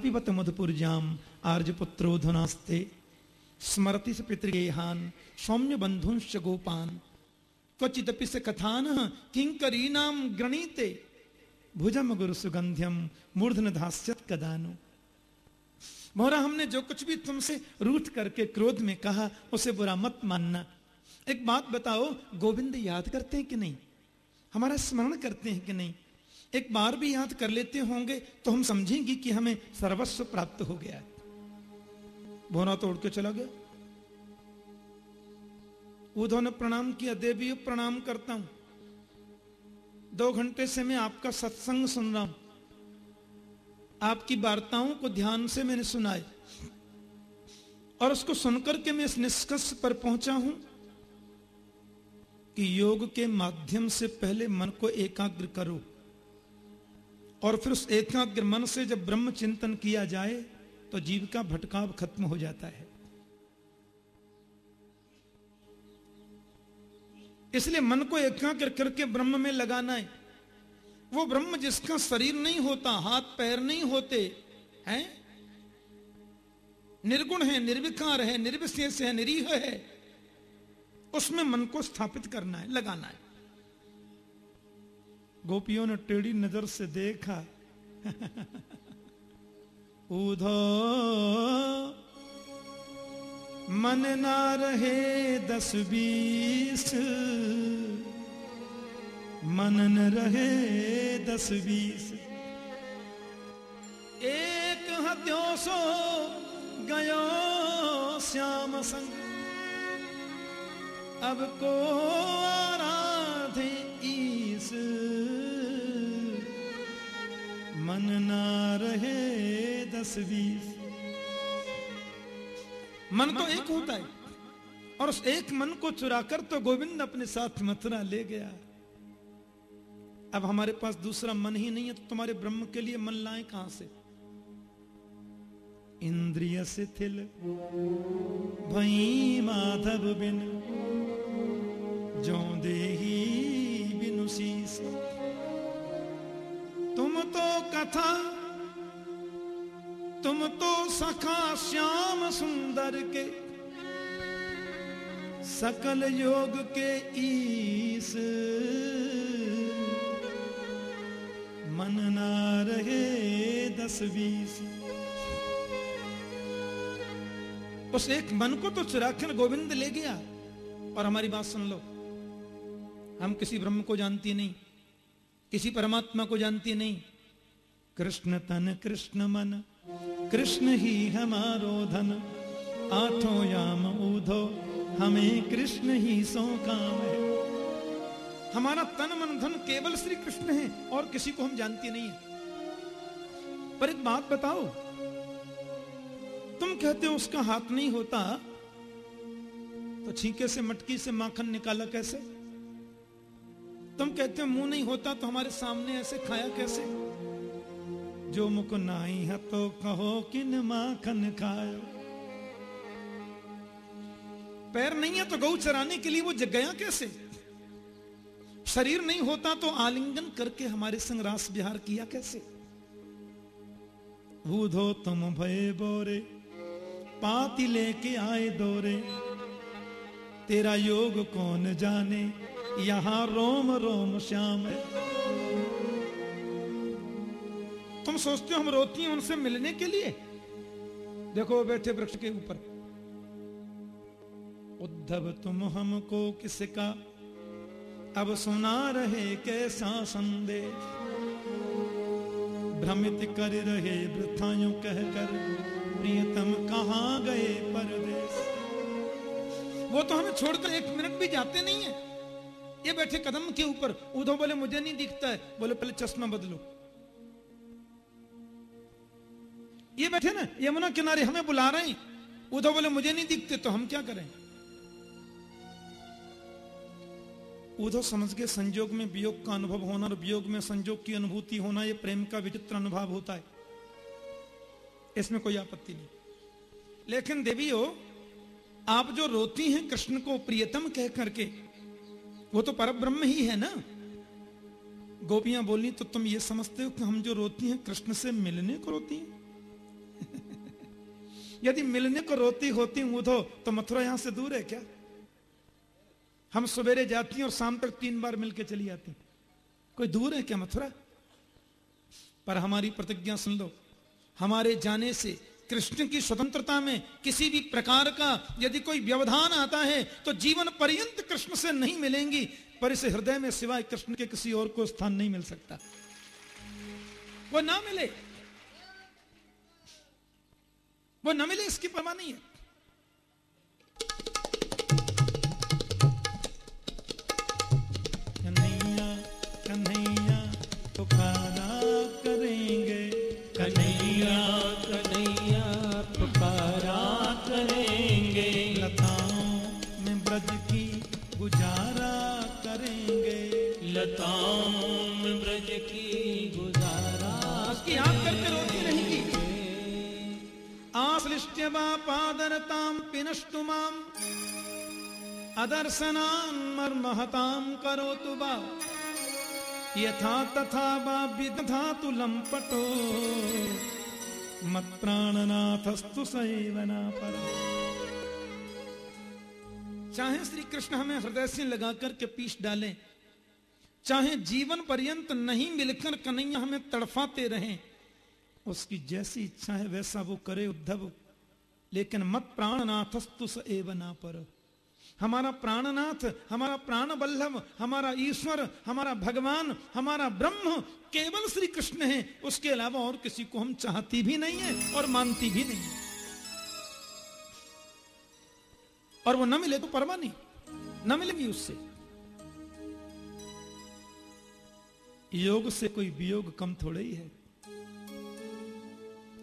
Speaker 1: अपिबत मधुपुरजाम आर्यपुत्रो धुनास्ते। स्मरति स पितृगेहान, सौम्य बंधुंश गोपान। क्वचिदपि स कथान किंकरीनाम गणीते भुजम गुरु सुगंध्यम मूर्धन धास्यत कदानु। मोहरा हमने जो कुछ भी तुमसे रूठ करके क्रोध में कहा, उसे बुरा मत मानना। एक बात बताओ, गोविंद याद करते हैं कि नहीं? हमारा स्मरण करते हैं कि नहीं? एक बार भी याद कर लेते होंगे तो हम समझेंगे कि हमें सर्वस्व प्राप्त हो गया है। भोरा तोड़ के चला गया। उद्धव ने प्रणाम किया, देवी प्रणाम करता हूँ। दो घंटे से मैं आपका सत्संग सुन रहा हूँ। आपकी वार्ताओं को ध्यान से मैंने सुनाए और उसको सुनकर के मैं इस निष्कर्ष पर पहुँचा हूँ कि योग के माध्यम से पहले मन को एकाग्र करो। और फिर उस एकाग्र मन से जब ब्रह्म चिंतन किया जाए तो जीव का भटकाव खत्म हो जाता है। इसलिए मन को एकाग्र करके ब्रह्म में लगाना है। वो ब्रह्म जिसका शरीर नहीं होता, हाथ पैर नहीं होते, हैं? निर्गुण है, निर्विकार है, निर्विशेष है, निरीह है, उसमें मन को स्थापित करना है, लगाना है। गोपियों ने टेढ़ी नज़र से देखा। *laughs* उधो मन ना रहे दस बीस। मन न रहे दस बीस। एक हत्यो सो गयो श्याम संग। अब को आराधे ईस। मन ना रहे दस बीस। मन तो एक होता है। और उस एक मन को चुराकर तो गोविंद अपने साथ मथुरा ले गया। अब हमारे पास दूसरा मन ही नहीं है तो तुम्हारे ब्रह्म के लिए मन लाए कहाँ से? इंद्रिय शिथिल, भई माधव बिन जो देही बिनु तुम तो कथा, तुम तो सखा श्याम सुंदर के, सकल योग के ईस। मन ना रहे दस बीस। उस एक मन को तो चुराकर गोविंद ले गया, और हमारी बात सुन लो। हम किसी ब्रह्म को जानती नहीं। किसी परमात्मा को जानती नहीं। कृष्ण तन, कृष्ण मन, कृष्ण ही हमारो धन। आठो याम ऊधो, हमें कृष्ण ही सो काम है। हमारा तन, मन, धन केवल श्री कृष्ण है, और किसी को हम जानती नहीं है। पर एक बात बताओ, तुम कहते हो उसका हाथ नहीं होता तो छींके से, मटकी से, माखन निकाला कैसे? तुम कहते हो, मुँह नहीं होता तो हमारे सामने ऐसे खाया कैसे? जो मुख नाई है तो कहो, किन माखन खायो पैर नहीं है तो गऊ चराने के लिए वो जग गया कैसे? शरीर नहीं होता तो आलिंगन करके हमारे संग रास विहार किया कैसे? बूधो तुम भय बोरे, पाती लेके आए दोरे, तेरा योग कौन जाने? यहाँ रोम रोम श्याम। तुम सोचते हो हम रोती हैं उनसे मिलने के लिए? देखो बैठे वृक्ष के ऊपर। उद्धव, तुम हमको किसका? अब सुना रहे कैसा संदेश? भ्रमित कर रहे वृथायों कहकर, प्रियतम, कहाँ गए परदेश? वो तो हमें छोड़कर एक मिनट भी जाते नहीं है। ये बैठे कदम के ऊपर उधो बोले, मुझे नहीं दिखता है। बोले, पहले चश्मा बदलो। ये बैठे ना, यमुना किनारे हमें बुला रहे हैं। उधो बोले, मुझे नहीं दिखते तो हम क्या करें? उधो समझ के संजोग में वियोग का अनुभव होना और वियोग में संजोग की अनुभूति होना यह प्रेम का विचित्र अनुभव होता है। इसमें कोई आपत्ति नहीं। लेकिन देवी हो आप जो रोती हैं कृष्ण को प्रियतम कह करके वो तो पर ब्रह्म ही है ना? गोपियाँ बोली तो तुम ये समझते हो कि हम जो रोती हैं, कृष्ण से मिलने को रोती हैं? *laughs* यदि मिलने को रोती होती उधो तो मथुरा यहाँ से दूर है क्या? हम सवेरे जाती हैं और शाम तक तीन बार मिलके चली आती कोई दूर है क्या मथुरा? पर हमारी प्रतिज्ञा सुन लो। हमारे जाने से कृष्ण की स्वतंत्रता में किसी भी प्रकार का यदि कोई व्यवधान आता है तो जीवन पर्यंत कृष्ण से नहीं मिलेंगी, पर इस हृदय में सिवाय कृष्ण के किसी और को स्थान नहीं मिल सकता। वो ना मिले। वो न मिले, इसकी परवाह नहीं है। कन्हैया कन्हैया, पुकारा। पादरताम पिनष्टु माम अदर्शनान् मर्महतां करोतु वा यथा तथा वा विदधातु लम्पटो मत्प्राणनाथस्तु सैवना पर चाहे श्री कृष्ण हमें हृदय से लगाकर के पीस डालें चाहे जीवन पर्यंत नहीं मिलकर कन्हैया हमें तड़फाते रहें उसकी जैसी इच्छा है वैसा वो करे उद्धव लेकिन मत प्राणनाथस्तु स एव ना पर। हमारा प्राणनाथ, हमारा प्राण बल्लभ हमारा ईश्वर, हमारा भगवान, हमारा ब्रह्म केवल श्री कृष्ण है। उसके अलावा और किसी को हम चाहती भी नहीं है और मानती भी नहीं है। और वो न मिले तो परवाह नहीं, न मिलेगी उससे। योग से कोई वियोग कम थोड़े ही है।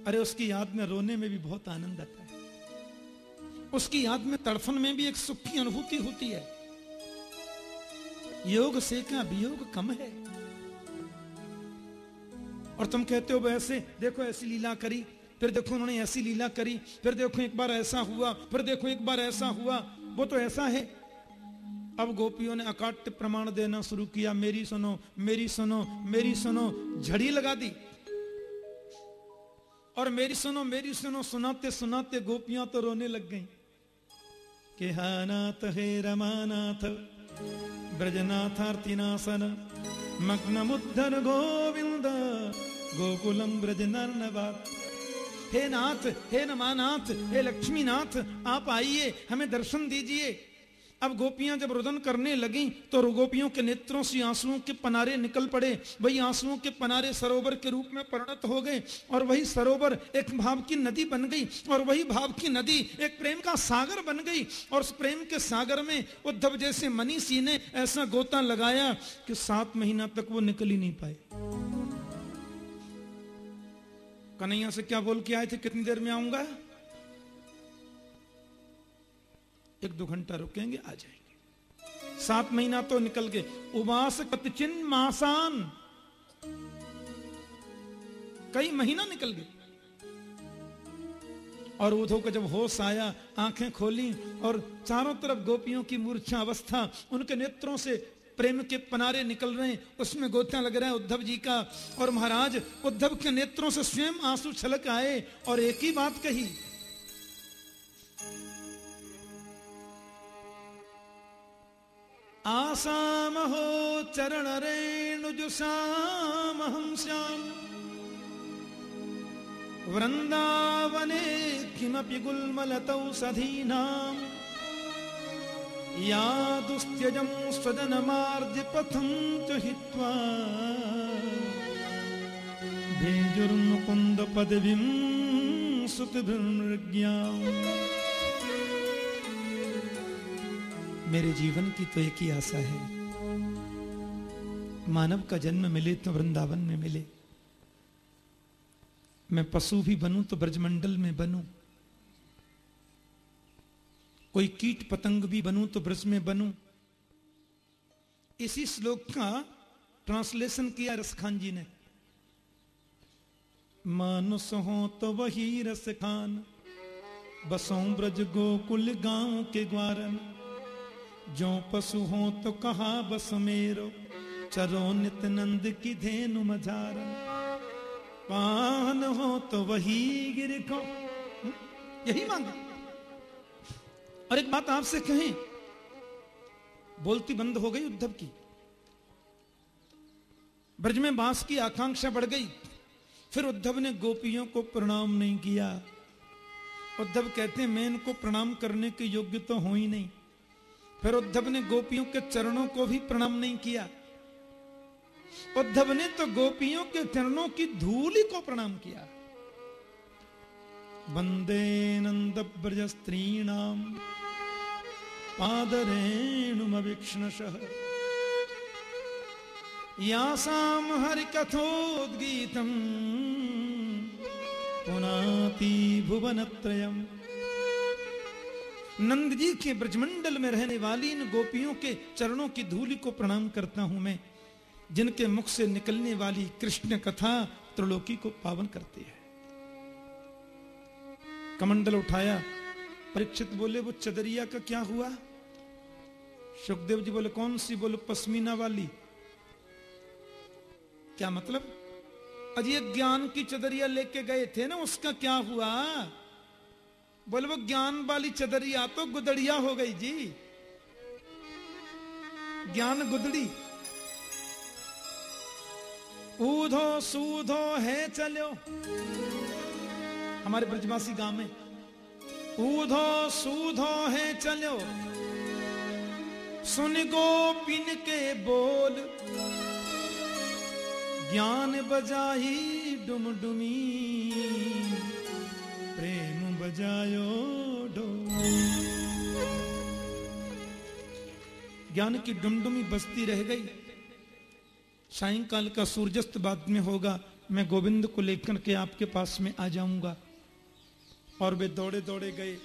Speaker 1: अरे उसकी याद में रोने में भी बहुत आनंद आता है। उसकी याद में तड़फन में भी एक सुख की अनुभूति होती है। योग से क्या वियोग कम है? और तुम कहते हो वैसे देखो ऐसी लीला करी, फिर देखो उन्होंने ऐसी लीला करी, फिर देखो एक बार ऐसा हुआ, फिर देखो एक बार ऐसा हुआ। वो तो ऐसा है। अब गोपियों ने अकाट्य प्रमाण देना शुरू किया, मेरी सुनो मेरी सुनो मेरी सुनो। झड़ी लगा दी। और मेरी सुनो मेरी सुनो, सुनाते सुनाते गोपियाँ तो रोने लग गईं। कि हानाथ हे रमानाथ, ब्रजनाथार्तिनासन मग्नमुद्धर गोविंद गोकुलम ब्रज नरनवात हे नाथ, हे नमानाथ हे लक्ष्मीनाथ, आप आइए, हमें दर्शन दीजिए। अब गोपियाँ जब रुदन करने लगी तो गोपियों के नेत्रों से आंसुओं के पनारे निकल पड़े। वही आंसुओं के पनारे सरोवर के रूप में परिणत हो गए और वही सरोवर एक भाव की नदी बन गई और वही भाव की नदी एक प्रेम का सागर बन गई और उस प्रेम के सागर में उद्धव जैसे मनीषी ने ऐसा गोता लगाया कि सात महीना तक वो निकल ही नहीं पाए। कन्हैया से क्या बोल के आए थे? कितनी देर में आऊँगा? एक दो घंटा रुकेंगे, आ जाएँगे। सात महीना तो निकल गए। उबास कतचिन मासान। कई महीना निकल गए। और उधो को जब होश आया, आँखें खोली और चारों तरफ़ गोपियों की मूर्छा अवस्था, उनके नेत्रों से प्रेम के पनारे निकल रहे हैं उसमें गोत्या लग रहा है उद्धव जी का। और महाराज, उद्धव के नेत्रों से स्वयं आँसू छलक आए और एक ही बात कही आसाम हो चरण रेणुजुषाम हम श्याम। वृंदावने किमपि गुल्मलतौ सधीनाम। यादुस्त्यजं स्वजनमार्जपथं च हित्वा। भेजुर्मुकुन्दपदवीं सुतभिर्मृज्ञाम् मेरे जीवन की तो एक ही आशा है। मानव का जन्म मिले तो वृंदावन में मिले। मैं पशु भी बनूं तो ब्रजमंडल में बनूं। कोई कीट पतंग भी बनूं तो ब्रज में बनूं। इसी श्लोक का ट्रांसलेशन किया रसखान जी ने। मानुस हो तो वही रस खान, बसों ब्रज गोकुल गाँव के ग्वारन। जो पशु हो तो कहा बस मेरो? चरो नित नंद की धेनु मझारन पान हो तो वही गिर को। हम्म, यही मांगा। और एक बात आपसे कहें बोलती बंद हो गई उद्धव की। ब्रज में बाँस की आकांक्षा बढ़ गई। फिर उद्धव ने गोपियों को प्रणाम नहीं किया। उद्धव कहते मैं इनको प्रणाम करने के योग्य तो हो ही नहीं। फिर उद्धव ने गोपियों के चरणों को भी प्रणाम नहीं किया। उद्धव ने तो गोपियों के चरणों की धूली को प्रणाम किया। वंदे नंद ब्रज स्त्रीणाम पादरेणुमवीक्षणशः यासाम हरिकथोद्गीतम् पुनाति भुवनत्रयम्। नंद जी के ब्रजमंडल में रहने वाली इन गोपियों के चरणों की धूलि को प्रणाम करता हूँ मैं, जिनके मुख से निकलने वाली कृष्ण कथा त्रिलोकी को पावन करती है। कमंडल उठाया, परीक्षित बोले, वो चदरिया का क्या हुआ? सुखदेव जी बोले, कौन सी? बोले, पश्मीना वाली। क्या मतलब? अजय ज्ञान की चदरिया लेके गए थे ना, उसका क्या हुआ? बोले वो ज्ञान वाली चदरिया तो गुदड़िया हो गई जी। ज्ञान गुदड़ी। ऊधो सूधो है चलो। हमारे ब्रजवासी गाँव में। ऊधो सूधो है चलो। सुन गो पिन के बोल। ज्ञान बजाई डुम डुमी प्रेम बजायो ज्ञान की डुमडुमी बसती रह गई। सायंकाल का सूर्यास्त बाद में होगा। मैं गोविंद को लेकर के आपके पास में आ जाऊँगा। और वे दौड़े दौड़े गए।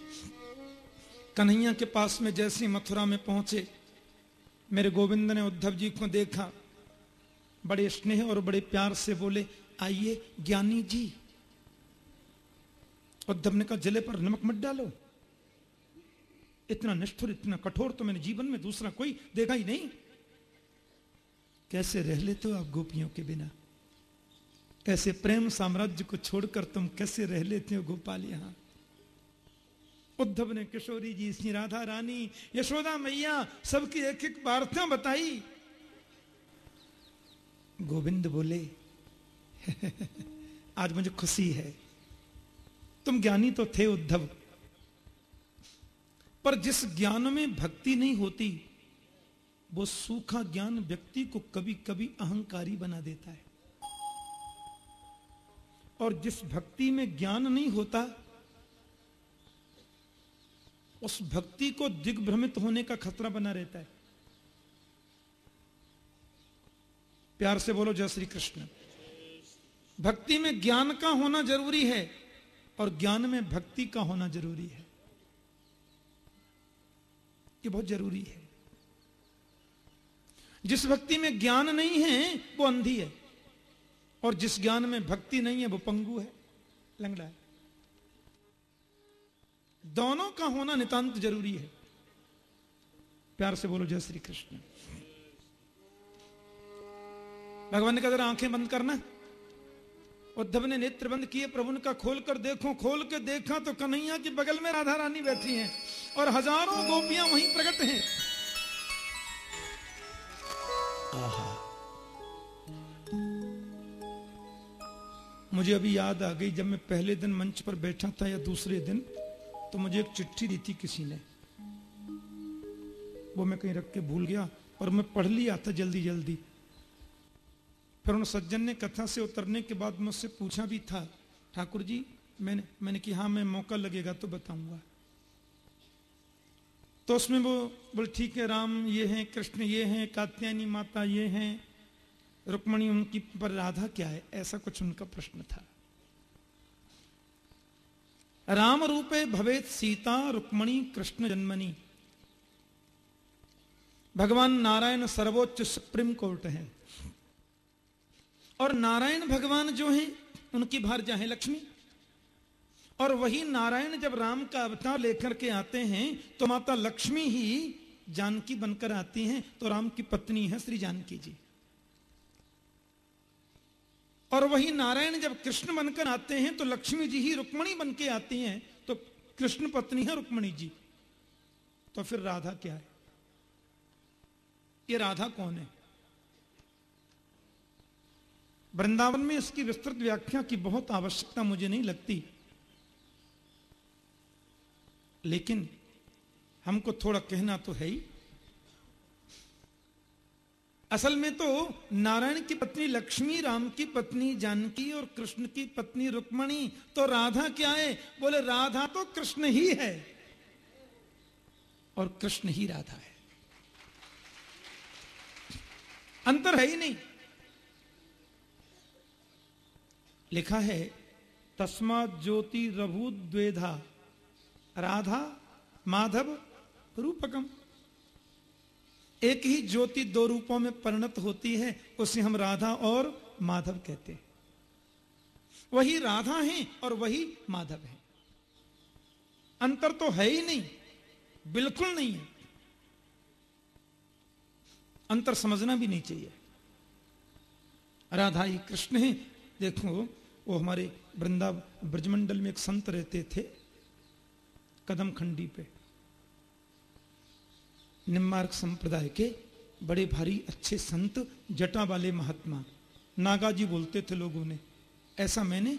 Speaker 1: कन्हैया के पास में जैसे मथुरा में पहुँचे, मेरे गोविंद ने उद्धव जी को देखा। बड़े स्नेह और बड़े प्यार से बोले, आइए, ज्ञानी जी। उद्धव ने कहा जले पर नमक मत डालो। इतना निष्ठुर, इतना कठोर तो मैंने जीवन में दूसरा कोई देखा ही नहीं। कैसे रह लेते हो आप गोपियों के बिना? ऐसे प्रेम साम्राज्य को छोड़कर तुम कैसे रह लेते हो गोपाल यहाँ? उद्धव ने किशोरी जी श्री राधा रानी, यशोदा मैया, सबकी एक एक वार्ता बताई। गोविंद बोले, *laughs* आज मुझे खुशी है। तुम ज्ञानी तो थे उद्धव। पर जिस ज्ञान में भक्ति नहीं होती, वो सूखा ज्ञान व्यक्ति को कभी कभी अहंकारी बना देता है। और जिस भक्ति में ज्ञान नहीं होता, उस भक्ति को दिग्भ्रमित होने का खतरा बना रहता है। प्यार से बोलो, जय श्री कृष्ण। भक्ति में ज्ञान का होना ज़रूरी है। और ज्ञान में भक्ति का होना ज़रूरी है। ये बहुत ज़रूरी है। जिस भक्ति में ज्ञान नहीं है, वो अंधी है। और जिस ज्ञान में भक्ति नहीं है, वो पंगु है। लंगड़ा है। दोनों का होना नितांत ज़रूरी है। प्यार से बोलो, जय श्री कृष्ण। भगवान ने कहा, जरा आँखें बंद करना। उद्धव ने नेत्र बंद किए, प्रभु ने कहा, खोल कर देखो, खोल के देखा तो कन्हैया की बगल में राधा रानी बैठी हैं और हज़ारों गोपियाँ वहीं प्रकट हैं। मुझे अभी याद आ गई जब मैं पहले दिन मंच पर बैठा था या दूसरे दिन तो मुझे एक चिट्ठी दी थी किसी ने। वो मैं कहीं रख के भूल गया और मैं पढ़ लिया था जल्दी जल्दी फिर उन सज्जन ने कथा से उतरने के बाद मुझसे पूछा भी था, ठाकुर जी, मैंने मैंने कि हाँ मैं मौका लगेगा तो बताऊँगा। तो उसमें वो बोले, ठीक है, राम, ये हैं, कृष्ण ये हैं, कात्यायनी माता ये हैं, रुक्मणी उनकी, पर राधा क्या है? ऐसा कुछ उनका प्रश्न था। राम रूपे भवेत सीता, रुक्मणी, कृष्ण जन्मनी। भगवान नारायण सर्वोच्च सुप्रीम कोर्ट है। और नारायण भगवान जो हैं, उनकी भारजा है लक्ष्मी। और वही नारायण जब राम का अवतार लेकर के आते हैं तो माता लक्ष्मी ही जानकी बनकर आती हैं तो राम की पत्नी है श्री जानकी जी। और वही नारायण जब कृष्ण बनकर आते हैं तो लक्ष्मी जी ही रुक्मणी बन के आती हैं तो कृष्ण पत्नी है रुक्मणी जी। तो फिर राधा क्या है? ये राधा कौन है? वृंदावन में इसकी विस्तृत व्याख्या की बहुत आवश्यकता मुझे नहीं लगती। लेकिन हमको थोड़ा कहना तो है ही। असल में तो नारायण की पत्नी लक्ष्मी, राम की पत्नी, जानकी और कृष्ण की पत्नी रुक्मणी तो राधा क्या है? बोले, राधा तो कृष्ण ही है और कृष्ण ही राधा है। अंतर है ही नहीं। लिखा है तस्मा ज्योति रभु द्वेधा राधा माधव रूपकम। एक ही ज्योति दो रूपों में परिणत होती है, उसे हम राधा और माधव कहते हैं। वही राधा है और वही माधव है। अंतर तो है ही नहीं, बिल्कुल नहीं है। अंतर समझना भी नहीं चाहिए। राधा ही कृष्ण है देखो, वो हमारे वृंदा ब्रजमंडल में एक संत रहते थे, कदम खंडी पे। निम्मार्ग संप्रदाय के बड़े भारी, अच्छे संत, जटा वाले महात्मा। नागा जी बोलते थे लोगों ने, ऐसा मैंने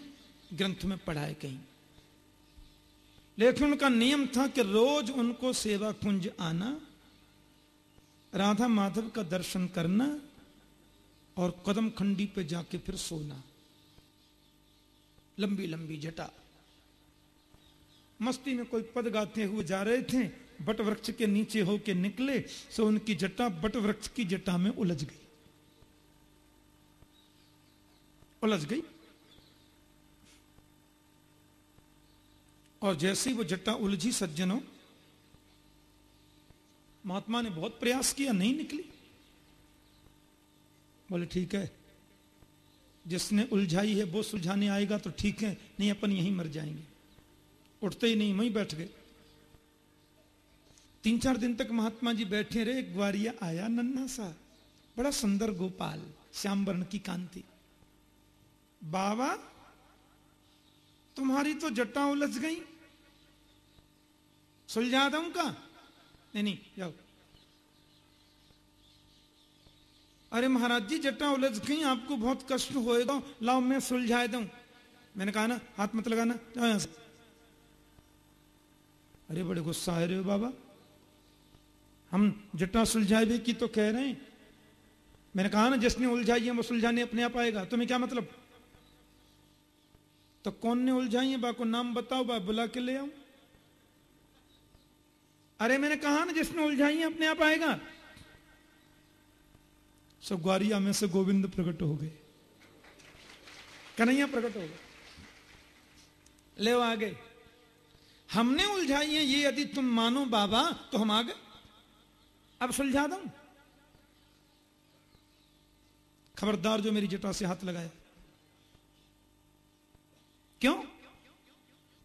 Speaker 1: ग्रंथ में पढ़ा है कहीं। लेकिन उनका नियम था कि रोज उनको सेवा कुंज आना, राधा माधव का दर्शन करना और कदम खंडी पे जाके फिर सोना। लंबी लंबी जटा। मस्ती में कोई पद गाते हुए जा रहे थे, बट वृक्ष के नीचे होके निकले, सो उनकी जटा, बट वृक्ष की जटा में उलझ गई। उलझ गई। और जैसे ही वो जट्टा उलझी, सज्जनों, महात्मा ने बहुत प्रयास किया, नहीं निकली। बोले, ठीक है जिसने उलझाई है, वो सुलझाने आएगा तो ठीक है, नहीं अपन यहीं मर जाएँगे। उठते ही नहीं, वहीं बैठ गए। तीन चार दिन तक महात्मा जी बैठे रहे, एक ग्वारिया आया, नन्हा सा, बड़ा सुंदर गोपाल श्याम वर्ण की कांति। बाबा, तुम्हारी तो जट्टा उलझ गई। सुलझा दू का नहीं नहीं, जाओ। अरे महाराज जी, जटा उलझ गई, आपको बहुत कष्ट होएगा। लाओ, मैं सुलझा दू। मैंने कहा ना, हाथ मत लगाना। जाओ यहाँ से। अरे बड़े गुस्सा है रे बाबा। हम जटा सुलझाए की तो कह रहे हैं। मैंने कहा ना, जिसने उलझाई है, वो सुलझाने अपने आप आएगा। तुम्हें क्या मतलब? तो कौन ने उलझाई है? बा को नाम बताओ बा बुला के ले आऊ अरे मैंने कहा ना, जिसने उलझाई है, अपने आप आएगा। सो ग्वारिया में से गोविंद प्रकट हो गए। कन्हैया प्रकट हो गए। ले आ गए हमने उलझाई है, ये यदि तुम मानो बाबा तो हम आ गए अब सुलझा दू? खबरदार जो मेरी जटा से हाथ लगाया। क्यों?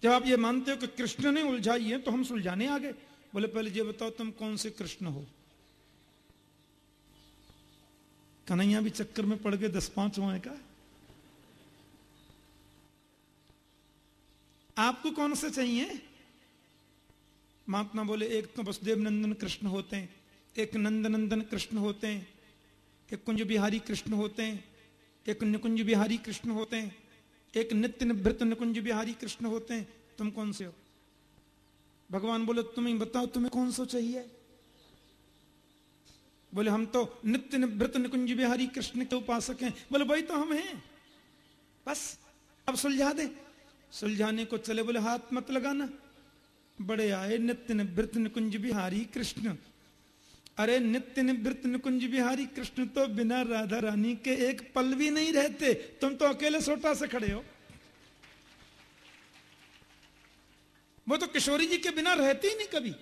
Speaker 1: जब आप ये मानते हो कि कृष्ण ने उलझाई है तो हम सुलझाने आ गए बोले, पहले ये बताओ तुम कौन से कृष्ण हो? कन्हैया भी चक्कर में पड़ गए, दस पाँच हुए का। आपको कौन से चाहिए? महात्मा बोले, एक तो वसुदेव नंदन कृष्ण होते हैं, एक नंद नंदन कृष्ण होते हैं, एक कुंज बिहारी कृष्ण होते हैं, एक निकुंज बिहारी कृष्ण होते हैं, एक नित्य निभृत निकुंज बिहारी कृष्ण होते हैं। तुम कौन से हो? भगवान बोले, तुम्हें बताओ, तुम्हें कौन सा चाहिए? बोले, हम तो नित्य निवृत्त निकुंज बिहारी कृष्ण के उपासक हैं। बोले, वही तो हम हैं। बस, अब सुलझा दे। सुलझाने को चले, बोले, हाथ मत लगाना। बड़े आए नित्य निवृत्त निकुंज बिहारी कृष्ण। अरे नित्य निवृत्त निकुंज बिहारी कृष्ण तो बिना राधा रानी के एक पल भी नहीं रहते। तुम तो अकेले सोटा से खड़े हो। वो तो किशोरी जी के बिना रहते ही नहीं कभी।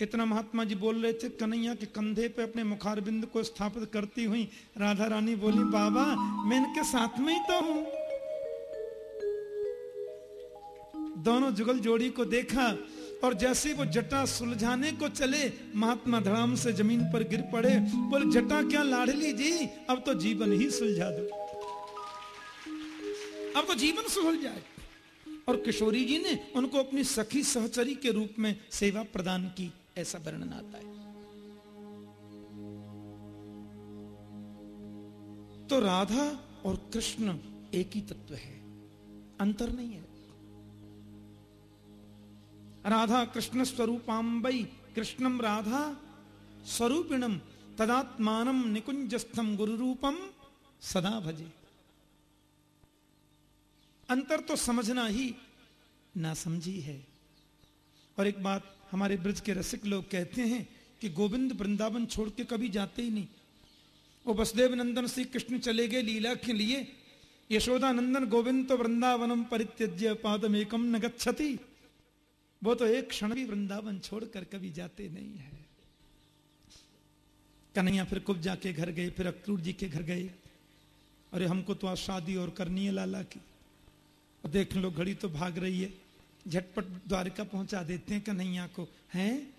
Speaker 1: इतना महात्मा जी बोल रहे थे, कन्हैया के कंधे पे अपने मुखारबिंद को स्थापित करती हुई राधा रानी बोली, बाबा, मैं इनके साथ में ही तो हूँ। दोनों जुगल जोड़ी को देखा और जैसे वो जटा सुलझाने को चले, महात्मा धड़ाम से ज़मीन पर गिर पड़े। बोले, जटा क्या लाडली जी, अब तो जीवन ही सुलझा दो। अब तो जीवन सुलझ जाए। और किशोरी जी ने उनको अपनी सखी सहचरी के रूप में सेवा प्रदान की। ऐसा वर्णन आता है। तो राधा और कृष्ण एक ही तत्व है, अंतर नहीं है। राधा कृष्ण स्वरूपाम्बई कृष्णम राधा स्वरूपिणम तदात्मानम निकुंजस्थम गुरु रूपम सदा भजे। अंतर तो समझना ही ना समझी है। और एक बात हमारे ब्रज के रसिक लोग कहते हैं कि गोविंद वृंदावन छोड़ के कभी जाते ही नहीं। वो वसुदेव नंदन श्री कृष्ण चले गए लीला के लिए। यशोदा नंदन गोविंद तो वृंदावनम परित्यज्य पादम एकम न वो तो एक क्षण भी वृंदावन छोड़कर कभी जाते नहीं है। कन्हैया फिर कुब्जा के घर गए, फिर अक्रूर जी के घर गए। अरे हमको तो आज शादी और करनी है लाला की। और देख लो, घड़ी तो भाग रही है। झटपट द्वारिका पहुँचा देते हैं कन्हैया को, हैं?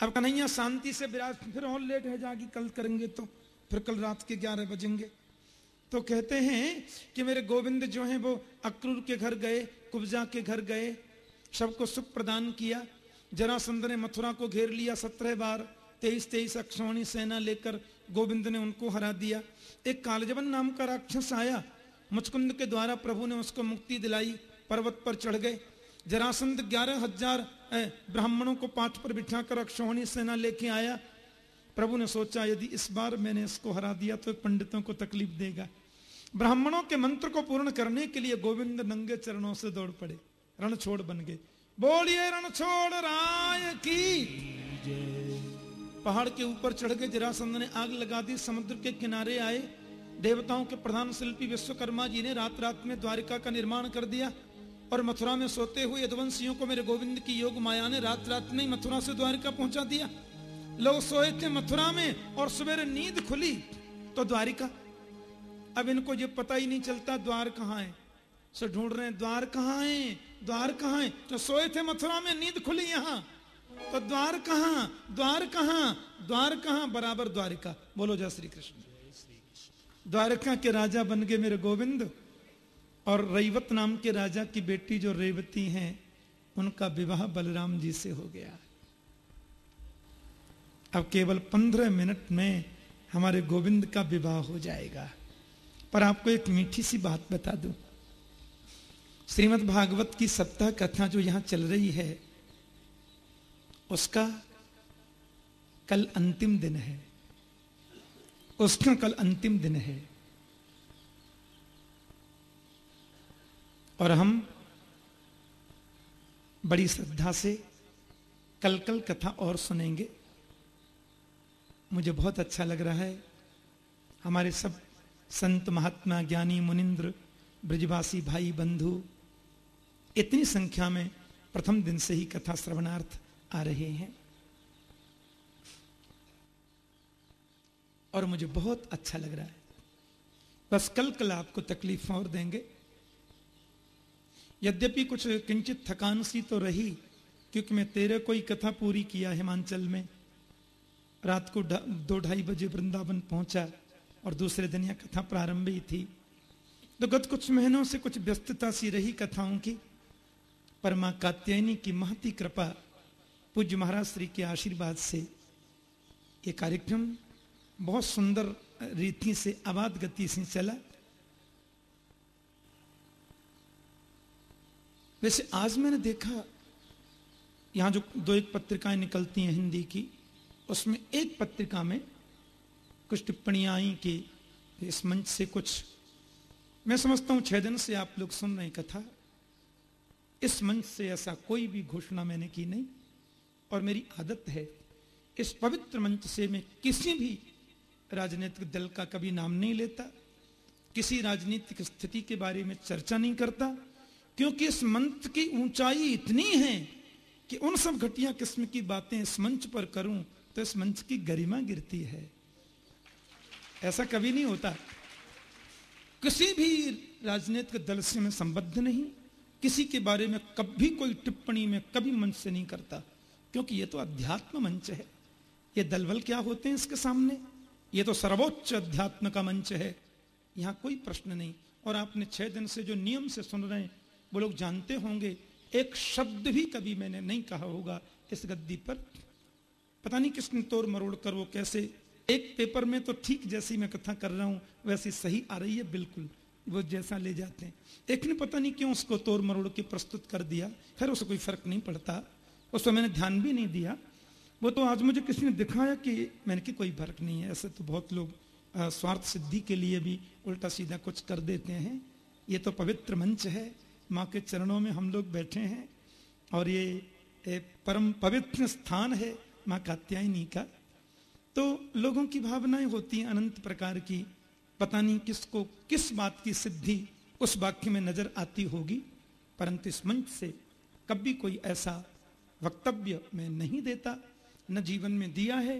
Speaker 1: अब कन्हैया शांति से विराज, फिर और लेट है जागी कल करेंगे तो फिर कल रात के ग्यारह बजेंगे। तो कहते हैं कि मेरे गोविंद जो हैं, वो अक्रूर के घर गए, कुब्जा के घर गए, सबको सुख प्रदान किया। जरासंध ने मथुरा को घेर लिया सत्रह बार तेईस तेईस अक्षौणी सेना लेकर गोविंद ने उनको हरा दिया। एक कालजवन नाम का राक्षस आया, मुचकुंद के द्वारा प्रभु ने उसको मुक्ति दिलाई, पर्वत पर चढ़ गए। जरासंध ग्यारह हज़ार ब्राह्मणों को पाठ पर बिठाकर अक्षौणी सेना लेके आया। प्रभु ने सोचा, यदि इस बार मैंने इसको हरा दिया तो पंडितों को तकलीफ़ देगा। ब्राह्मणों के मंत्र को पूर्ण करने के लिए गोविंद नंगे चरणों से दौड़ पड़े। रणछोड़ बन गए। बोलिए, रणछोड़ राय की? पहाड़ के ऊपर चढ़ गए, जरासंध ने आग लगा दी, समुद्र के किनारे आए। देवताओं के प्रधान शिल्पी विश्वकर्मा जी ने रात रात में द्वारिका का निर्माण कर दिया। और मथुरा में सोते हुए यदवंशियों को मेरे गोविंद की योग माया ने रात रात में मथुरा से द्वारिका पहुँचा दिया। लोग सोए थे मथुरा में और सवेरे नींद खुली तो द्वारिका। अब इनको ये पता ही नहीं चलता द्वार कहाँ है। सो ढूंढ रहे हैं, द्वार कहाँ है? द्वार कहाँ है? तो सोए थे मथुरा में, नींद खुली यहाँ। तो द्वार कहाँ? द्वार कहाँ? द्वार कहाँ? बराबर द्वारिका। बोलो, जय श्री कृष्ण। द्वारका के राजा बन गए मेरे गोविंद। और रईवत नाम के राजा की बेटी जो रेवती हैं, उनका विवाह बलराम जी से हो गया। अब केवल पंद्रह मिनट में हमारे गोविंद का विवाह हो जाएगा। पर आपको एक मीठी सी बात बता दूँ। श्रीमद् भागवत की सप्ताह कथा जो यहाँ चल रही है, उसका कल अंतिम दिन है। उसका कल अंतिम दिन है। और हम बड़ी श्रद्धा से कल कल कथा और सुनेंगे। मुझे बहुत अच्छा लग रहा है। हमारे सब संत महात्मा ज्ञानी मुनिंद्र, ब्रजवासी भाई बंधु, इतनी संख्या में प्रथम दिन से ही कथा श्रवणार्थ आ रहे हैं। और मुझे बहुत अच्छा लग रहा है। बस कल कल आपको तकलीफ़ और देंगे। यद्यपि कुछ किंचित थकान सी तो रही, क्योंकि मैं तेरह कोई कथा पूरी किया हिमाचल में। रात को दो ढाई बजे वृंदावन पहुँचा और दूसरे दिन यह कथा प्रारंभ ही थी। तो गत कुछ महीनों से कुछ व्यस्तता सी रही कथाओं की। पर माँ कात्यायनी की महती कृपा पूज्य महाराज श्री के आशीर्वाद से ये कार्यक्रम बहुत सुंदर रीति से, आबाद गति से चला। वैसे आज मैंने देखा, यहाँ जो दो एक पत्रिकाएँ निकलती हैं हिंदी की, उसमें एक पत्रिका में कुछ टिप्पणियाँ आई कि इस मंच से कुछ, मैं समझता हूँ छह दिन से आप लोग सुन रहे कथा, इस मंच से ऐसा कोई भी घोषणा मैंने की नहीं, और मेरी आदत है, इस पवित्र मंच से मैं किसी भी राजनीतिक दल का कभी नाम नहीं लेता, किसी राजनीतिक स्थिति के बारे में चर्चा नहीं करता क्योंकि इस मंच की ऊंचाई इतनी है कि उन सब घटिया किस्म की बातें इस मंच पर करूँ तो इस मंच की गरिमा गिरती है। ऐसा कभी नहीं होता। किसी भी राजनीतिक दल से मैं संबद्ध नहीं, किसी के बारे में कभी कोई टिप्पणी में कभी मंच से नहीं करता, क्योंकि ये तो अध्यात्म मंच है। ये दलबल क्या होते हैं इसके सामने? ये तो सर्वोच्च अध्यात्म का मंच है। यहाँ कोई प्रश्न नहीं। और आपने छह दिन से जो नियम से सुन रहे हैं वो लोग जानते होंगे, एक शब्द भी कभी मैंने नहीं कहा होगा इस गद्दी पर। पता नहीं किसने तोड़ मरोड़ कर वो कैसे, एक पेपर में तो ठीक जैसी मैं कथा कर रहा हूँ, वैसी सही आ रही है बिल्कुल, वो जैसा ले जाते हैं। एक ने पता नहीं क्यों उसको तोड़ मरोड़ के प्रस्तुत कर दिया, खैर उसे कोई फ़र्क नहीं पड़ता उसको मैंने ध्यान भी नहीं दिया। वो तो आज मुझे किसी ने दिखाया कि मैंने कि कोई फ़र्क नहीं है, ऐसे तो बहुत लोग स्वार्थ सिद्धि के लिए भी उल्टा सीधा कुछ कर देते हैं। ये तो पवित्र मंच है माँ के चरणों में हम लोग बैठे हैं और ये एक परम पवित्र स्थान है माँ कात्यायनी का। तो लोगों की भावनाएँ होती हैं अनंत प्रकार की। पता नहीं किसको किस बात की सिद्धि उस वाक्य में नज़र आती होगी, परंतु इस मंच से कभी कोई ऐसा वक्तव्य मैं नहीं देता। न जीवन में दिया है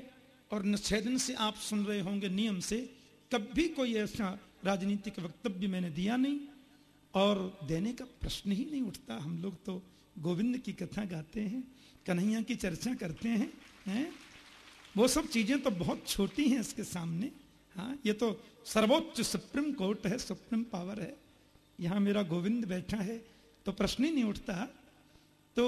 Speaker 1: और न छेदन से आप सुन रहे होंगे नियम से। कभी कोई ऐसा राजनीतिक वक्तव्य मैंने दिया नहीं। और देने का प्रश्न ही नहीं उठता। हम लोग तो गोविंद की कथा गाते हैं, कन्हैया की चर्चा करते हैं हैं? वो सब चीज़ें तो बहुत छोटी हैं इसके सामने। हाँ ये तो सर्वोच्च सुप्रीम कोर्ट है, सुप्रीम पावर है। यहाँ मेरा गोविंद बैठा है तो प्रश्न ही नहीं उठता। तो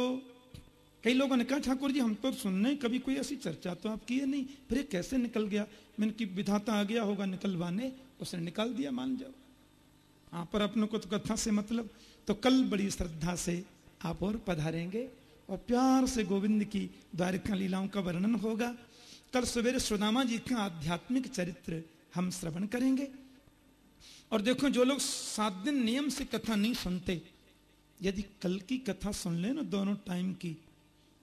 Speaker 1: कई लोगों ने कहा, ठाकुर जी, हम तो सुनने, कभी कोई ऐसी चर्चा तो आप किए नहीं? फिर कैसे निकल गया? मैंने की विधाता आ गया होगा निकलवाने, उसने निकाल दिया, मान जाओ। हाँ पर अपनों को तो कथा से मतलब तो कल बड़ी श्रद्धा से आप और पधारेंगे। और प्यार से गोविंद की द्वारिका लीलाओं का वर्णन होगा। कल सवेरे सुदामा जी का आध्यात्मिक चरित्र हम श्रवण करेंगे। और देखो, जो लोग सात दिन नियम से कथा नहीं सुनते, यदि कल की कथा सुन ले ना दोनों टाइम की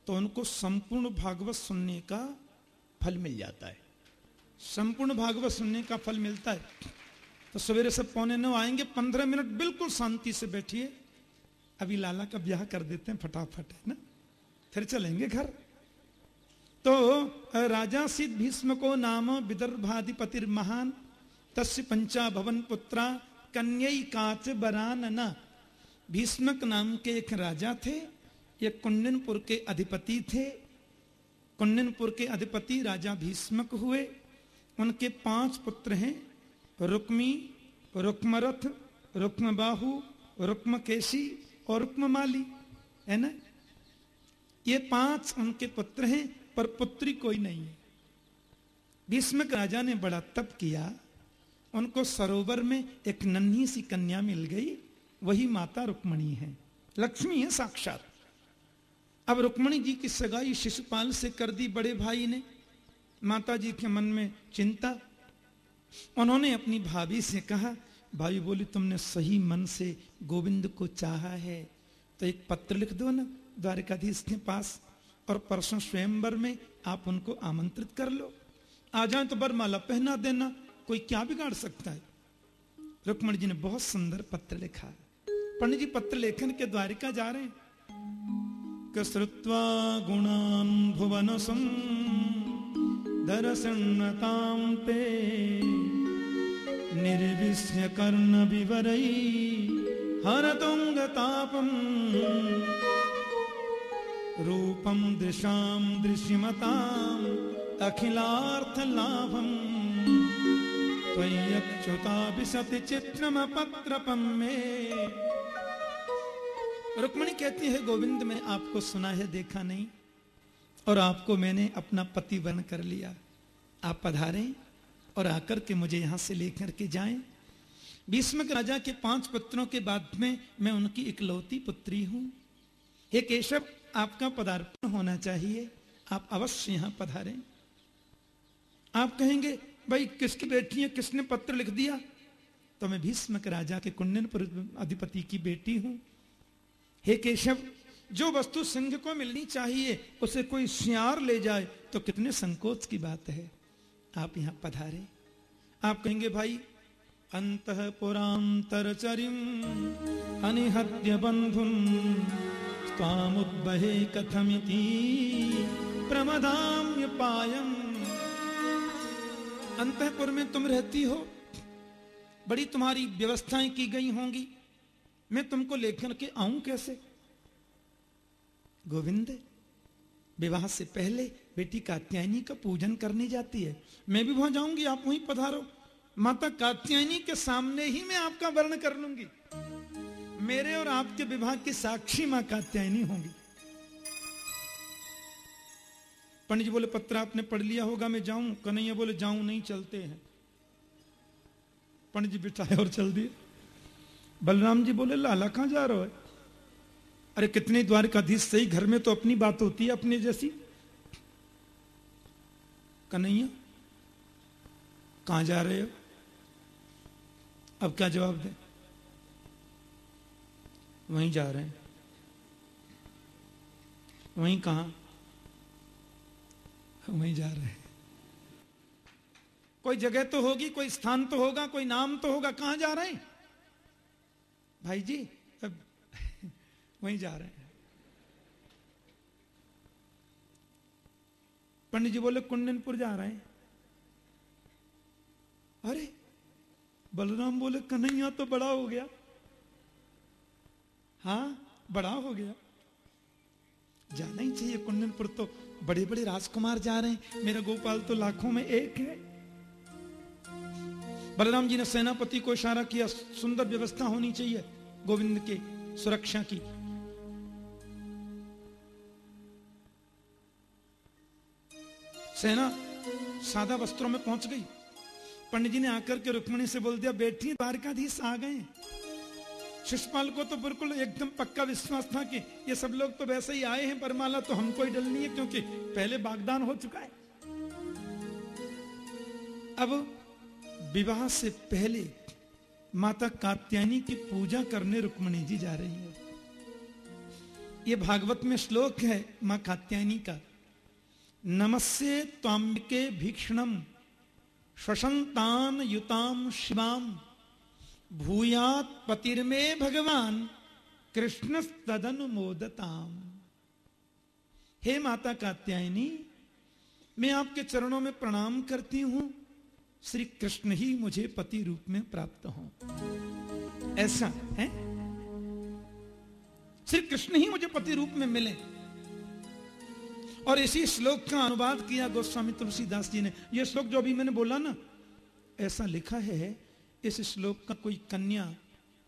Speaker 1: तो उनको संपूर्ण भागवत सुनने का फल मिल जाता है। संपूर्ण भागवत सुनने का फल मिलता है। तो सवेरे सब पौने नौ आएँगे, पंद्रह मिनट बिल्कुल शांति से बैठिए। अभी लाला का ब्याह कर देते हैं फटाफट, है ना? फिर चलेंगे घर। तो राजा सिद्ध भीष्म को नाम विदर्भाधिपतिर महान, तस्य पंचा भवन पुत्रा कन्यई काच बरान भीष्मक नाम के एक राजा थे, ये कुंडनपुर के अधिपति थे। कुंडनपुर के अधिपति राजा भीष्मक हुए। उनके पाँच पुत्र हैं रुक्मी, रुक्मरथ रुक्म बाहु रुक्मबाहु रुक्मकेशी और रुक्ममाली, है ना? ये पाँच उनके पुत्र हैं, पर पुत्री कोई नहीं है। भीष्मक राजा ने बड़ा तप किया। उनको सरोवर में एक नन्ही सी कन्या मिल गई। वही माता रुक्मणी है। लक्ष्मी है साक्षात। अब रुक्मणी जी की सगाई शिशुपाल से कर दी बड़े भाई ने। माता जी के मन में चिंता उन्होंने अपनी भाभी से कहा भाई बोली, तुमने सही मन से गोविंद को चाहा है। तो एक पत्र लिख दो ना, द्वारिकाधीश के पास, और परसों स्वयंवर में आप उनको आमंत्रित कर लो। आ जाए तो बरमाला पहना देना, कोई क्या बिगाड़ सकता है? रुक्मणी जी ने बहुत सुंदर पत्र लिखा। पंडित जी, पत्र लेखन के द्वारिका जा रहे हैं। गुणान भुवन भुवनसं दरसन्नतां ते निर्विश्य कर्णविवरै हरतुङ्गतापम् रूपं, दृशां दृश्यमताम् अखिलार्थलाभम् त्वय्यच्युता विशति चित्रमपत्रपं मे रुक्मणी कहती है, गोविंद, में आपको सुना है, देखा नहीं। और आपको मैंने अपना पति बन कर लिया। आप पधारें और आकर के मुझे यहाँ से लेकर के जाएँ। भीष्मक राजा के पाँच पुत्रों के बाद में मैं उनकी इकलौती पुत्री हूँ। हे केशव, आपका पदार्पण होना चाहिए। आप अवश्य यहाँ पधारें। आप कहेंगे, भाई, किसकी बेटी है? किसने पत्र लिख दिया? तो मैं भीष्मक राजा के कुंडनपुर अधिपति की बेटी हूँ। हे केशव जो वस्तु सिंह को मिलनी चाहिए, उसे कोई सियार ले जाए तो कितने संकोच की बात है। आप यहाँ पधारे। आप कहेंगे, भाई, अंत पुरांतरचरिम, अनिहत्य बंधुन स्वामुद्बहे कथमिति, प्रमदाम्य पायम। अंतपुर में तुम रहती हो, बड़ी तुम्हारी व्यवस्थाएँ की गई होंगी। मैं तुमको लेकर के आऊँ कैसे? गोविंद, विवाह से पहले बेटी कात्यायनी का पूजन करने जाती है। मैं भी वहाँ जाऊँगी, आप वहीं पधारो। माता कात्यायनी के सामने ही मैं आपका वर्ण कर लूँगी। मेरे और आपके विवाह की साक्षी माँ कात्यायनी होंगी। पंडित जी बोले, पत्र आपने पढ़ लिया होगा, मैं जाऊँ? कन्हैया बोले, जाऊँ नहीं, चलते हैं। पंडित जी बिठाए और चल दिए। बलराम जी बोले, लाला कहाँ जा रहे हो? अरे कितने द्वारकाधीश सही घर में तो अपनी बात होती है अपने जैसी। कन्हैया, कहा जा रहे हो? अब क्या जवाब दें? वहीं जा रहे हैं। वहीं कहा? वहीं जा रहे हैं। कोई जगह तो होगी, कोई स्थान तो होगा, कोई नाम तो होगा, कहाँ जा रहे हैं? भाई जी वहीं जा रहे हैं। पंडित जी बोले, कुंडनपुर जा रहे हैं। अरे, बलराम बोले, कन्हैया तो बड़ा हो गया। हाँ बड़ा हो गया। जाना ही चाहिए कुंडनपुर तो। बड़े बड़े राजकुमार जा रहे हैं। मेरा गोपाल तो लाखों में एक है। बलराम जी ने सेनापति को इशारा किया, सुंदर व्यवस्था होनी चाहिए गोविंद के सुरक्षा की। सेना सादा वस्त्रों में पहुँच गई। पंडित जी ने आकर के रुक्मणी से बोल दिया, बेटी, द्वारकाधीश आ गए शिषपाल को तो बिल्कुल एकदम पक्का विश्वास था कि ये सब लोग तो वैसे ही आए हैं परमाला तो हमको ही डलनी है, क्योंकि पहले बागदान हो चुका है। अब विवाह से पहले माता कात्यायनी की पूजा करने रुक्मणी जी जा रही है। ये भागवत में श्लोक है माँ कात्यायनी का। नमस्ये ताम्बिके भीक्षणम श्वसंतान युताम शिवाम भूयात पतिर्मे भगवान कृष्ण तदनुमोदताम हे माता कात्यायनी, मैं आपके चरणों में प्रणाम करती हूँ। श्री कृष्ण ही मुझे पति रूप में प्राप्त हो। ऐसा है? श्री कृष्ण ही मुझे पति रूप में मिले। और इसी श्लोक का अनुवाद किया गोस्वामी तुलसीदास जी ने। यह श्लोक जो अभी मैंने बोला ना, ऐसा लिखा है, इस श्लोक का कोई कन्या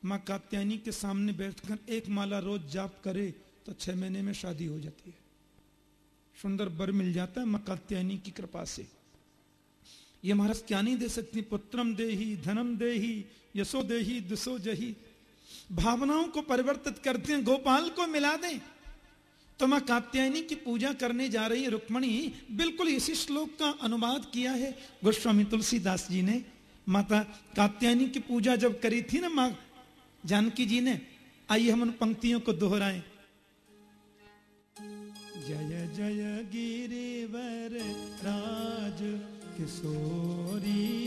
Speaker 1: माँ कात्यायनी के सामने बैठकर एक माला रोज जाप करे तो छह महीने में शादी हो जाती है। सुंदर बर मिल जाता है माँ कात्यायनी की कृपा से। ये महाराज क्या नहीं दे सकती? पुत्रम दे ही धनम दे ही यशो दे ही दुसो जही। भावनाओं को परिवर्तित करते हैं, गोपाल को मिला दें। तो माँ कात्यायनी की पूजा करने जा रही रुक्मणी बिल्कुल इसी श्लोक का अनुवाद किया है। गोस्वामी तुलसीदास जी ने, माता कात्यायनी की पूजा जब करी थी ना माँ जानकी जी ने, आइए हम उन पंक्तियों को दोहराएँ। जय जय गिरिवर राज किशोरी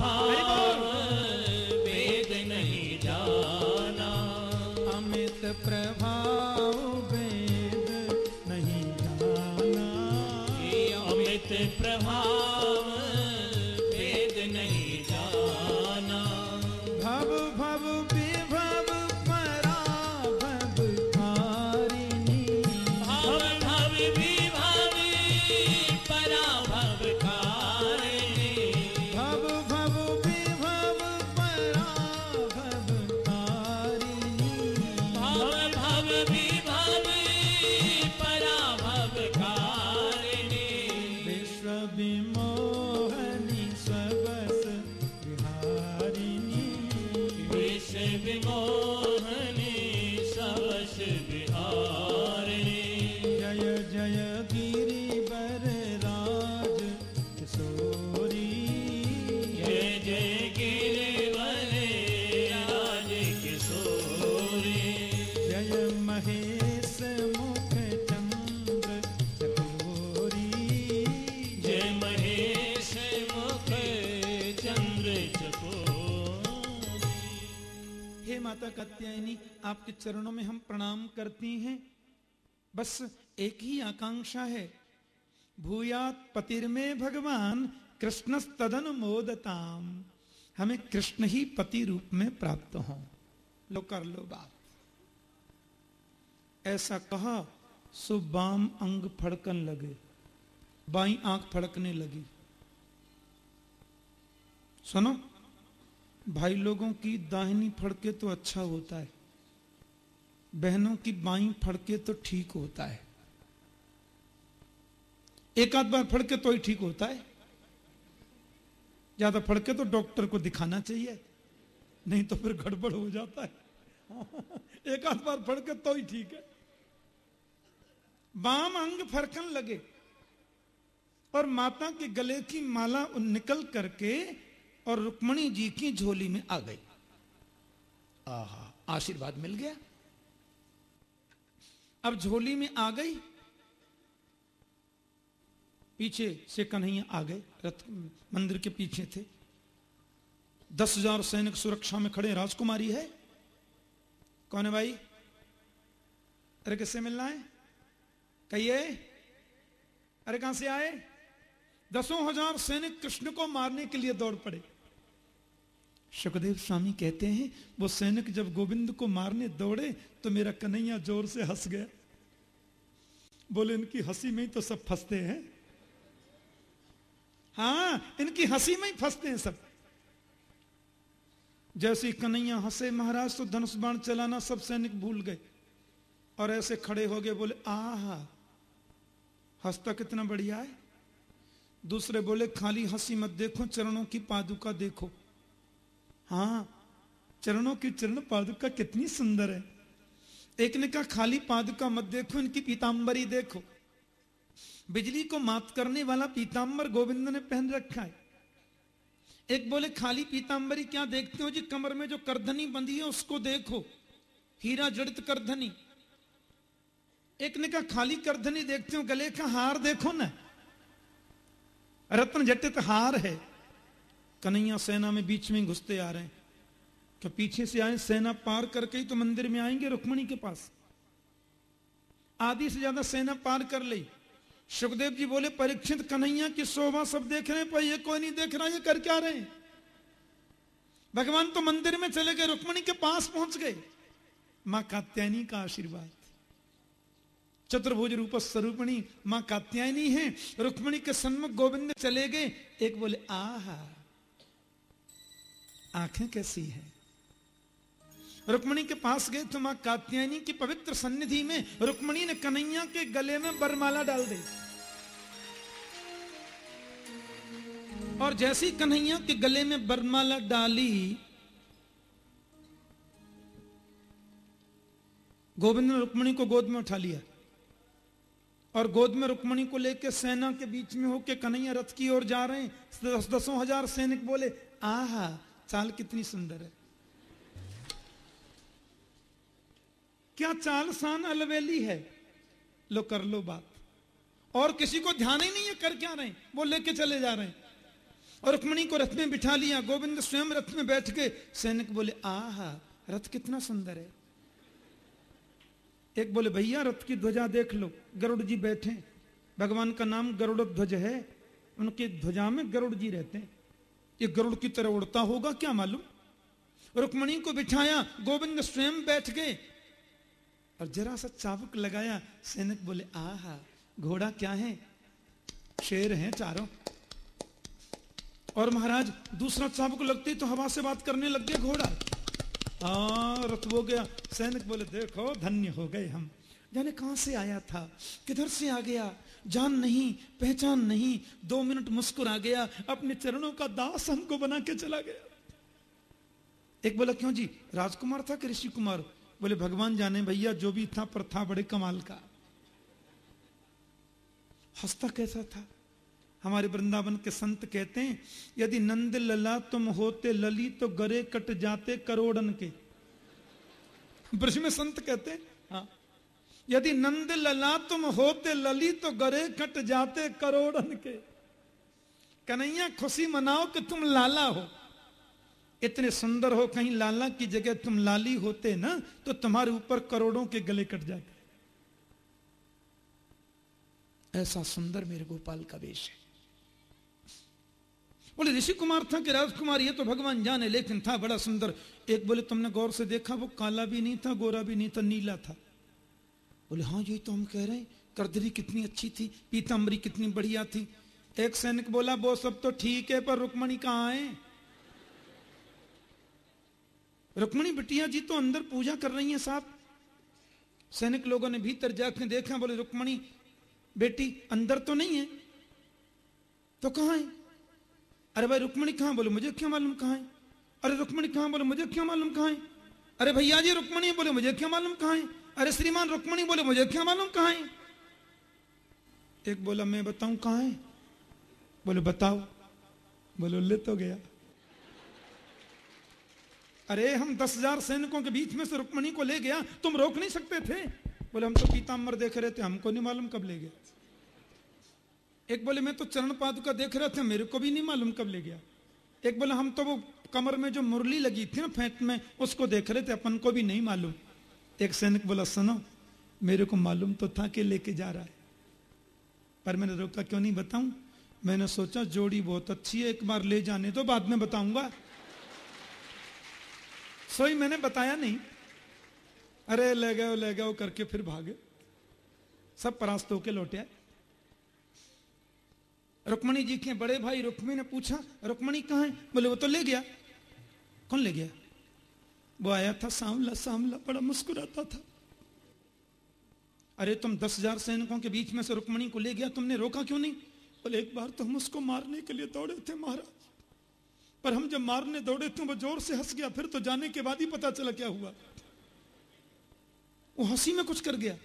Speaker 1: आपके चरणों में हम प्रणाम करती हैं। बस एक ही आकांक्षा है। भूयात पतिर्मे भगवान कृष्ण तदन मोदताम। हमें कृष्ण ही पति रूप में प्राप्त हो। लो कर लो बात। ऐसा कहा, सो बाम अंग फड़कन लगे। बाई आँख फड़कने लगी। सुनो, भाई लोगों की दाहिनी फड़के तो अच्छा होता है। बहनों की बाई फड़के तो ठीक होता है। एक आध बार फड़के तो ही ठीक होता है। ज़्यादा फड़के तो डॉक्टर को दिखाना चाहिए, नहीं तो फिर गड़बड़ हो जाता है। *laughs* एक आध बार फड़के तो ही ठीक है। बाम अंग फरकन लगे और माता के गले की माला निकल करके और रुक्मणी जी की झोली में आ गई। आशीर्वाद मिल गया। अब झोली में आ गई। पीछे से कन्हैया आ गए रथ मंदिर के पीछे थे। दस हज़ार सैनिक सुरक्षा में खड़े, राजकुमारी है। कौन है भाई? अरे किससे मिलना है? कहिए। अरे कहाँ से आए? दसों हज़ार सैनिक कृष्ण को मारने के लिए दौड़ पड़े। सुखदेव स्वामी कहते हैं, वो सैनिक जब गोविंद को मारने दौड़े तो मेरा कन्हैया ज़ोर से हंस गया। बोले, इनकी हँसी में ही तो सब फंसते हैं। हाँ इनकी हँसी में ही फंसते हैं सब। जैसे कन्हैया हंसे, महाराज तो धनुष बाण चलाना सब सैनिक भूल गए। और ऐसे खड़े हो गए, बोले, आहा हंसता कितना बढ़िया है। दूसरे बोले, खाली हँसी मत देखो, चरणों की पादुका देखो। हाँ चरणों की चरण पादुका कितनी सुंदर है। एक ने कहा, खाली पादुका मत देखो, इनकी पीताम्बरी देखो। बिजली को मात करने वाला पीताम्बर गोविंद ने पहन रखा है। एक बोले, खाली पीताम्बरी क्या देखते हो जी? कमर में जो करधनी बंधी है, उसको देखो। हीरा जड़ित करधनी। एक ने कहा, खाली करधनी देखते हो? गले का हार देखो ना। रत्न जटित हार है। कन्हैया सेना में बीच में घुसते आ रहे हैं। क्या पीछे से आए सेना पार करके ही तो मंदिर में आएँगे रुक्मणी के पास? आधी से ज़्यादा सेना पार कर ली। सुखदेव जी बोले, परीक्षित कन्हैया की शोभा सब देख रहे हैं, पर ये कोई नहीं देख रहा, ये कर क्या रहे हैं? भगवान तो मंदिर में चले गए, रुक्मणी के पास पहुँच गए। माँ कात्यायनी का आशीर्वाद। चतुर्भुज रूप स्वरूपणी माँ कात्यायनी है, रुक्मणी के सन्मुख गोविंद चले गए। एक बोले, आहा। आँखें कैसी है? रुक्मणी के पास गए तो माँ कात्यायनी की पवित्र सन्निधि में रुक्मणी ने कन्हैया के गले में बरमाला डाल दी। और जैसी कन्हैया के गले में बरमाला डाली, गोविंद ने रुक्मणी को गोद में उठा लिया। और गोद में रुक्मणी को लेकर सेना के बीच में होके कन्हैया रथ की ओर जा रहे हैं। दस दसों हज़ार सैनिक बोले, आहा चाल कितनी सुंदर है। क्या चाल शान अलवेली है? लो कर लो बात। और किसी को ध्यान ही नहीं है कर क्या रहे वो लेके चले जा रहे हैं। और रुक्मणी को रथ में बिठा लिया। गोविंद स्वयं रथ में बैठ के सैनिक बोले, आहा, रथ कितना सुंदर है। एक बोले, भैया, रथ की ध्वजा देख लो। गरुड़ जी बैठे भगवान का नाम गरुड़ ध्वज है। उनकी ध्वजा में गरुड़ जी रहते हैं। ये गरुड़ की तरह उड़ता होगा, क्या मालूम? रुक्मणी को बिठाया, गोविंद स्वयं बैठ गए। और जरा सा चाबुक लगाया, सैनिक बोले, आहा, घोड़ा क्या है? शेर हैं चारों। और महाराज, दूसरा चाबुक लगती तो हवा से बात करने लग गया घोड़ा। हाँ रथ हो गया। सैनिक बोले, देखो, धन्य हो गए हम। जाने कहाँ से आया था? किधर से आ गया? जान नहीं, पहचान नहीं। दो मिनट मुस्कुरा गया, अपने चरणों का दास हमको बना के चला गया। एक बोला, क्यों जी? राजकुमार था कि ऋषि कुमार बोले, भगवान जाने भैया, जो भी था पर था बड़े कमाल का। हंसता कैसा था? हमारे वृंदावन के संत कहते हैं, यदि नंद लला तुम होते, लली तो गरे कट जाते करोड़न के। ब्रज में संत कहते हैं हाँ यदि नंद लला तुम होते लली तो गरे कट जाते करोड़न के। कन्हैया, खुशी मनाओ कि तुम लाला हो। इतने सुंदर हो, कहीं लाला की जगह तुम लाली होते ना तो तुम्हारे ऊपर करोड़ों के गले कट जाते। ऐसा सुंदर मेरे गोपाल का वेश है। बोले, ऋषि कुमार था कि राजकुमार, ये तो भगवान जाने, लेकिन था बड़ा सुंदर। एक बोले, तुमने गौर से देखा, वो काला भी नहीं था, गोरा भी नहीं था, नीला था। बोले हाँ यही तो हम कह रहे हैं। करदरी कितनी अच्छी थी पीताम्बरी कितनी बढ़िया थी। एक सैनिक बोला, वो सब तो ठीक है, पर रुक्मणी कहाँ है? रुक्मणी, बिटिया जी तो अंदर पूजा कर रही हैं साहब। सैनिक लोगों ने भीतर जाकर देखा, बोले, रुक्मणी, बेटी, अंदर तो नहीं है तो कहा है? अरे भाई, रुक्मणी कहाँ बोले, मुझे क्या मालूम कहाँ है? अरे रुक्मणी कहाँ बोले, मुझे क्या मालूम कहाँ है? अरे भैया जी, रुक्मणी बोले, मुझे क्या मालूम कहाँ है? अरे श्रीमान रुक्मणी बोले, मुझे क्या मालूम कहा है? एक बोला, मैं बताऊँ कहा है? बोले, बताओ। बोलो ले तो गया। अरे, हम दस हज़ार सैनिकों के बीच में से रुक्मणी को ले गया, तुम रोक नहीं सकते थे। बोले, हम तो पीताम्बर देख रहे थे, हमको नहीं मालूम कब ले गया। एक बोले, मैं तो चरण पादुका देख रहा था, मेरे को भी नहीं मालूम कब ले गया। एक बोले, हम तो वो कमर में जो मुरली लगी थी ना, फेंट में, उसको देख रहे थे, अपन को भी नहीं मालूम। एक सैनिक बोला, सुनो, मेरे को मालूम तो था कि लेके जा रहा है, पर मैंने रोका, क्यों नहीं बताऊँ? मैंने सोचा, जोड़ी बहुत अच्छी है, एक बार ले जाने तो बाद में बताऊँगा। सोई मैंने बताया नहीं। अरे, ले गए ले गए करके फिर भागे सब परास्त होके लौटे आए। रुक्मणी जी के बड़े भाई रुक्मी ने पूछा, रुक्मणी कहा है? बोले, वो तो ले गया। कौन ले गया? वो आया था, सांवला सांवला, बड़ा मुस्कुराता था। अरे तुम दस हज़ार सैनिकों के बीच में से रुक्मणी को ले गया, तुमने रोका क्यों नहीं? बोले, एक बार तो हम उसको मारने के लिए दौड़े थे महाराज। पर हम जब मारने दौड़े थे, वो ज़ोर से हंस गया, फिर तो जाने के बाद ही पता चला क्या हुआ। वो हँसी में कुछ कर गया।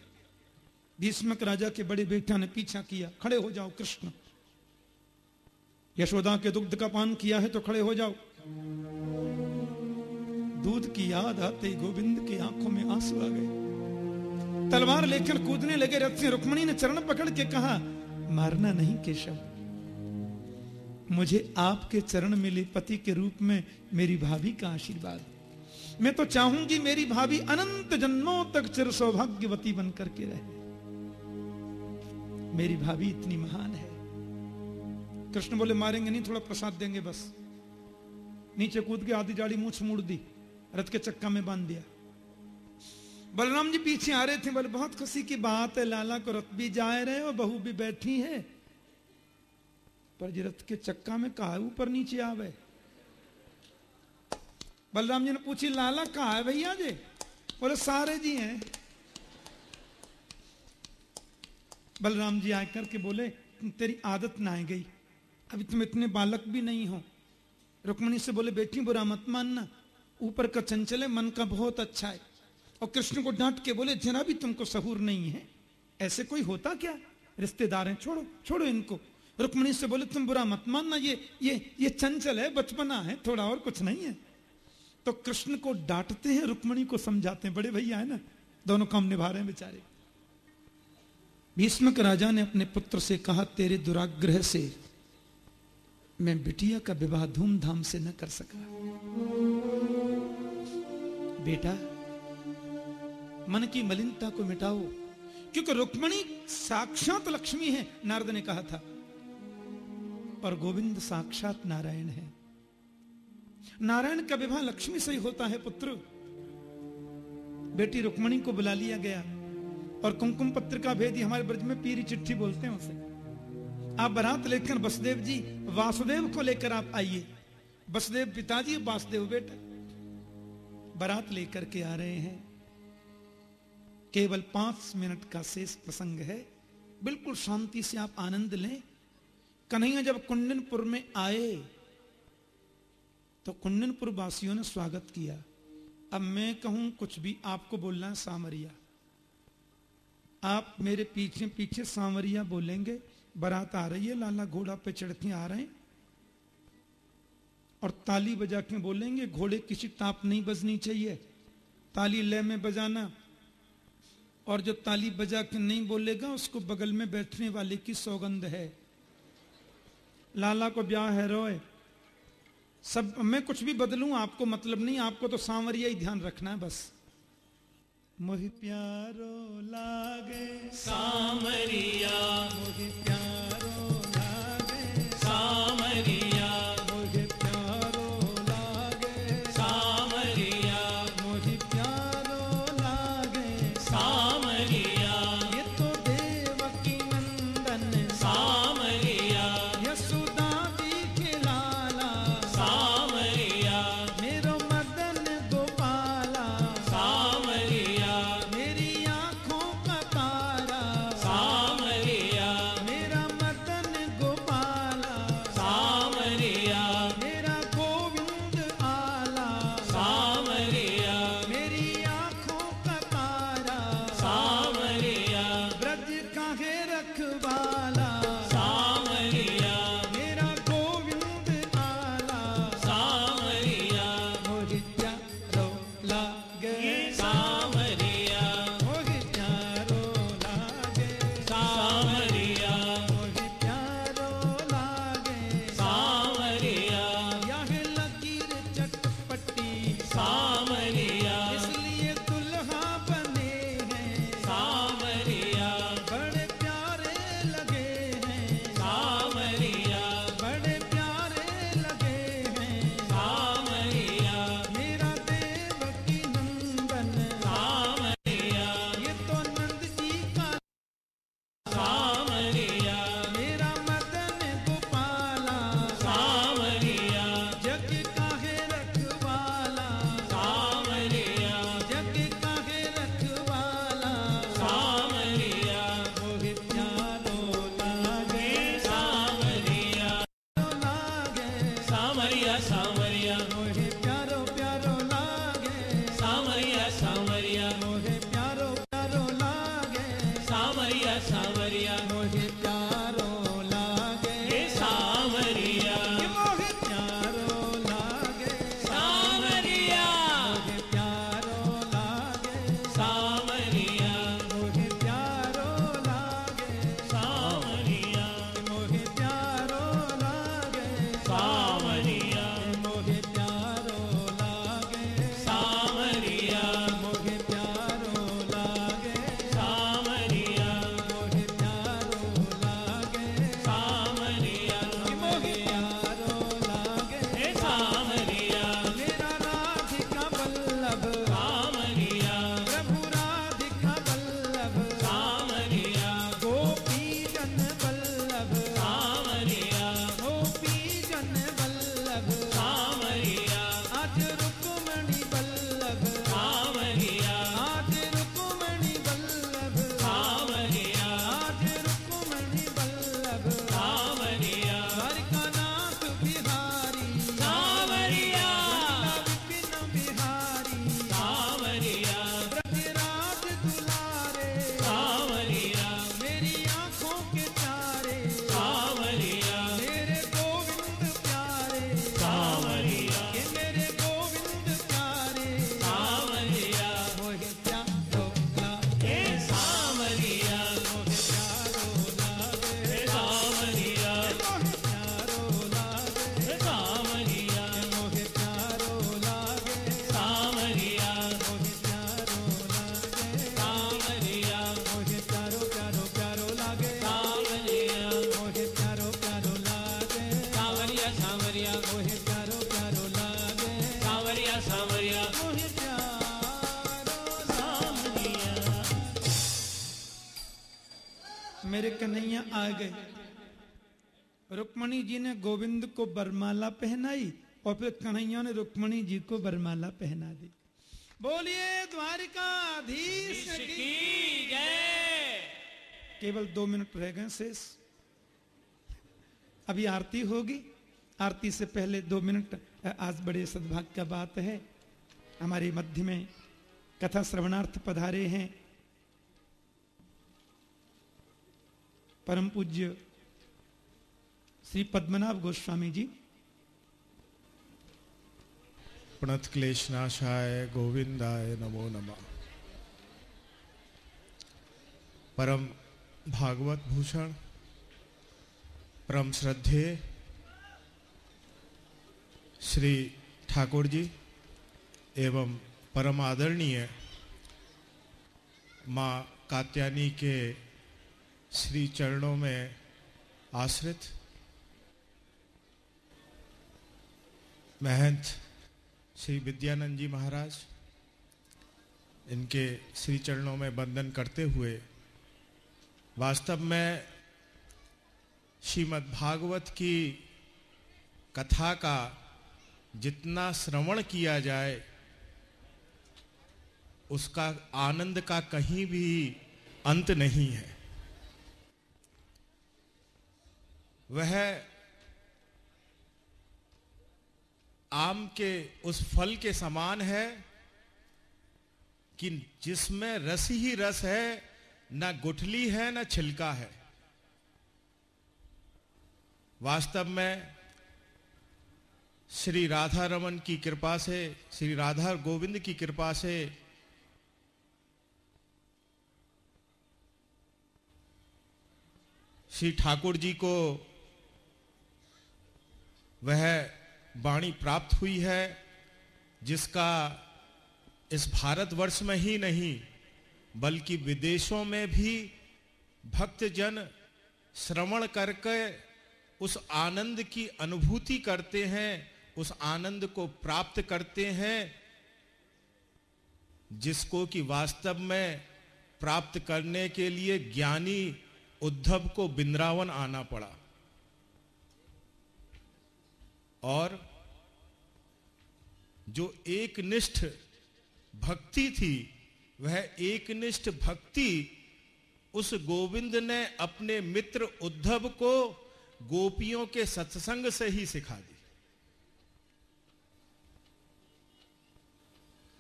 Speaker 1: भीष्मक राजा के बड़े बेटा ने पीछा किया, खड़े हो जाओ कृष्ण। यशोदा के दुग्ध का पान किया है तो खड़े हो जाओ। दूध की याद आते, गोविंद की आँखों में आँसू आ गए। तलवार लेकर कूदने लगे रथ से रुक्मणी ने चरण पकड़ के कहा, मारना नहीं केशव। मुझे आपके चरण मिले पति के रूप में मेरी भाभी का आशीर्वाद। मैं तो चाहूँगी मेरी भाभी अनंत जन्मों तक चिर सौभाग्यवती बन करके रहे। मेरी भाभी इतनी महान है। कृष्ण बोले, मारेंगे नहीं, थोड़ा प्रसाद देंगे बस। नीचे कूद के आधी जाड़ी मूछ मुड़ दी। रथ के चक्का में बाँध दिया। बलराम जी पीछे आ रहे थे, बोले, बहुत खुशी की बात है, लाला को रथ भी जा रहे और बहू भी बैठी है। पर जी रथ के चक्का में कहा ऊपर नीचे आवे। बलराम जी ने पूछी, लाला कहा है भैया जी? बोले, सारे जी हैं। बलराम जी आकर के बोले, तेरी आदत ना गई। अभी तुम इतने बालक भी नहीं हो। रुक्मणी से बोले, बेटी बुरा मत मानना। ऊपर का चंचल है मन का बहुत अच्छा है। और कृष्ण को डांट के बोले, जरा भी तुमको सहूर नहीं है। ऐसे कोई होता क्या? रिश्तेदार हैं, छोड़ो छोड़ो इनको। रुक्मणी से बोले, तुम बुरा मत मानना, ये ये ये चंचल है, बचपना है, थोड़ा और कुछ नहीं है। तो कृष्ण को डांटते हैं, रुक्मणी को समझाते हैं, बड़े भैया है ना, दोनों काम निभा रहे हैं बेचारे। भीष्मक राजा ने अपने पुत्र से कहा, तेरे दुराग्रह से मैं बिटिया का विवाह धूमधाम से न कर सका। बेटा, मन की मलिनता को मिटाओ, क्योंकि रुक्मणी साक्षात लक्ष्मी है, नारद ने कहा था। और गोविंद साक्षात नारायण है। नारायण का विवाह लक्ष्मी से ही होता है, पुत्र। बेटी रुक्मणी को बुला लिया गया, और कुमकुम पत्र का भेदी हमारे ब्रज में पीरी चिट्ठी बोलते हैं उसे। आप बरात लेकर वसुदेव जी, वासुदेव को लेकर आप आइए। वसुदेव पिताजी, वासुदेव बेटा। बारात लेकर के आ रहे हैं। केवल पाँच मिनट का शेष प्रसंग है। बिल्कुल शांति से आप आनंद लें। कन्हैया जब कुंडनपुर में आए तो कुंडनपुर वासियों ने स्वागत किया। अब मैं कहूँ, कुछ भी आपको बोलना है, सामरिया। आप मेरे पीछे पीछे सांवरिया बोलेंगे। बारात आ रही है, लाला घोड़ा पे चढ़ते आ रहे हैं। और ताली बजा के बोलेंगे घोड़े किसी ताप नहीं बजनी चाहिए। ताली लय में बजाना। और जो ताली बजा के नहीं बोलेगा उसको बगल में बैठने वाले की सौगंध है। लाला को ब्याह है रोए। सब मैं कुछ भी बदलूं आपको मतलब नहीं आपको तो सांवरिया ही ध्यान रखना है बस। मोहि प्यारो लागे।
Speaker 2: सामरिया
Speaker 1: मोहि प्यारो गोविंद को बरमाला पहनाई और फिर कन्हैया ने रुक्मणी जी को बरमाला पहना दी। बोलिए द्वारिकाधीश की
Speaker 2: जय।
Speaker 1: केवल दो मिनट रह गए शेष। अभी आरती होगी। आरती से पहले दो मिनट आज बड़े सद्भाग्य का बात है। हमारे मध्य में कथा श्रवणार्थ पधारे हैं। परम पूज्य श्री पद्मनाभ गोस्वामी जी।
Speaker 3: प्रणत क्लेशनाशाय गोविंदाय नमो नमः। परम भागवत भूषण, परम श्रद्धे श्री ठाकुर जी एवं परम आदरणीय माँ कात्यानी के श्री चरणों में आश्रित महंत श्री विद्यानंद जी महाराज, इनके श्री चरणों में वंदन करते हुए, वास्तव में श्रीमद् भागवत की कथा का जितना श्रवण किया जाए, उसका आनंद का कहीं भी अंत नहीं है। वह आम के उस फल के समान है कि जिसमें रस ही रस है, ना गुठली है, ना छिलका है। वास्तव में श्री राधा रमन की कृपा से, श्री राधा गोविंद की कृपा से श्री ठाकुर जी को वह वाणी प्राप्त हुई है, जिसका इस भारतवर्ष में ही नहीं, बल्कि विदेशों में भी भक्तजन श्रवण करके उस आनंद की अनुभूति करते हैं, उस आनंद को प्राप्त करते हैं, जिसको कि वास्तव में प्राप्त करने के लिए ज्ञानी उद्धव को बिंद्रावन आना पड़ा। और जो एक निष्ठ भक्ति थी, वह एक निष्ठ भक्ति उस गोविंद ने अपने मित्र उद्धव को गोपियों के सत्संग से ही सिखा दी।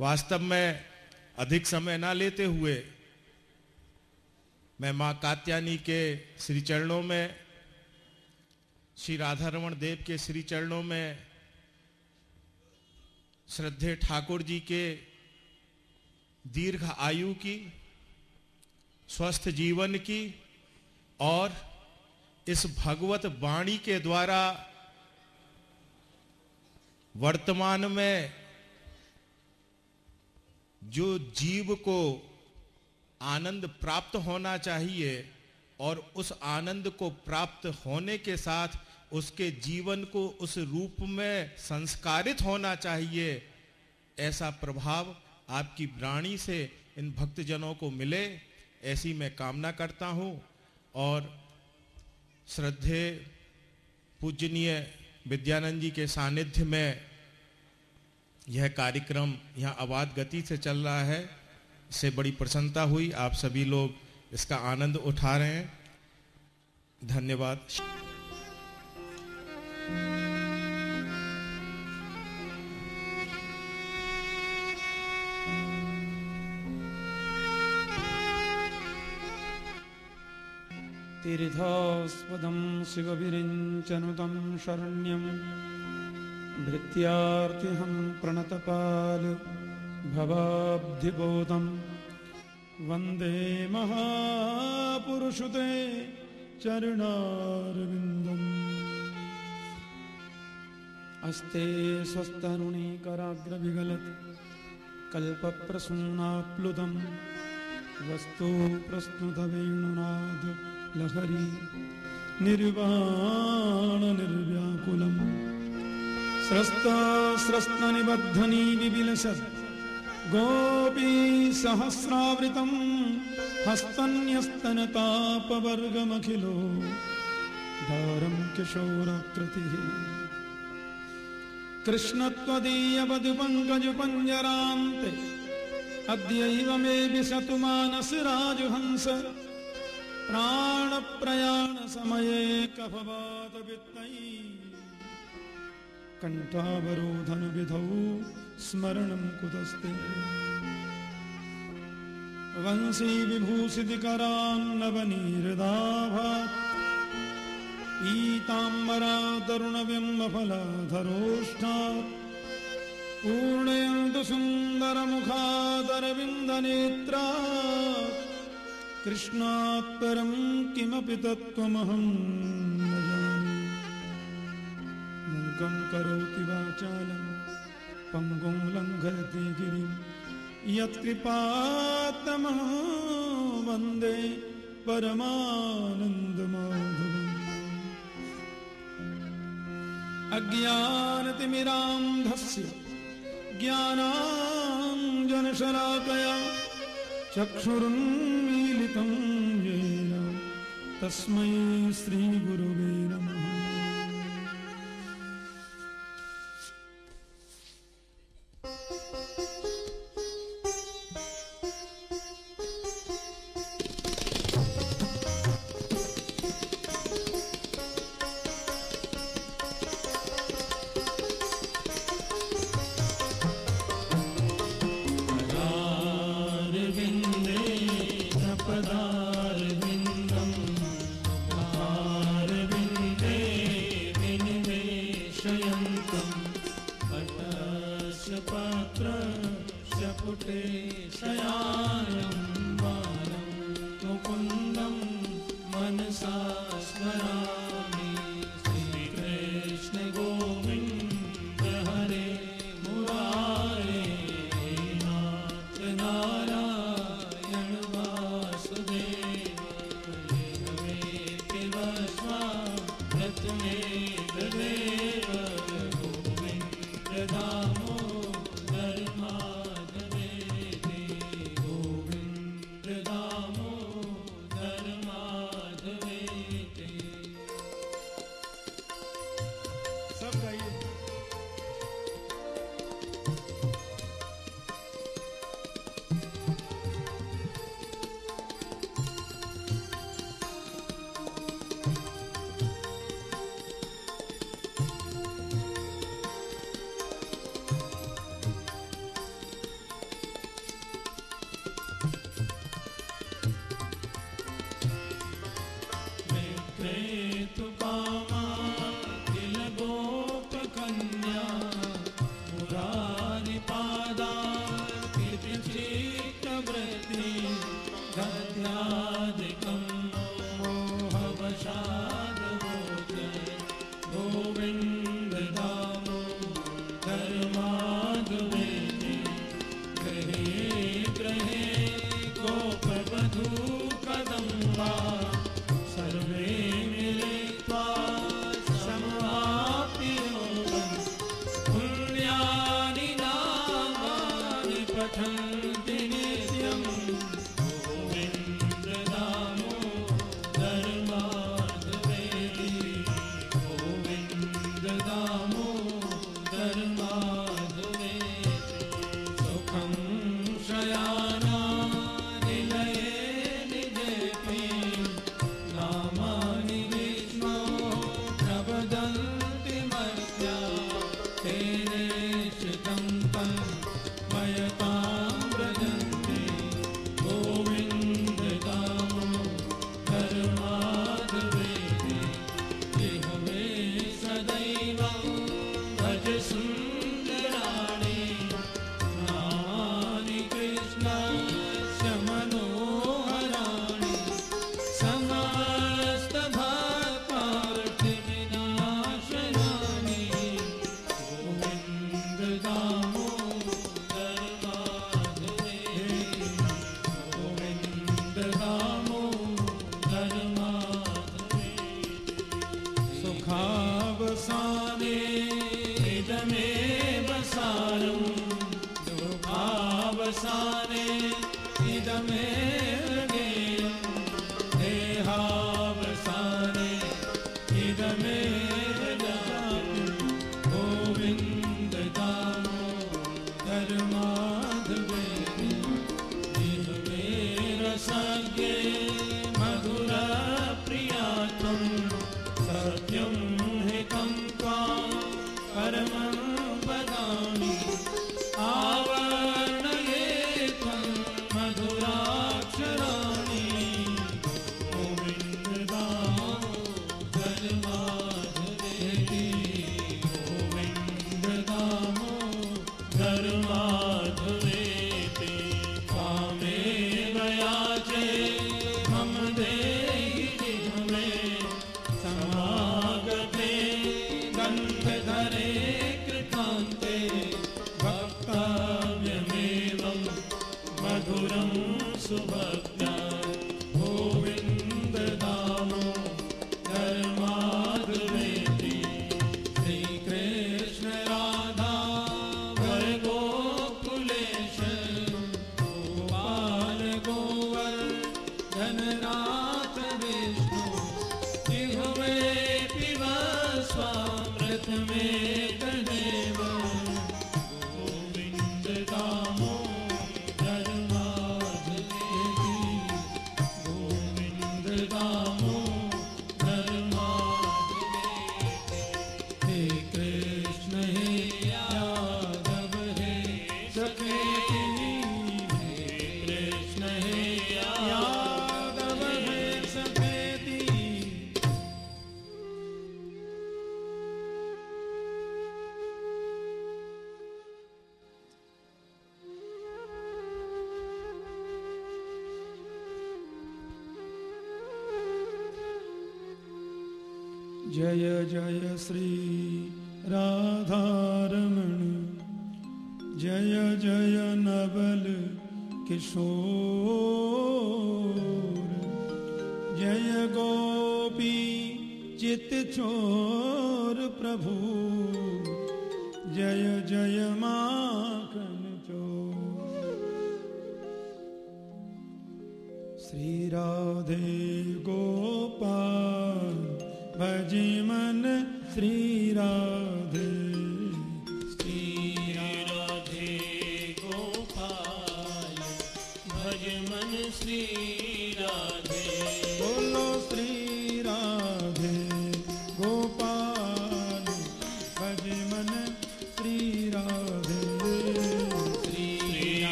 Speaker 3: वास्तव में अधिक समय ना लेते हुए मैं माँ कात्यानी के श्री चरणों में श्री राधा रमन देव के श्री चरणों में श्रद्धे ठाकुर जी के दीर्घ आयु की, स्वस्थ जीवन की और इस भगवत वाणी के द्वारा वर्तमान में जो जीव को आनंद प्राप्त होना चाहिए और उस आनंद को प्राप्त होने के साथ उसके जीवन को उस रूप में संस्कारित होना चाहिए। ऐसा प्रभाव आपकी वाणी से इन भक्तजनों को मिले, ऐसी मैं कामना करता हूँ। और श्रद्धे पूजनीय विद्यानंद जी के सानिध्य में यह कार्यक्रम यहाँ आवाद गति से चल रहा है। इससे बड़ी प्रसन्नता हुई। आप सभी लोग इसका आनंद उठा रहे हैं। धन्यवाद।
Speaker 1: तीर्थास्पदं शिवविरिञ्चनुतं शरण्यं भृत्यार्तिहं प्रणतपाल भवाब्धिबोधं वन्दे महापुरुषुते चरणारविन्दम् अस्ते स्वस्तरुणीकराग्रविगलत् कल्पप्रसूनाप्लुतं वस्तु लहरी निर्वाण निर्व्याकुलम् स्रस्ता स्रस्तनिबद्धनी विविलसत्। गोपी सहस्रावृतम्।
Speaker 2: हस्तन्यस्तनतापवर्गमखिलो। दारं किशोराकृतिः। कृष्णत्वदीयवधुपङ्कजुपञ्जरान्ते। अद्यैव मे विशतु मानसराजुहंस। प्राणप्रयाणसमये कफवातवित्तै कण्ठावरोधनविधौ स्मरणं कुतस्ते। वंशी विभूषितिकरान्नवनीहृदाभात् ीताम्बरा तरुणबिम्बफलाधरोष्ठात् पूर्णयन्तु सुन्दरमुखादरविन्दनेत्रा कृष्णात्परं किमपि तत्त्वमहम् न तत्त्वमहं मकं करोति वाचालम् पङ्गुं लङ्घयति गिरिम् यत्कृपात्तमः वन्दे परमानन्दमाधव। अज्ञानतिमिरान्धस्य ज्ञानाञ्जनशलाकया चक्षुरुन्मीलितं येन तस्मै श्रीगुरुवे नमः।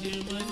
Speaker 1: भज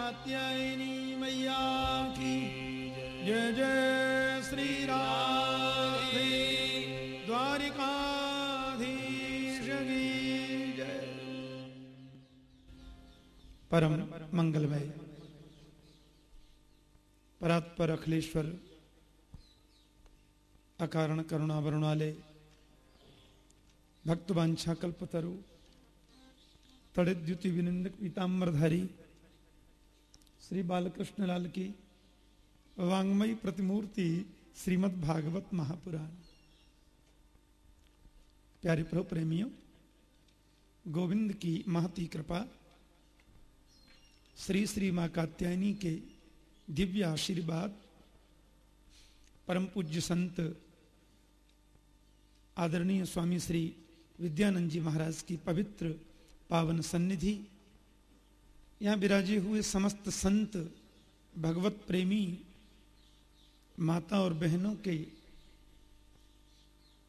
Speaker 1: कात्यायनी मैया की जय जय श्री राधे द्वारिकाधीश की जय परम मंगलमय। परात्पर अखिलेश्वर, अकारण करुणा वरुणाले भक्त वांछा कल्पतरु तड़िद्युति विनिंदक पीताम्बरधारी श्री बालकृष्ण लाल की वांग्मयी प्रतिमूर्ति श्रीमद् भागवत महापुराण। प्यारे प्रभु प्रेमियों, गोविंद की महती कृपा, श्री श्री माँ कात्यायनी के दिव्य आशीर्वाद, परम पूज्य संत आदरणीय स्वामी श्री विद्यानंद जी महाराज की पवित्र पावन सन्निधि यहाँ विराजे हुए समस्त संत, भगवत प्रेमी, माता और बहनों के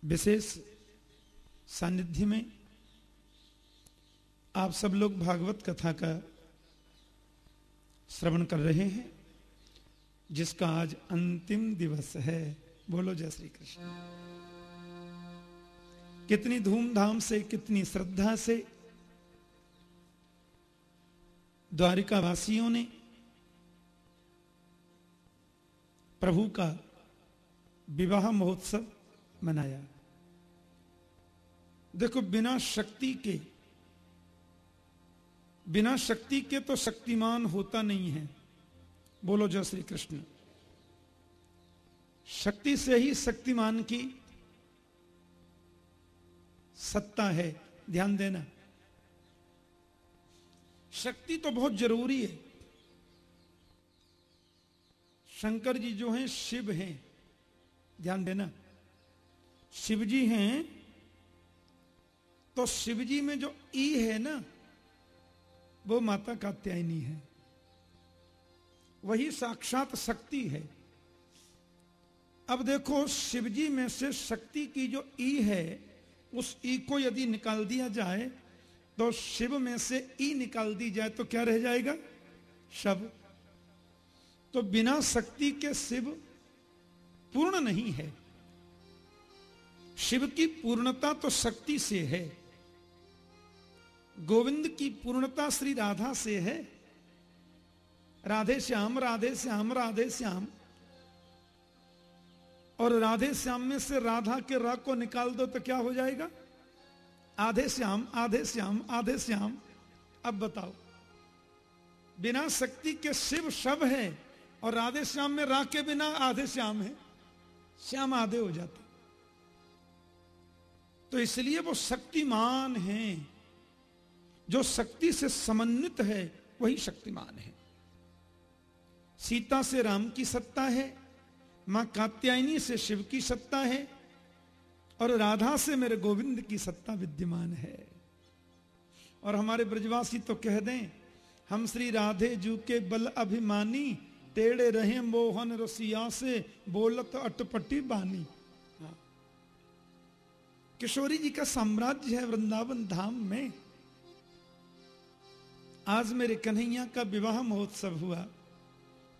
Speaker 1: विशेष सानिध्य में आप सब लोग भागवत कथा का श्रवण कर रहे हैं, जिसका आज अंतिम दिवस है। बोलो जय श्री कृष्ण। कितनी धूमधाम से, कितनी श्रद्धा से द्वारिका वासियों ने प्रभु का विवाह महोत्सव मनाया। देखो, बिना शक्ति के, बिना शक्ति के तो शक्तिमान होता नहीं है। बोलो जय श्री कृष्ण। शक्ति से ही शक्तिमान की सत्ता है। ध्यान देना। शक्ति तो बहुत ज़रूरी है। शंकर जी जो हैं, शिव हैं। ध्यान देना। शिव जी हैं तो शिव जी में जो ई है ना, वो माता कात्यायनी है। वही साक्षात शक्ति है। अब देखो, शिवजी में से शक्ति की जो ई है, उस ई को यदि निकाल दिया जाए तो शिव में से ई निकाल दी जाए तो क्या रह जाएगा? शव। तो बिना शक्ति के शिव पूर्ण नहीं है। शिव की पूर्णता तो शक्ति से है। गोविंद की पूर्णता श्री राधा से है। राधे श्याम राधे श्याम राधे श्याम। और राधे श्याम में से राधा के रा को निकाल दो तो क्या हो जाएगा? आधे श्याम आधे श्याम आधे श्याम। अब बताओ। बिना शक्ति के शिव शव है और राधे श्याम में रा के बिना आधे श्याम है। श्याम आधे हो जाते। तो इसलिए वो शक्तिमान है। जो शक्ति से समन्वित है, वही शक्तिमान है। सीता से राम की सत्ता है, माँ कात्यायनी से शिव की सत्ता है और राधा से मेरे गोविंद की सत्ता विद्यमान है। और हमारे ब्रजवासी तो कह दें, हम श्री राधे जू के बल अभिमानी, टेढ़े रहे मोहन रसिया से बोलत अटपटी बानी। किशोरी जी का साम्राज्य है वृंदावन धाम में। आज मेरे कन्हैया का विवाह महोत्सव हुआ।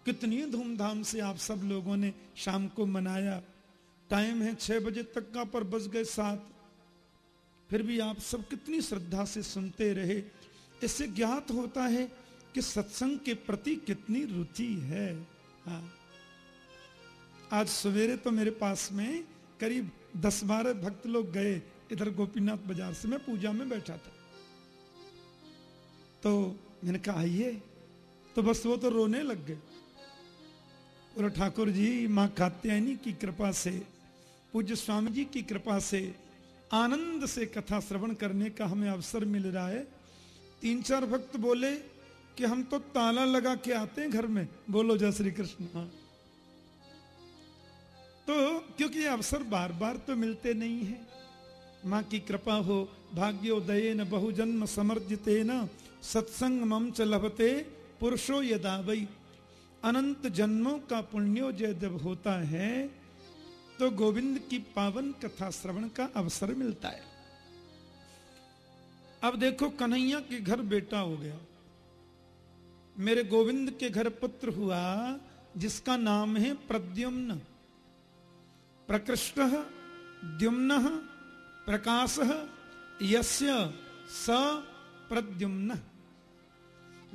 Speaker 1: कितनी धूमधाम से आप सब लोगों ने शाम को मनाया। टाइम है छह बजे तक का, पर बज गए सात। फिर भी आप सब कितनी श्रद्धा से सुनते रहे। इससे ज्ञात होता है कि सत्संग के प्रति कितनी रुचि है। हाँ। आज सवेरे तो मेरे पास में करीब दस बारह भक्त लोग गए। इधर गोपीनाथ बाज़ार से मैं पूजा में बैठा था। तो मैंने कहा, आइए। तो बस वो तो रोने लग गए। ठाकुर जी, माँ कात्यायनी की कृपा से पूज्य स्वामी जी की कृपा से, आनंद से कथा श्रवण करने का हमें अवसर मिल रहा है। तीन चार भक्त बोले कि हम तो ताला लगा के आते हैं घर में। बोलो जय श्री कृष्ण। हाँ। तो क्योंकि ये अवसर बार बार तो मिलते नहीं है। माँ की कृपा हो भाग्योदय न बहुजन्म समर्जिते न सत्संग मम च लभते पुरुषो यदा वही अनंत जन्मों का पुण्योजय जब होता है तो गोविंद की पावन कथा श्रवण का अवसर मिलता है। अब देखो कन्हैया के घर बेटा हो गया। मेरे गोविंद के घर पुत्र हुआ, जिसका नाम है प्रद्युम्न। प्रकृष्ट, द्युम्न, प्रकाश, यस्य स प्रद्युम्न।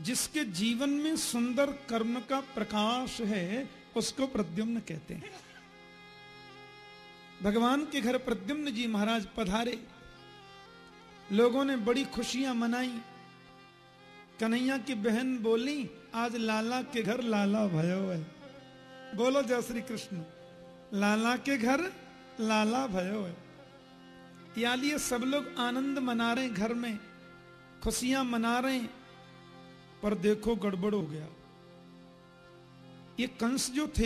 Speaker 1: जिसके जीवन में सुंदर कर्म का प्रकाश है, उसको प्रद्युम्न कहते हैं। भगवान के घर प्रद्युम्न जी महाराज पधारे। लोगों ने बड़ी खुशियाँ मनाई। कन्हैया की बहन बोली, आज लाला के घर लाला भयो है। बोलो जय श्री कृष्ण, लाला के घर लाला भयो है। या सब लोग आनंद मना रहे घर में। खुशियाँ मना रहे पर देखो गड़बड़ हो गया। ये कंस जो थे